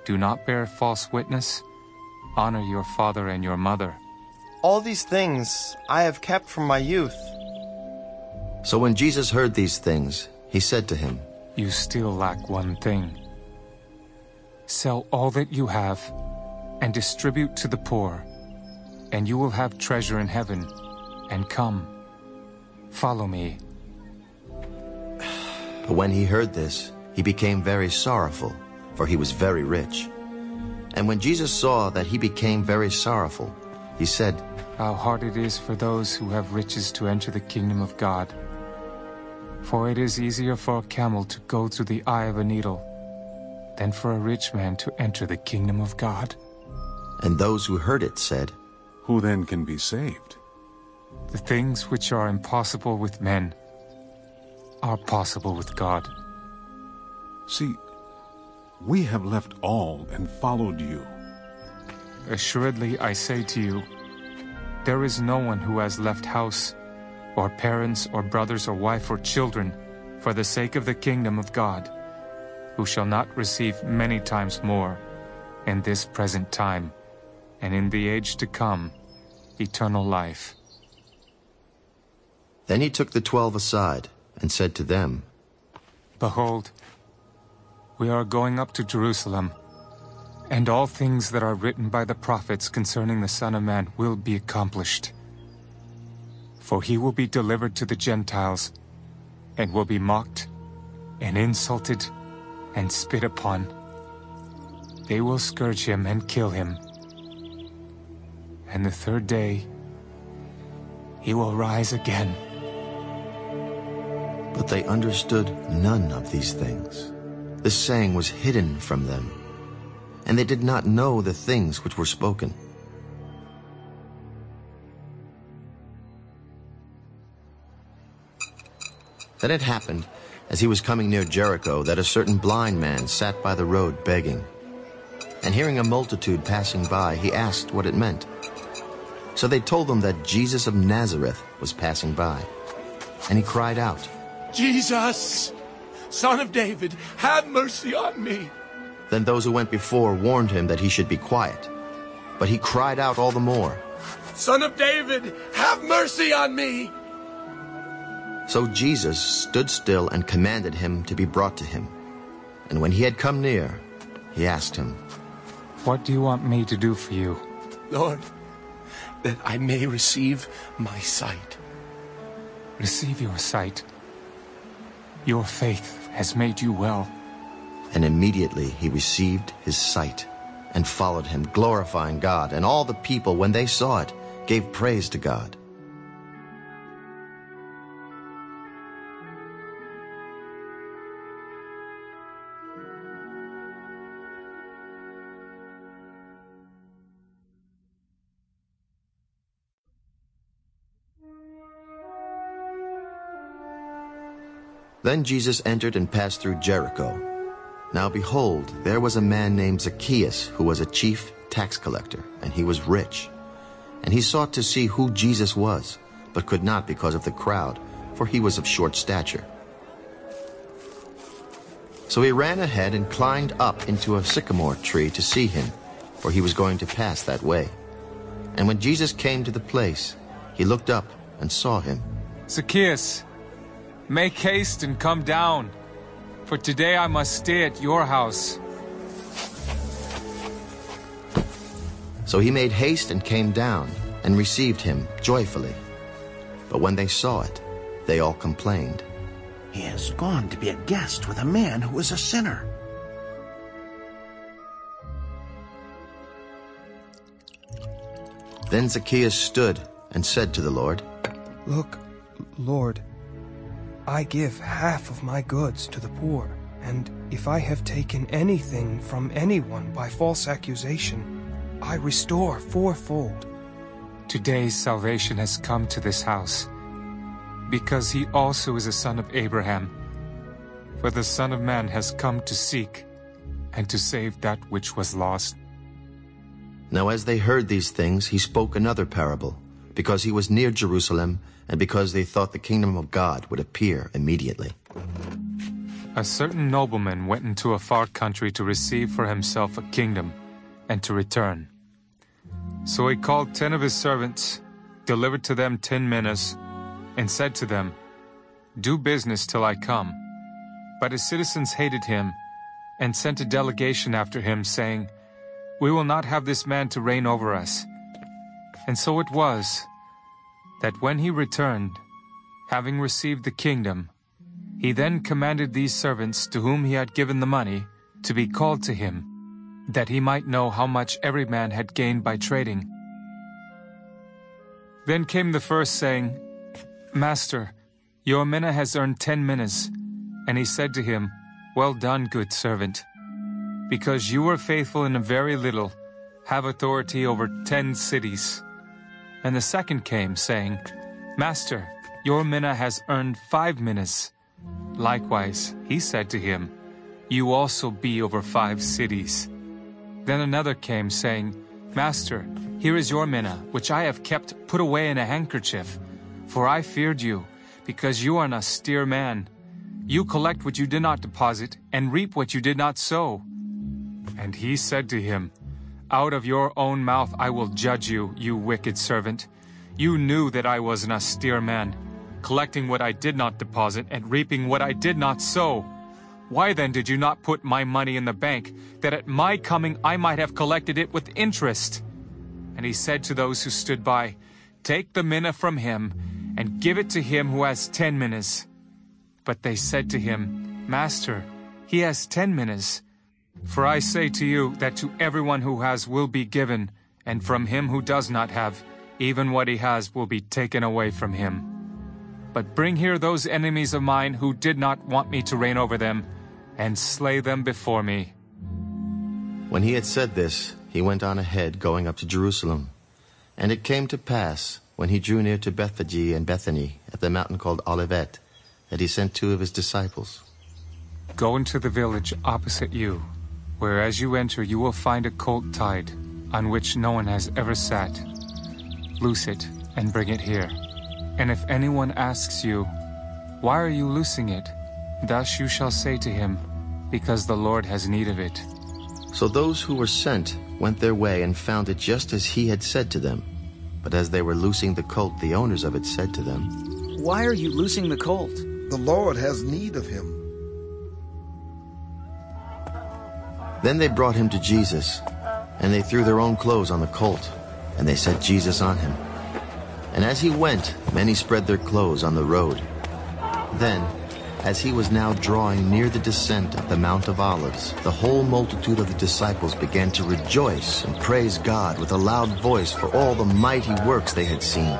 Do not bear false witness. Honor your father and your mother. All these things I have kept from my youth. So when Jesus heard these things, he said to him, You still lack one thing. Sell all that you have and distribute to the poor, and you will have treasure in heaven. And come, follow me. But when he heard this, he became very sorrowful, for he was very rich. And when Jesus saw that he became very sorrowful, he said, How hard it is for those who have riches to enter the kingdom of God. For it is easier for a camel to go through the eye of a needle than for a rich man to enter the kingdom of God. And those who heard it said, Who then can be saved? The things which are impossible with men are possible with God. See, we have left all and followed you. Assuredly, I say to you, there is no one who has left house, or parents, or brothers, or wife, or children, for the sake of the kingdom of God, who shall not receive many times more in this present time, and in the age to come, eternal life. Then he took the twelve aside, and said to them, Behold, we are going up to Jerusalem, and all things that are written by the prophets concerning the Son of Man will be accomplished. For he will be delivered to the Gentiles, and will be mocked, and insulted, and spit upon. They will scourge him and kill him. And the third day, he will rise again. But they understood none of these things. This saying was hidden from them, and they did not know the things which were spoken. Then it happened, as he was coming near Jericho, that a certain blind man sat by the road begging. And hearing a multitude passing by, he asked what it meant. So they told him that Jesus of Nazareth was passing by. And he cried out, Jesus, son of David, have mercy on me. Then those who went before warned him that he should be quiet. But he cried out all the more, Son of David, have mercy on me. So Jesus stood still and commanded him to be brought to him. And when he had come near, he asked him, What do you want me to do for you? Lord, that I may receive my sight. Receive your sight. Your faith has made you well. And immediately he received his sight and followed him, glorifying God. And all the people, when they saw it, gave praise to God. Then Jesus entered and passed through Jericho. Now behold, there was a man named Zacchaeus, who was a chief tax collector, and he was rich. And he sought to see who Jesus was, but could not because of the crowd, for he was of short stature. So he ran ahead and climbed up into a sycamore tree to see him, for he was going to pass that way. And when Jesus came to the place, he looked up and saw him. Zacchaeus, make haste and come down, for today I must stay at your house. So he made haste and came down and received him joyfully. But when they saw it, they all complained. He has gone to be a guest with a man who is a sinner. Then Zacchaeus stood and said to the Lord, Look, Lord, I give half of my goods to the poor, and if I have taken anything from anyone by false accusation, I restore fourfold. Today salvation has come to this house, because he also is a son of Abraham. For the Son of Man has come to seek and to save that which was lost. Now as they heard these things, he spoke another parable, because he was near Jerusalem, and because they thought the kingdom of God would appear immediately. A certain nobleman went into a far country to receive for himself a kingdom, and to return. So he called ten of his servants, delivered to them ten minas, and said to them, Do business till I come. But his citizens hated him, and sent a delegation after him, saying, We will not have this man to reign over us. And so it was, that when he returned, having received the kingdom, he then commanded these servants to whom he had given the money to be called to him, that he might know how much every man had gained by trading. Then came the first, saying, Master, your mina has earned ten minas. And he said to him, Well done, good servant. Because you were faithful in a very little, have authority over ten cities. And the second came, saying, Master, your mina has earned five minas. Likewise, he said to him, You also be over five cities. Then another came, saying, Master, here is your mina, which I have kept put away in a handkerchief. For I feared you, because you are an austere man. You collect what you did not deposit, and reap what you did not sow. And he said to him, Out of your own mouth I will judge you, you wicked servant. You knew that I was an austere man collecting what I did not deposit and reaping what I did not sow. Why then did you not put my money in the bank, that at my coming I might have collected it with interest? And he said to those who stood by, Take the mina from him, and give it to him who has ten minas. But they said to him, Master, he has ten minas. For I say to you that to everyone who has will be given, and from him who does not have, even what he has will be taken away from him. But bring here those enemies of mine who did not want me to reign over them, and slay them before me. When he had said this, he went on ahead, going up to Jerusalem. And it came to pass, when he drew near to Bethphage and Bethany, at the mountain called Olivet, that he sent two of his disciples. Go into the village opposite you, where as you enter you will find a colt tied, on which no one has ever sat. Loose it, and bring it here. And if anyone asks you, Why are you loosing it? Thus you shall say to him, Because the Lord has need of it. So those who were sent went their way and found it just as he had said to them. But as they were loosing the colt, the owners of it said to them, Why are you loosing the colt? The Lord has need of him. Then they brought him to Jesus, and they threw their own clothes on the colt, and they set Jesus on him. And as he went, many spread their clothes on the road. Then, as he was now drawing near the descent of the Mount of Olives, the whole multitude of the disciples began to rejoice and praise God with a loud voice for all the mighty works they had seen.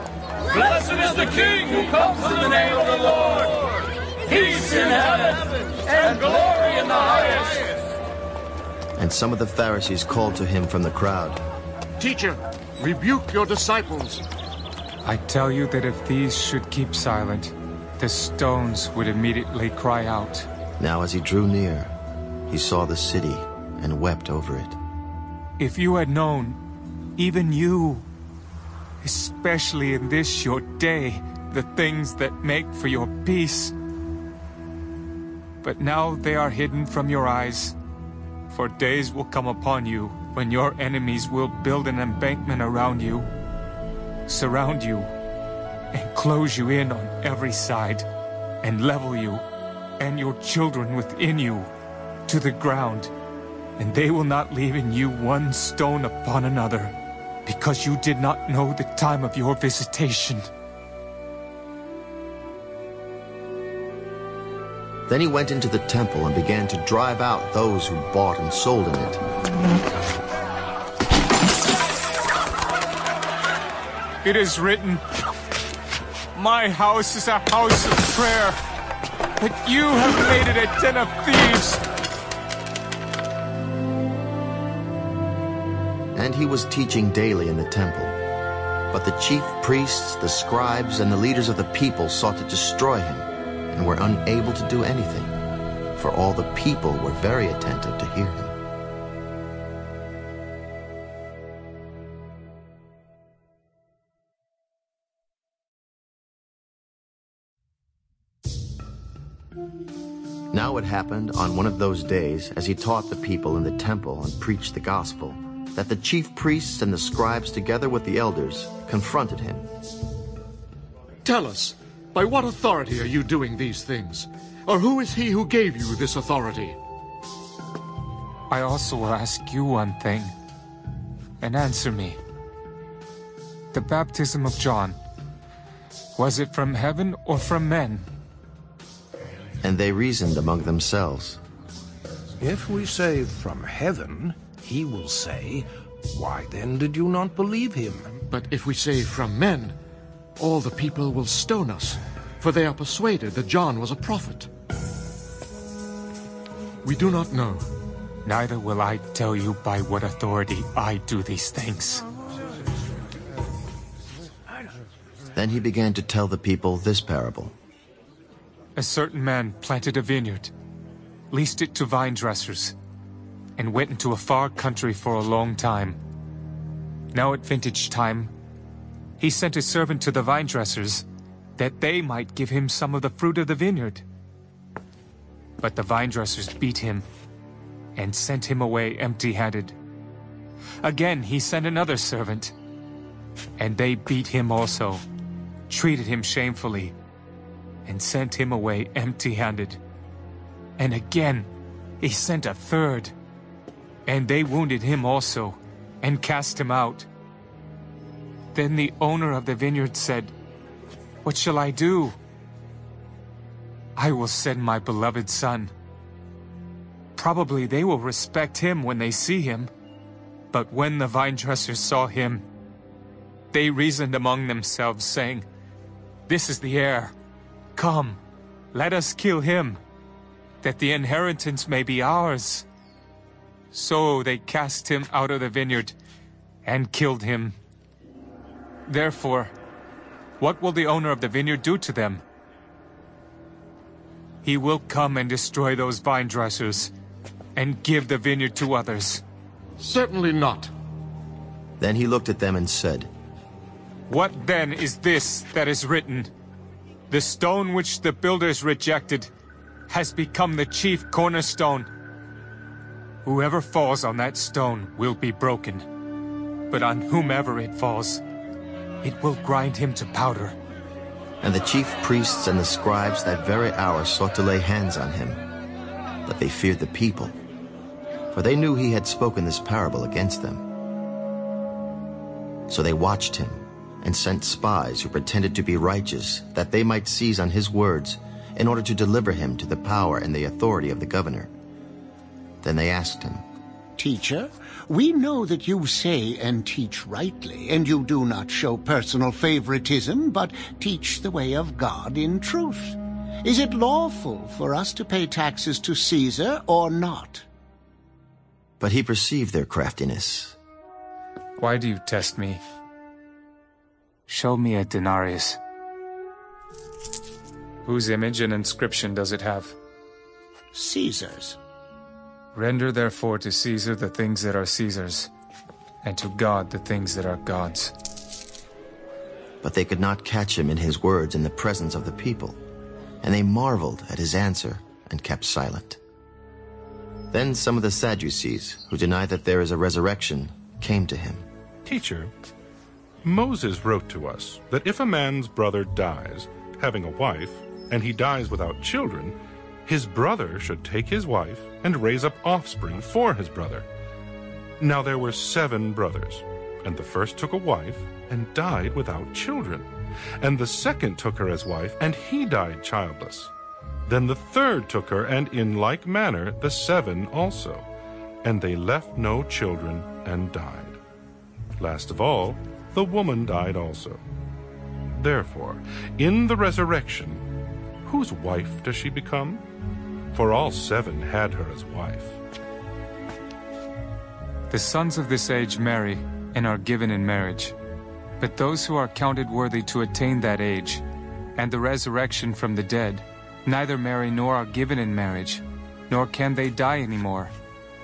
Blessed is the King who comes in the name of the Lord! Peace in heaven and glory in the highest! And some of the Pharisees called to him from the crowd, Teacher, rebuke your disciples. I tell you that if these should keep silent, the stones would immediately cry out. Now as he drew near, he saw the city and wept over it. If you had known, even you, especially in this your day, the things that make for your peace. But now they are hidden from your eyes. For days will come upon you when your enemies will build an embankment around you surround you, and close you in on every side, and level you and your children within you to the ground, and they will not leave in you one stone upon another, because you did not know the time of your visitation. Then he went into the temple and began to drive out those who bought and sold in it. It is written, My house is a house of prayer, but you have made it a den of thieves. And he was teaching daily in the temple. But the chief priests, the scribes, and the leaders of the people sought to destroy him, and were unable to do anything, for all the people were very attentive to hear him. Now it happened on one of those days, as he taught the people in the temple and preached the gospel, that the chief priests and the scribes, together with the elders, confronted him. Tell us, by what authority are you doing these things? Or who is he who gave you this authority? I also will ask you one thing, and answer me. The baptism of John, was it from heaven or from men? And they reasoned among themselves. If we say from heaven, he will say, Why then did you not believe him? But if we say from men, all the people will stone us, for they are persuaded that John was a prophet. We do not know. Neither will I tell you by what authority I do these things. Then he began to tell the people this parable. A certain man planted a vineyard, leased it to vine dressers, and went into a far country for a long time. Now at vintage time, he sent a servant to the vine dressers that they might give him some of the fruit of the vineyard. But the vine dressers beat him and sent him away empty-handed. Again he sent another servant, and they beat him also, treated him shamefully, and sent him away empty-handed. And again he sent a third, and they wounded him also, and cast him out. Then the owner of the vineyard said, What shall I do? I will send my beloved son. Probably they will respect him when they see him. But when the vine dressers saw him, they reasoned among themselves, saying, This is the heir. Come, let us kill him, that the inheritance may be ours. So they cast him out of the vineyard and killed him. Therefore, what will the owner of the vineyard do to them? He will come and destroy those vine dressers and give the vineyard to others. Certainly not. Then he looked at them and said, What then is this that is written? The stone which the builders rejected has become the chief cornerstone. Whoever falls on that stone will be broken, but on whomever it falls, it will grind him to powder. And the chief priests and the scribes that very hour sought to lay hands on him. But they feared the people, for they knew he had spoken this parable against them. So they watched him and sent spies who pretended to be righteous, that they might seize on his words in order to deliver him to the power and the authority of the governor. Then they asked him, Teacher, we know that you say and teach rightly, and you do not show personal favoritism, but teach the way of God in truth. Is it lawful for us to pay taxes to Caesar or not? But he perceived their craftiness. Why do you test me? Show me a denarius. Whose image and inscription does it have? Caesar's. Render therefore to Caesar the things that are Caesar's, and to God the things that are God's. But they could not catch him in his words in the presence of the people, and they marveled at his answer and kept silent. Then some of the Sadducees, who deny that there is a resurrection, came to him. Teacher, Moses wrote to us that if a man's brother dies, having a wife, and he dies without children, his brother should take his wife and raise up offspring for his brother. Now there were seven brothers, and the first took a wife and died without children. And the second took her as wife, and he died childless. Then the third took her, and in like manner the seven also. And they left no children and died. Last of all, the woman died also. Therefore, in the resurrection, whose wife does she become? For all seven had her as wife. The sons of this age marry and are given in marriage. But those who are counted worthy to attain that age, and the resurrection from the dead, neither marry nor are given in marriage, nor can they die any more,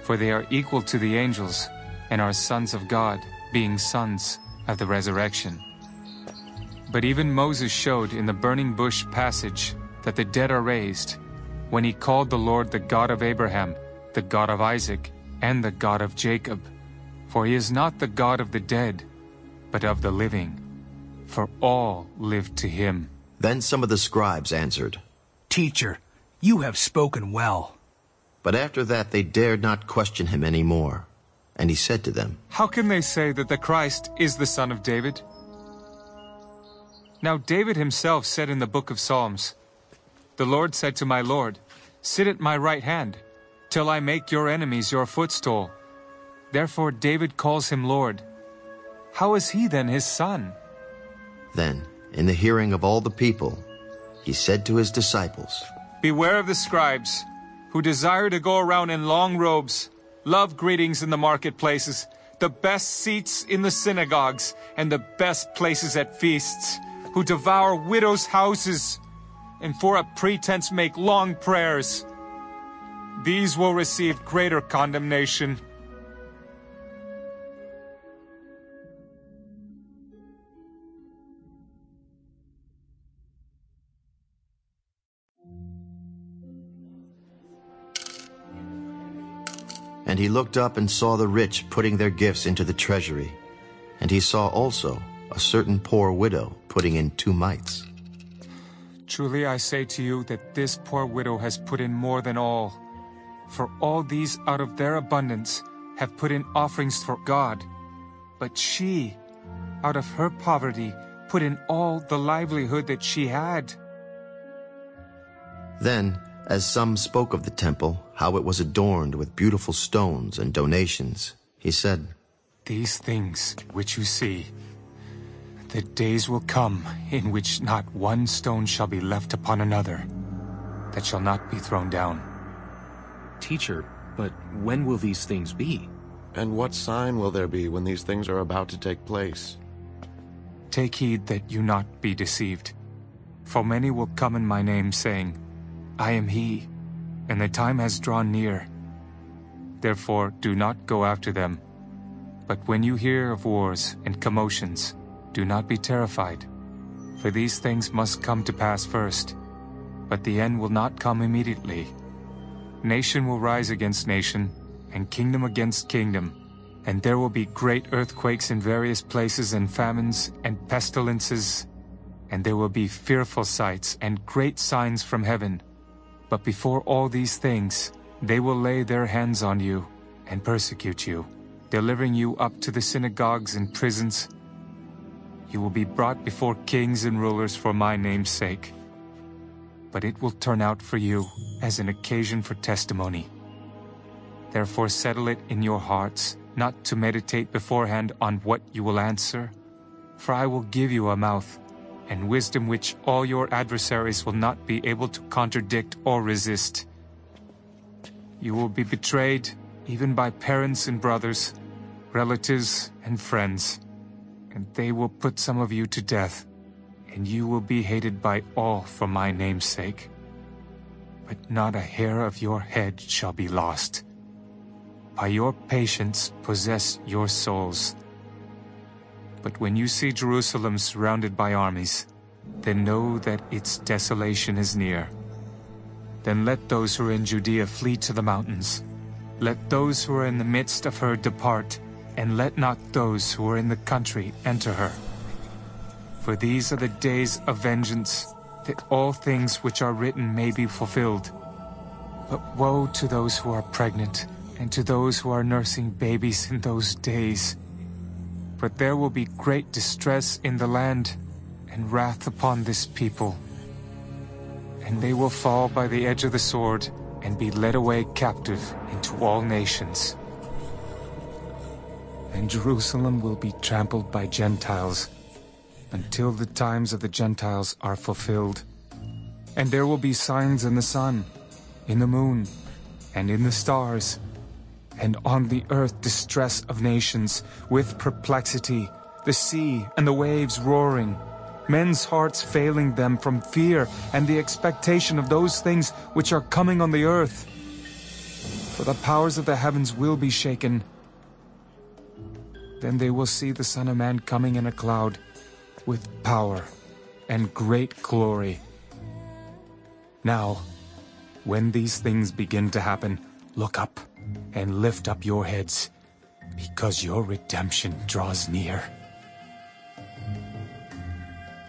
for they are equal to the angels, and are sons of God, being sons of the resurrection. But even Moses showed in the burning bush passage that the dead are raised, when he called the Lord the God of Abraham, the God of Isaac, and the God of Jacob. For he is not the God of the dead, but of the living. For all live to him. Then some of the scribes answered, Teacher, you have spoken well. But after that they dared not question him any more. And he said to them, How can they say that the Christ is the son of David? Now David himself said in the book of Psalms, The Lord said to my Lord, Sit at my right hand, till I make your enemies your footstool. Therefore David calls him Lord. How is he then his son? Then, in the hearing of all the people, he said to his disciples, Beware of the scribes, who desire to go around in long robes, love greetings in the marketplaces, the best seats in the synagogues, and the best places at feasts, who devour widows' houses, and for a pretense make long prayers. These will receive greater condemnation. And he looked up and saw the rich putting their gifts into the treasury. And he saw also a certain poor widow putting in two mites. Truly I say to you that this poor widow has put in more than all. For all these out of their abundance have put in offerings for God. But she, out of her poverty, put in all the livelihood that she had. Then, as some spoke of the temple, how it was adorned with beautiful stones and donations, he said, These things which you see, the days will come in which not one stone shall be left upon another, that shall not be thrown down. Teacher, but when will these things be? And what sign will there be when these things are about to take place? Take heed that you not be deceived. For many will come in my name, saying, I am he, and the time has drawn near. Therefore do not go after them. But when you hear of wars and commotions, do not be terrified, for these things must come to pass first, but the end will not come immediately. Nation will rise against nation, and kingdom against kingdom, and there will be great earthquakes in various places and famines and pestilences, and there will be fearful sights and great signs from heaven. But before all these things, they will lay their hands on you and persecute you, delivering you up to the synagogues and prisons. You will be brought before kings and rulers for my name's sake. But it will turn out for you as an occasion for testimony. Therefore settle it in your hearts not to meditate beforehand on what you will answer. For I will give you a mouth and wisdom which all your adversaries will not be able to contradict or resist. You will be betrayed even by parents and brothers, relatives and friends, and they will put some of you to death, and you will be hated by all for my name's sake. But not a hair of your head shall be lost. By your patience possess your souls. But when you see Jerusalem surrounded by armies, then know that its desolation is near. Then let those who are in Judea flee to the mountains. Let those who are in the midst of her depart, and let not those who are in the country enter her. For these are the days of vengeance, that all things which are written may be fulfilled. But woe to those who are pregnant, and to those who are nursing babies in those days. For there will be great distress in the land, and wrath upon this people. And they will fall by the edge of the sword, and be led away captive into all nations. And Jerusalem will be trampled by Gentiles, until the times of the Gentiles are fulfilled. And there will be signs in the sun, in the moon, and in the stars, and on the earth distress of nations, with perplexity, the sea and the waves roaring, men's hearts failing them from fear and the expectation of those things which are coming on the earth. For the powers of the heavens will be shaken. Then they will see the Son of Man coming in a cloud, with power and great glory. Now, when these things begin to happen, look up and lift up your heads, Because your redemption draws near.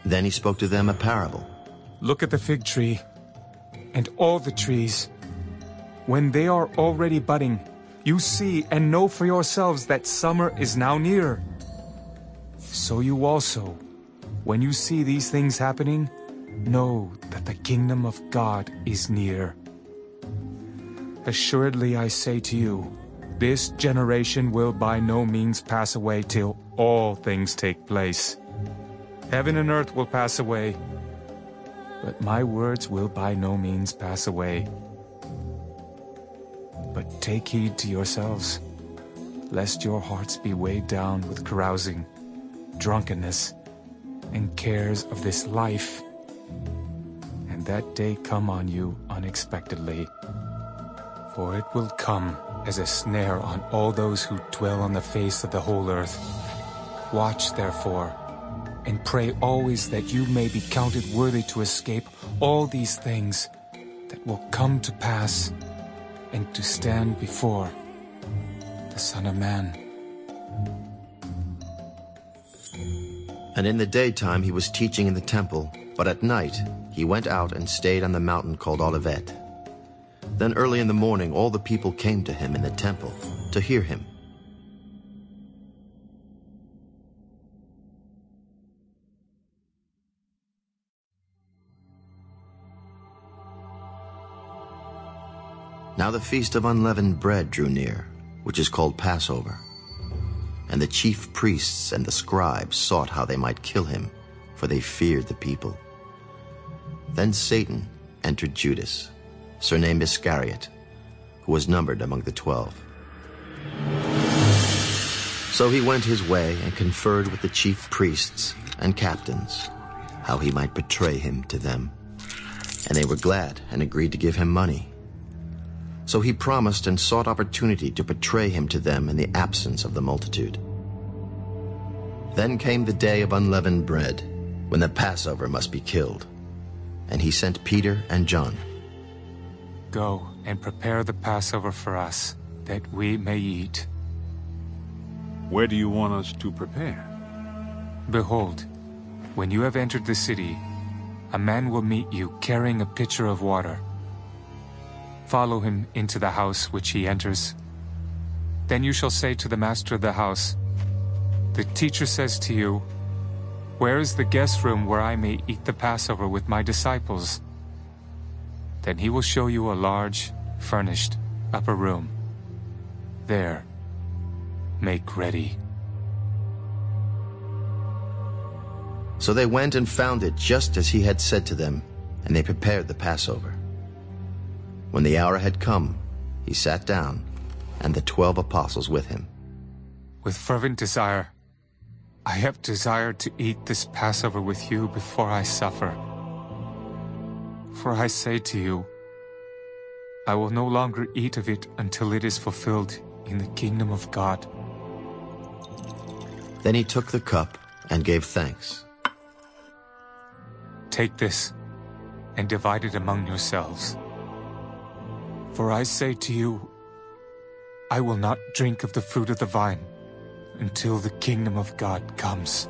Then he spoke to them a parable. Look at the fig tree and all the trees. When they are already budding, you see and know for yourselves that summer is now near. So you also, when you see these things happening, know that the kingdom of God is near. Assuredly I say to you, this generation will by no means pass away till all things take place. Heaven and earth will pass away, but my words will by no means pass away. But take heed to yourselves, lest your hearts be weighed down with carousing, drunkenness, and cares of this life, and that day come on you unexpectedly. For it will come as a snare on all those who dwell on the face of the whole earth. Watch, therefore, and pray always that you may be counted worthy to escape all these things that will come to pass and to stand before the Son of Man. And in the daytime he was teaching in the temple, but at night he went out and stayed on the mountain called Olivet. Then early in the morning all the people came to him in the temple to hear him. Now the feast of unleavened bread drew near, which is called Passover. And the chief priests and the scribes sought how they might kill him, for they feared the people. Then Satan entered Judas, surnamed Iscariot, who was numbered among the twelve. So he went his way and conferred with the chief priests and captains, how he might betray him to them. And they were glad and agreed to give him money. So he promised and sought opportunity to betray him to them in the absence of the multitude. Then came the day of unleavened bread, when the Passover must be killed. And he sent Peter and John. Go and prepare the Passover for us, that we may eat. Where do you want us to prepare? Behold, when you have entered the city, a man will meet you carrying a pitcher of water. Follow him into the house which he enters. Then you shall say to the master of the house, The teacher says to you, Where is the guest room where I may eat the Passover with my disciples? Then he will show you a large, furnished, upper room. There, make ready. So they went and found it just as he had said to them, and they prepared the Passover. When the hour had come, he sat down, and the twelve apostles with him. With fervent desire, I have desired to eat this Passover with you before I suffer. For I say to you, I will no longer eat of it until it is fulfilled in the kingdom of God. Then he took the cup and gave thanks. Take this and divide it among yourselves. For I say to you, I will not drink of the fruit of the vine until the kingdom of God comes.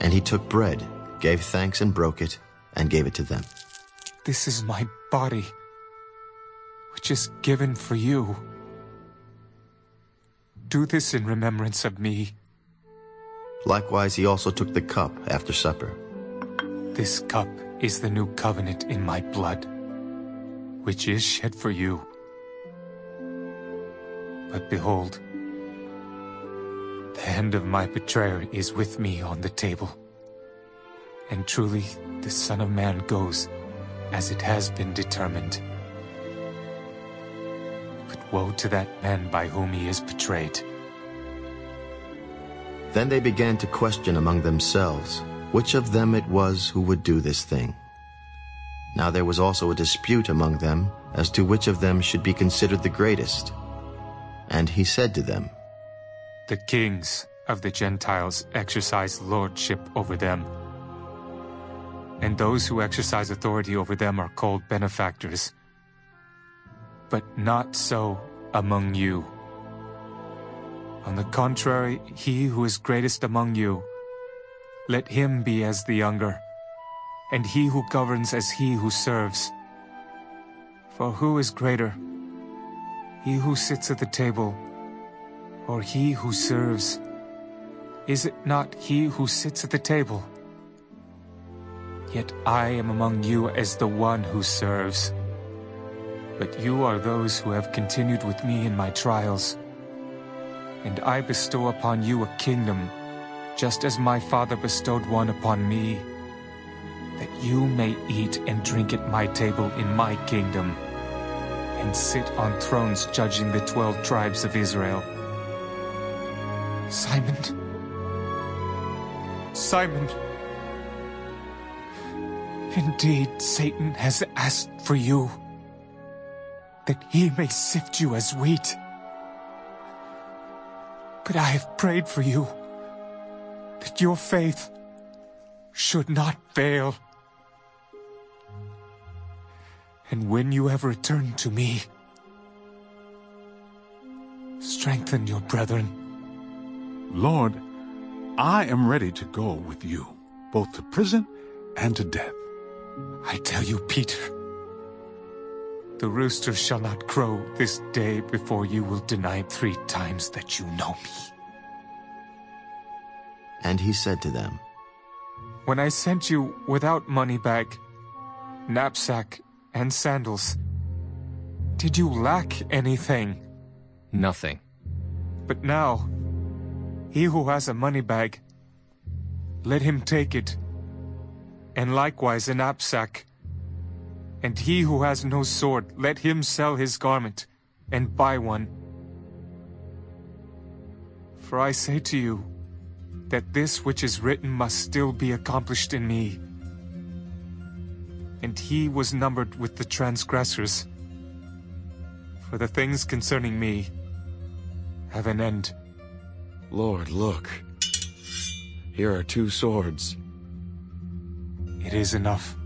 And he took bread, gave thanks and broke it, and gave it to them. This is my body, which is given for you. Do this in remembrance of me. Likewise, he also took the cup after supper. This cup is the new covenant in my blood, which is shed for you. But behold, the hand of my betrayer is with me on the table. And truly, the Son of Man goes as it has been determined. But woe to that man by whom he is betrayed. Then they began to question among themselves which of them it was who would do this thing. Now there was also a dispute among them as to which of them should be considered the greatest. And he said to them, The kings of the Gentiles exercise lordship over them. And those who exercise authority over them are called benefactors. But not so among you. On the contrary, he who is greatest among you, let him be as the younger, and he who governs as he who serves. For who is greater, he who sits at the table, or he who serves? Is it not he who sits at the table? Yet I am among you as the one who serves. But you are those who have continued with me in my trials. And I bestow upon you a kingdom, just as my Father bestowed one upon me, that you may eat and drink at my table in my kingdom and sit on thrones judging the twelve tribes of Israel. Simon, Simon, indeed Satan has asked for you, that he may sift you as wheat. But I have prayed for you, that your faith should not fail. And when you have returned to me, strengthen your brethren. Lord, I am ready to go with you, both to prison and to death. I tell you, Peter, the rooster shall not crow this day before you will deny three times that you know me. And he said to them, When I sent you without money bag, knapsack, and sandals, did you lack anything? Nothing. But now, he who has a money bag, let him take it, and likewise a knapsack. And he who has no sword, let him sell his garment, and buy one. For I say to you, that this which is written must still be accomplished in me. And he was numbered with the transgressors. For the things concerning me have an end. Lord, look. Here are two swords. It is enough.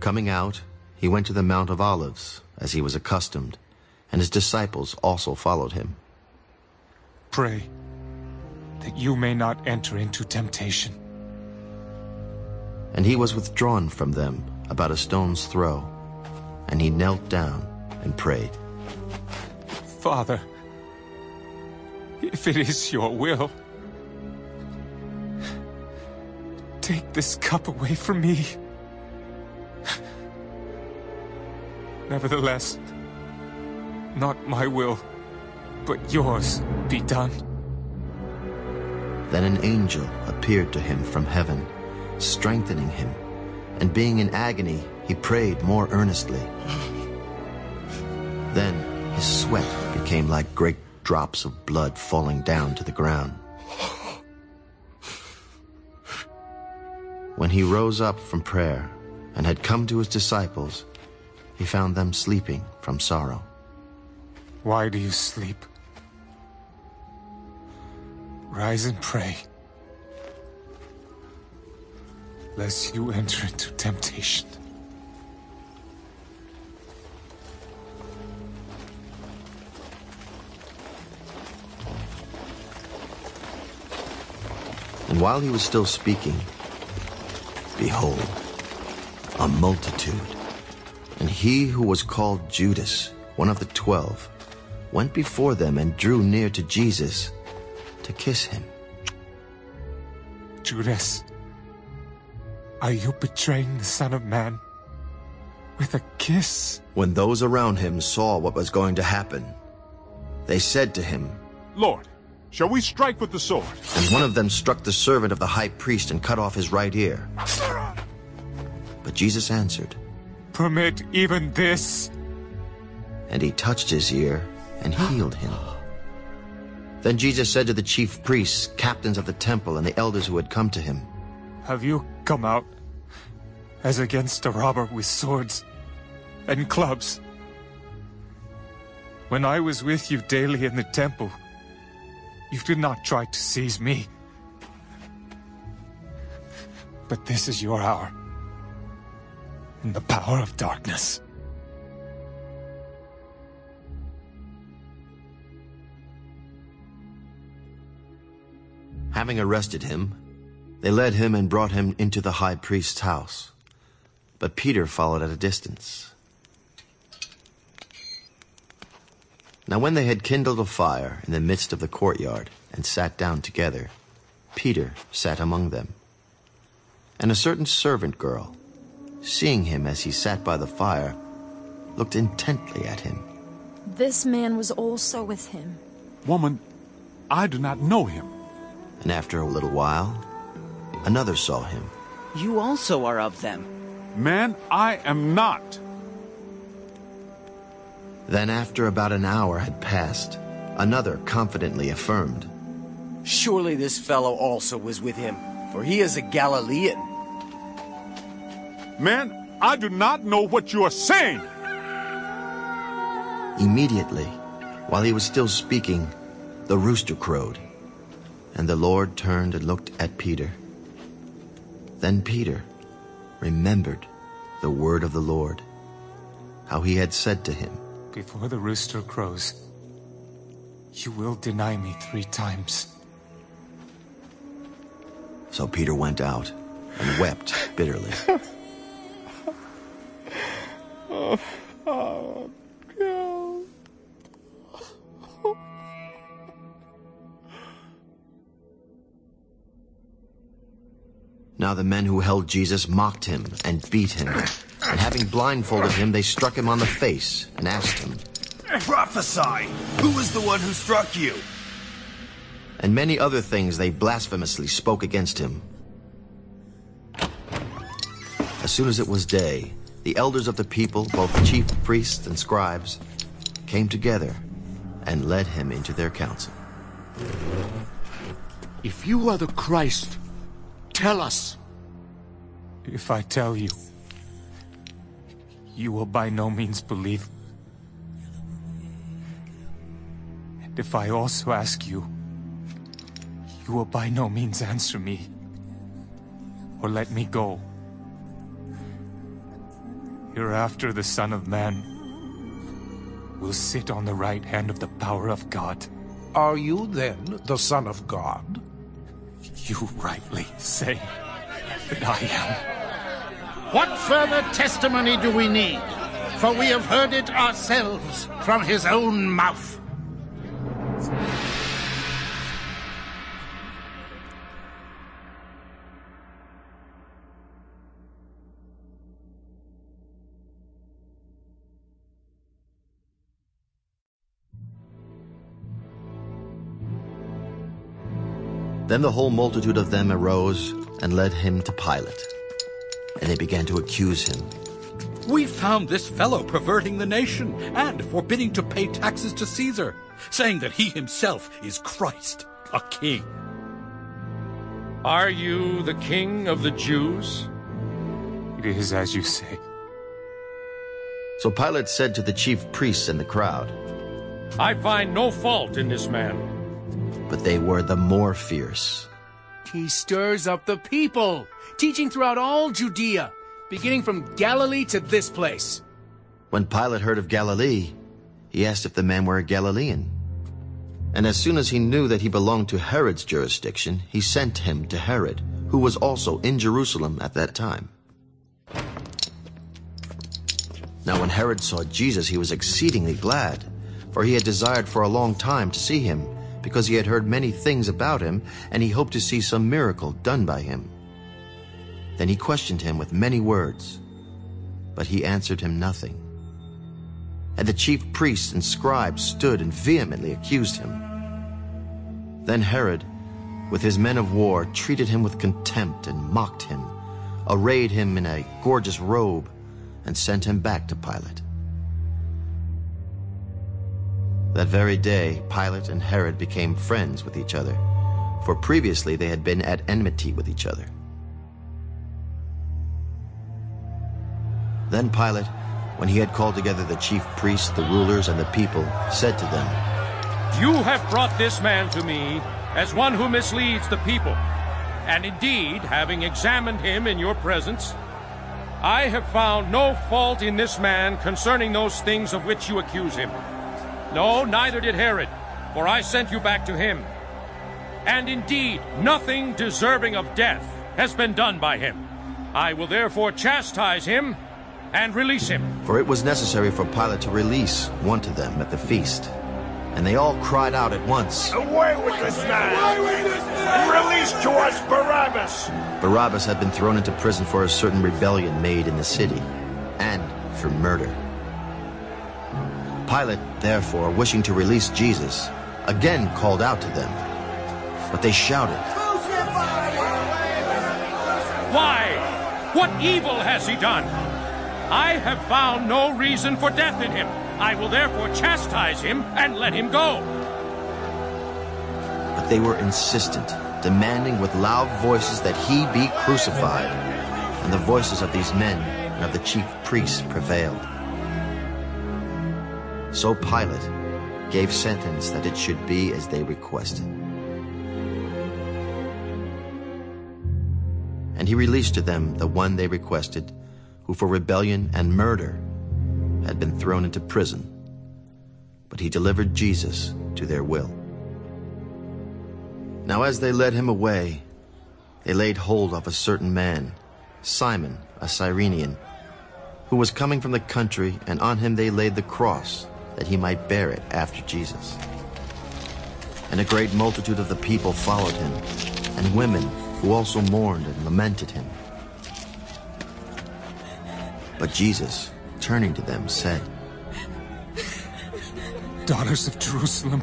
Coming out, he went to the Mount of Olives, as he was accustomed, and his disciples also followed him. Pray that you may not enter into temptation. And he was withdrawn from them about a stone's throw, and he knelt down and prayed. Father, if it is your will, take this cup away from me. Nevertheless, not my will, but yours be done. Then an angel appeared to him from heaven, strengthening him, and being in agony, he prayed more earnestly. Then his sweat became like great drops of blood falling down to the ground. When he rose up from prayer and had come to his disciples, he found them sleeping from sorrow. Why do you sleep? Rise and pray, lest you enter into temptation. And while he was still speaking, behold, a multitude, and he who was called Judas, one of the twelve, went before them and drew near to Jesus to kiss him. Judas, are you betraying the Son of Man with a kiss? When those around him saw what was going to happen, they said to him, Lord, shall we strike with the sword? And one of them struck the servant of the high priest and cut off his right ear. But Jesus answered, Permit even this. And he touched his ear and healed him. Then Jesus said to the chief priests, captains of the temple, and the elders who had come to him, Have you come out as against a robber with swords and clubs? When I was with you daily in the temple, you did not try to seize me. But this is your hour. In the power of darkness. Having arrested him, they led him and brought him into the high priest's house. But Peter followed at a distance. Now when they had kindled a fire in the midst of the courtyard and sat down together, Peter sat among them. And a certain servant girl, seeing him as he sat by the fire, looked intently at him. This man was also with him. Woman, I do not know him. And after a little while, another saw him. You also are of them. Man, I am not. Then after about an hour had passed, another confidently affirmed, Surely this fellow also was with him, for he is a Galilean. Man, I do not know what you are saying. Immediately, while he was still speaking, the rooster crowed. And the Lord turned and looked at Peter. Then Peter remembered the word of the Lord, how he had said to him, Before the rooster crows, you will deny me three times. So Peter went out and wept bitterly. oh, oh, God. Now the men who held Jesus mocked him and beat him. And having blindfolded him, they struck him on the face and asked him, Prophesy! Who was the one who struck you? And many other things they blasphemously spoke against him. As soon as it was day, the elders of the people, both chief priests and scribes, came together and led him into their council. If you are the Christ, tell us. If I tell you, you will by no means believe. And if I also ask you, you will by no means answer me or let me go. Hereafter the Son of Man will sit on the right hand of the power of God. Are you then the Son of God? You rightly say that I am. What further testimony do we need? For we have heard it ourselves from his own mouth. Then the whole multitude of them arose and led him to Pilate. And they began to accuse him. We found this fellow perverting the nation and forbidding to pay taxes to Caesar, saying that he himself is Christ, a king. Are you the king of the Jews? It is as you say. So Pilate said to the chief priests and the crowd, I find no fault in this man. But they were the more fierce. He stirs up the people, teaching throughout all Judea, beginning from Galilee to this place. When Pilate heard of Galilee, he asked if the man were a Galilean. And as soon as he knew that he belonged to Herod's jurisdiction, he sent him to Herod, who was also in Jerusalem at that time. Now when Herod saw Jesus, he was exceedingly glad, for he had desired for a long time to see him, because he had heard many things about him, and he hoped to see some miracle done by him. Then he questioned him with many words, but he answered him nothing. And the chief priests and scribes stood and vehemently accused him. Then Herod, with his men of war, treated him with contempt and mocked him, arrayed him in a gorgeous robe, and sent him back to Pilate. That very day, Pilate and Herod became friends with each other, for previously they had been at enmity with each other. Then Pilate, when he had called together the chief priests, the rulers, and the people, said to them, You have brought this man to me as one who misleads the people. And indeed, having examined him in your presence, I have found no fault in this man concerning those things of which you accuse him. No, neither did Herod, for I sent you back to him. And indeed, nothing deserving of death has been done by him. I will therefore chastise him and release him. For it was necessary for Pilate to release one to them at the feast. And they all cried out at once, Away with this man! Away with this man! Release to us Barabbas! Barabbas had been thrown into prison for a certain rebellion made in the city, and for murder. Pilate, therefore, wishing to release Jesus, again called out to them. But they shouted, Why? What evil has he done? I have found no reason for death in him. I will therefore chastise him and let him go. But they were insistent, demanding with loud voices that he be crucified. And the voices of these men and of the chief priests prevailed. So Pilate gave sentence that it should be as they requested. And he released to them the one they requested, who for rebellion and murder had been thrown into prison. But he delivered Jesus to their will. Now as they led him away, they laid hold of a certain man, Simon, a Cyrenian, who was coming from the country, and on him they laid the cross, that he might bear it after Jesus. And a great multitude of the people followed him, and women who also mourned and lamented him. But Jesus, turning to them, said, Daughters of Jerusalem,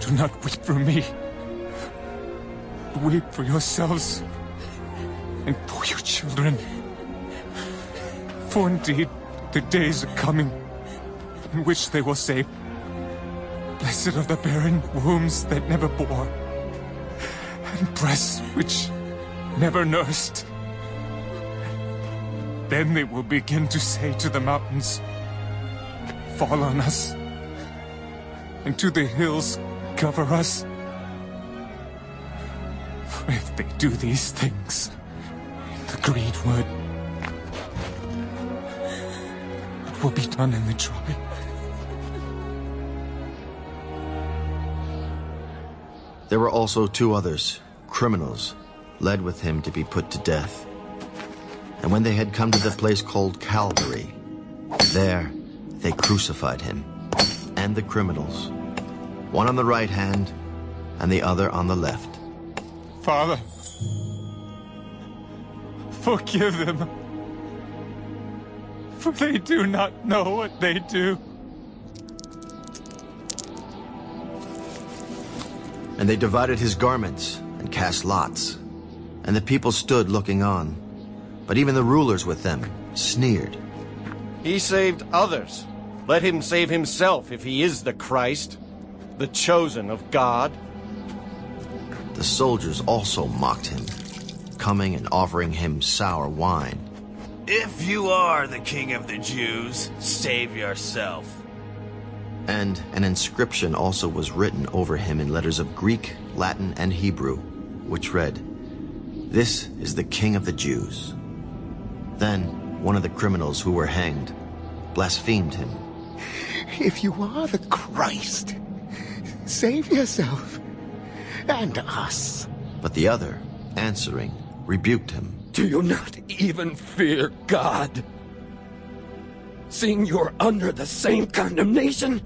do not weep for me. Weep for yourselves and for your children. For indeed, the days are coming in which they will say, Blessed are the barren wombs that never bore, and breasts which never nursed. Then they will begin to say to the mountains, Fall on us, and to the hills, cover us. For if they do these things in the green will be done in the dry. There were also two others, criminals, led with him to be put to death. And when they had come to the place called Calvary, there they crucified him and the criminals, one on the right hand and the other on the left. Father, forgive them, for they do not know what they do. And they divided his garments and cast lots. And the people stood looking on. But even the rulers with them sneered. He saved others. Let him save himself if he is the Christ, the chosen of God. The soldiers also mocked him, coming and offering him sour wine. If you are the king of the Jews, save yourself. And an inscription also was written over him in letters of Greek, Latin, and Hebrew, which read, This is the King of the Jews. Then one of the criminals who were hanged blasphemed him. If you are the Christ, save yourself and us. But the other, answering, rebuked him. Do you not even fear God? Seeing you're under the same condemnation?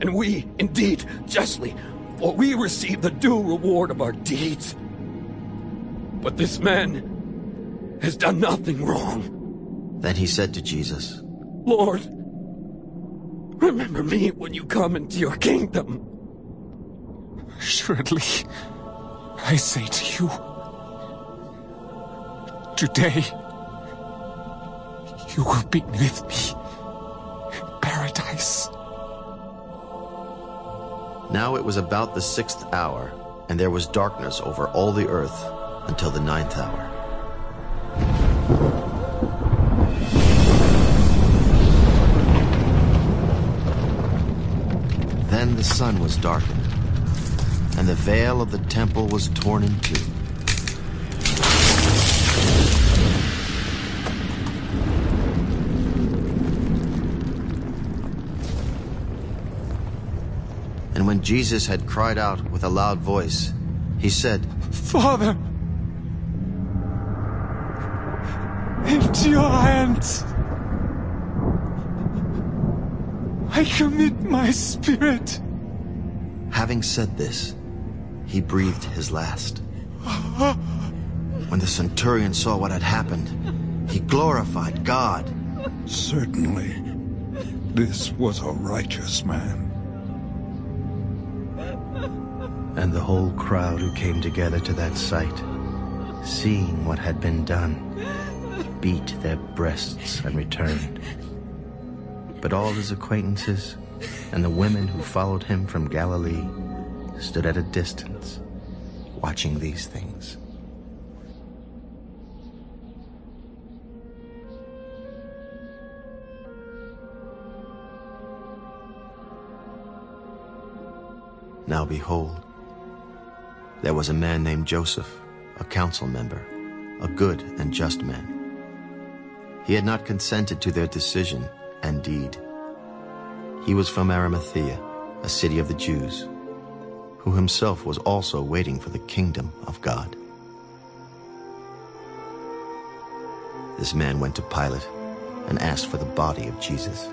And we, indeed, justly, for we receive the due reward of our deeds. But this man has done nothing wrong. Then he said to Jesus, Lord, remember me when you come into your kingdom. Surely, I say to you, today you will be with me in paradise. Now it was about the sixth hour, and there was darkness over all the earth until the ninth hour. Then the sun was darkened, and the veil of the temple was torn in two. And when Jesus had cried out with a loud voice, he said, Father, into your hands I commit my spirit. Having said this, he breathed his last. When the centurion saw what had happened, he glorified God. Certainly, this was a righteous man. And the whole crowd who came together to that sight, seeing what had been done, beat their breasts and returned. But all his acquaintances and the women who followed him from Galilee stood at a distance, watching these things. Now behold, there was a man named Joseph, a council member, a good and just man. He had not consented to their decision and deed. He was from Arimathea, a city of the Jews, who himself was also waiting for the kingdom of God. This man went to Pilate and asked for the body of Jesus.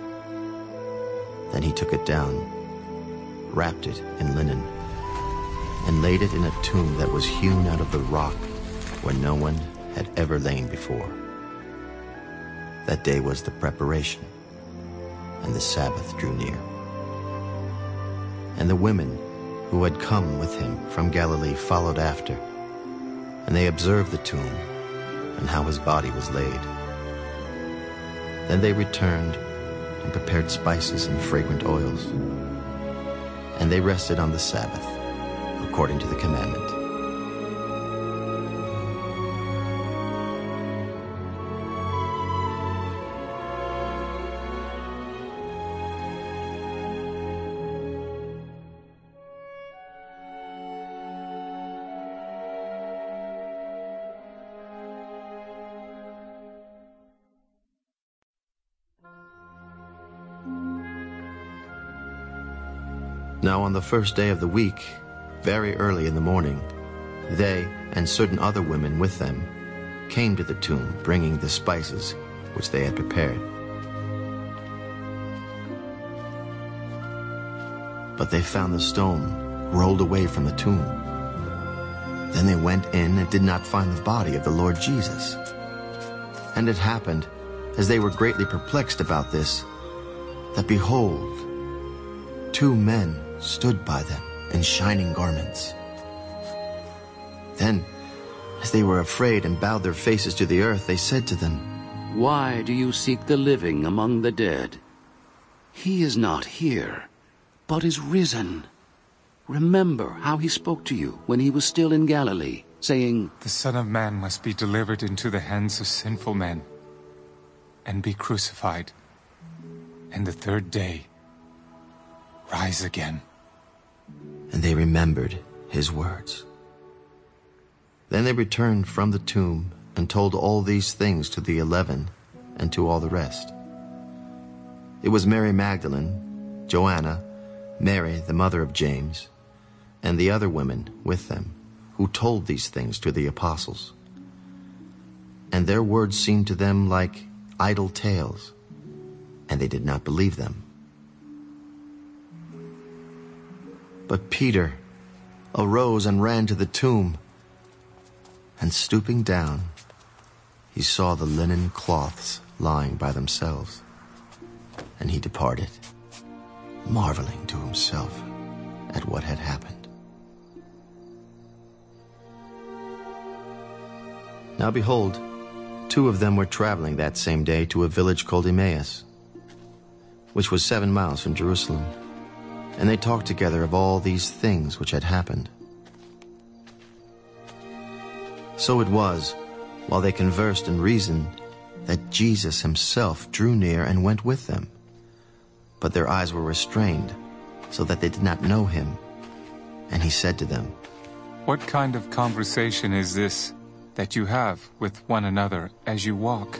Then he took it down, wrapped it in linen, and laid it in a tomb that was hewn out of the rock where no one had ever lain before. That day was the preparation, and the Sabbath drew near. And the women who had come with him from Galilee followed after, and they observed the tomb and how his body was laid. Then they returned and prepared spices and fragrant oils, and they rested on the Sabbath, according to the commandment. Now on the first day of the week, very early in the morning, they and certain other women with them came to the tomb bringing the spices which they had prepared. But they found the stone rolled away from the tomb. Then they went in and did not find the body of the Lord Jesus. And it happened, as they were greatly perplexed about this, that behold, two men stood by them in shining garments. Then, as they were afraid and bowed their faces to the earth, they said to them, Why do you seek the living among the dead? He is not here, but is risen. Remember how he spoke to you when he was still in Galilee, saying, The Son of Man must be delivered into the hands of sinful men and be crucified, and the third day rise again. And they remembered his words. Then they returned from the tomb and told all these things to the eleven and to all the rest. It was Mary Magdalene, Joanna, Mary, the mother of James, and the other women with them, who told these things to the apostles. And their words seemed to them like idle tales, and they did not believe them. But Peter arose and ran to the tomb, and stooping down, he saw the linen cloths lying by themselves, and he departed, marveling to himself at what had happened. Now behold, two of them were traveling that same day to a village called Emmaus, which was seven miles from Jerusalem. And they talked together of all these things which had happened. So it was, while they conversed and reasoned, that Jesus himself drew near and went with them. But their eyes were restrained, so that they did not know him. And he said to them, What kind of conversation is this that you have with one another as you walk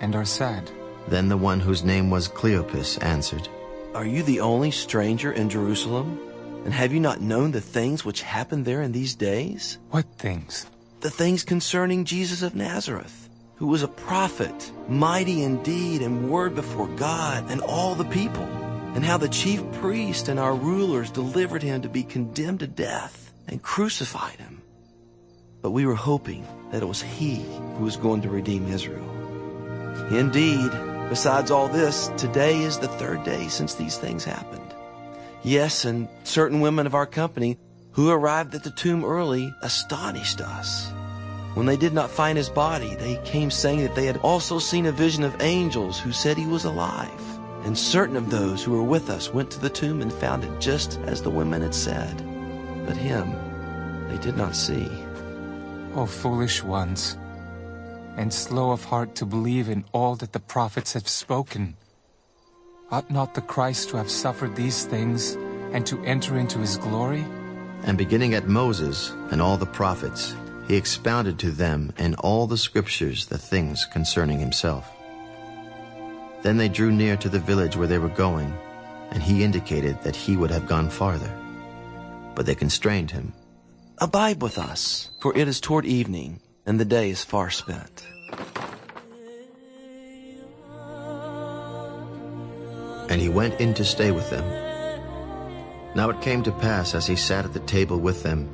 and are sad? Then the one whose name was Cleopas answered, Are you the only stranger in Jerusalem? And have you not known the things which happened there in these days? What things? The things concerning Jesus of Nazareth, who was a prophet, mighty in deed and word before God and all the people, and how the chief priest and our rulers delivered him to be condemned to death and crucified him. But we were hoping that it was he who was going to redeem Israel. Indeed, besides all this, today is the third day since these things happened. Yes, and certain women of our company who arrived at the tomb early astonished us. When they did not find his body, they came saying that they had also seen a vision of angels who said he was alive. And certain of those who were with us went to the tomb and found it just as the women had said. But him they did not see. O foolish ones, and slow of heart to believe in all that the prophets have spoken. Ought not the Christ to have suffered these things and to enter into his glory? And beginning at Moses and all the prophets, he expounded to them in all the scriptures the things concerning himself. Then they drew near to the village where they were going, and he indicated that he would have gone farther. But they constrained him. Abide with us, for it is toward evening, and the day is far spent. And he went in to stay with them. Now it came to pass as he sat at the table with them,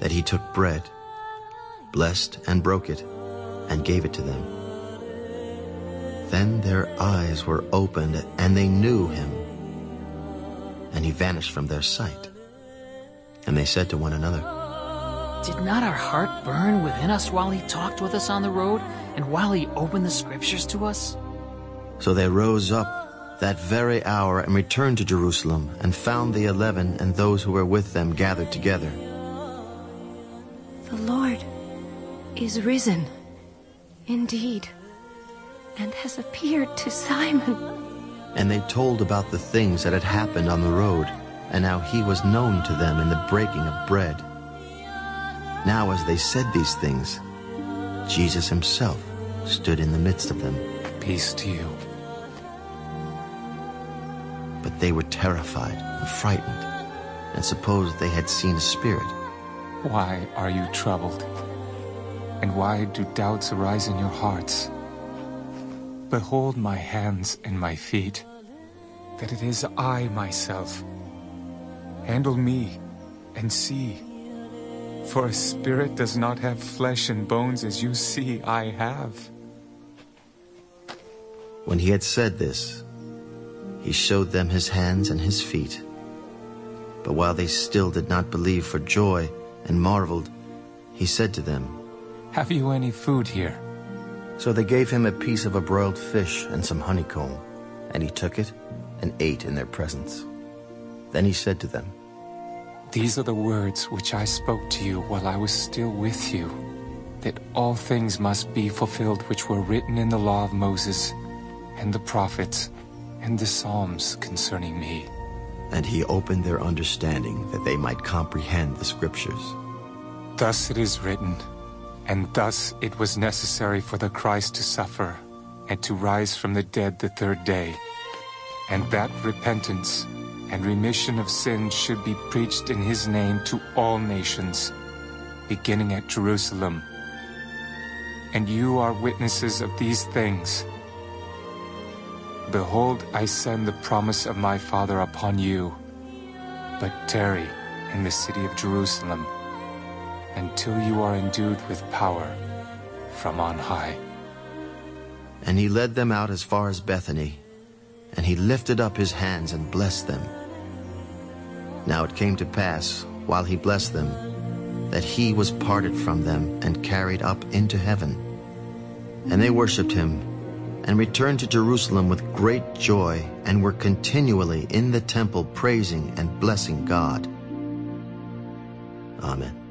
that he took bread, blessed and broke it, and gave it to them. Then their eyes were opened, and they knew him. And he vanished from their sight. And they said to one another, Did not our heart burn within us while he talked with us on the road, and while he opened the scriptures to us? So they rose up that very hour and returned to Jerusalem and found the eleven and those who were with them gathered together. The Lord is risen, indeed, and has appeared to Simon. And they told about the things that had happened on the road, and how he was known to them in the breaking of bread. Now as they said these things, Jesus himself stood in the midst of them. Peace to you. But they were terrified and frightened, and supposed they had seen a spirit. Why are you troubled? And why do doubts arise in your hearts? Behold my hands and my feet, that it is I myself. Handle me and see. For a spirit does not have flesh and bones as you see I have. When he had said this, he showed them his hands and his feet. But while they still did not believe for joy and marveled, he said to them, Have you any food here? So they gave him a piece of a broiled fish and some honeycomb, and he took it and ate in their presence. Then he said to them, These are the words which I spoke to you while I was still with you, that all things must be fulfilled which were written in the law of Moses and the prophets and the Psalms concerning me. And he opened their understanding that they might comprehend the scriptures. Thus it is written, and thus it was necessary for the Christ to suffer and to rise from the dead the third day, and that repentance and remission of sins should be preached in his name to all nations, beginning at Jerusalem. And you are witnesses of these things. Behold, I send the promise of my Father upon you, but tarry in the city of Jerusalem until you are endued with power from on high. And he led them out as far as Bethany, and he lifted up his hands and blessed them. Now it came to pass, while he blessed them, that he was parted from them and carried up into heaven. And they worshipped him, and returned to Jerusalem with great joy, and were continually in the temple praising and blessing God. Amen.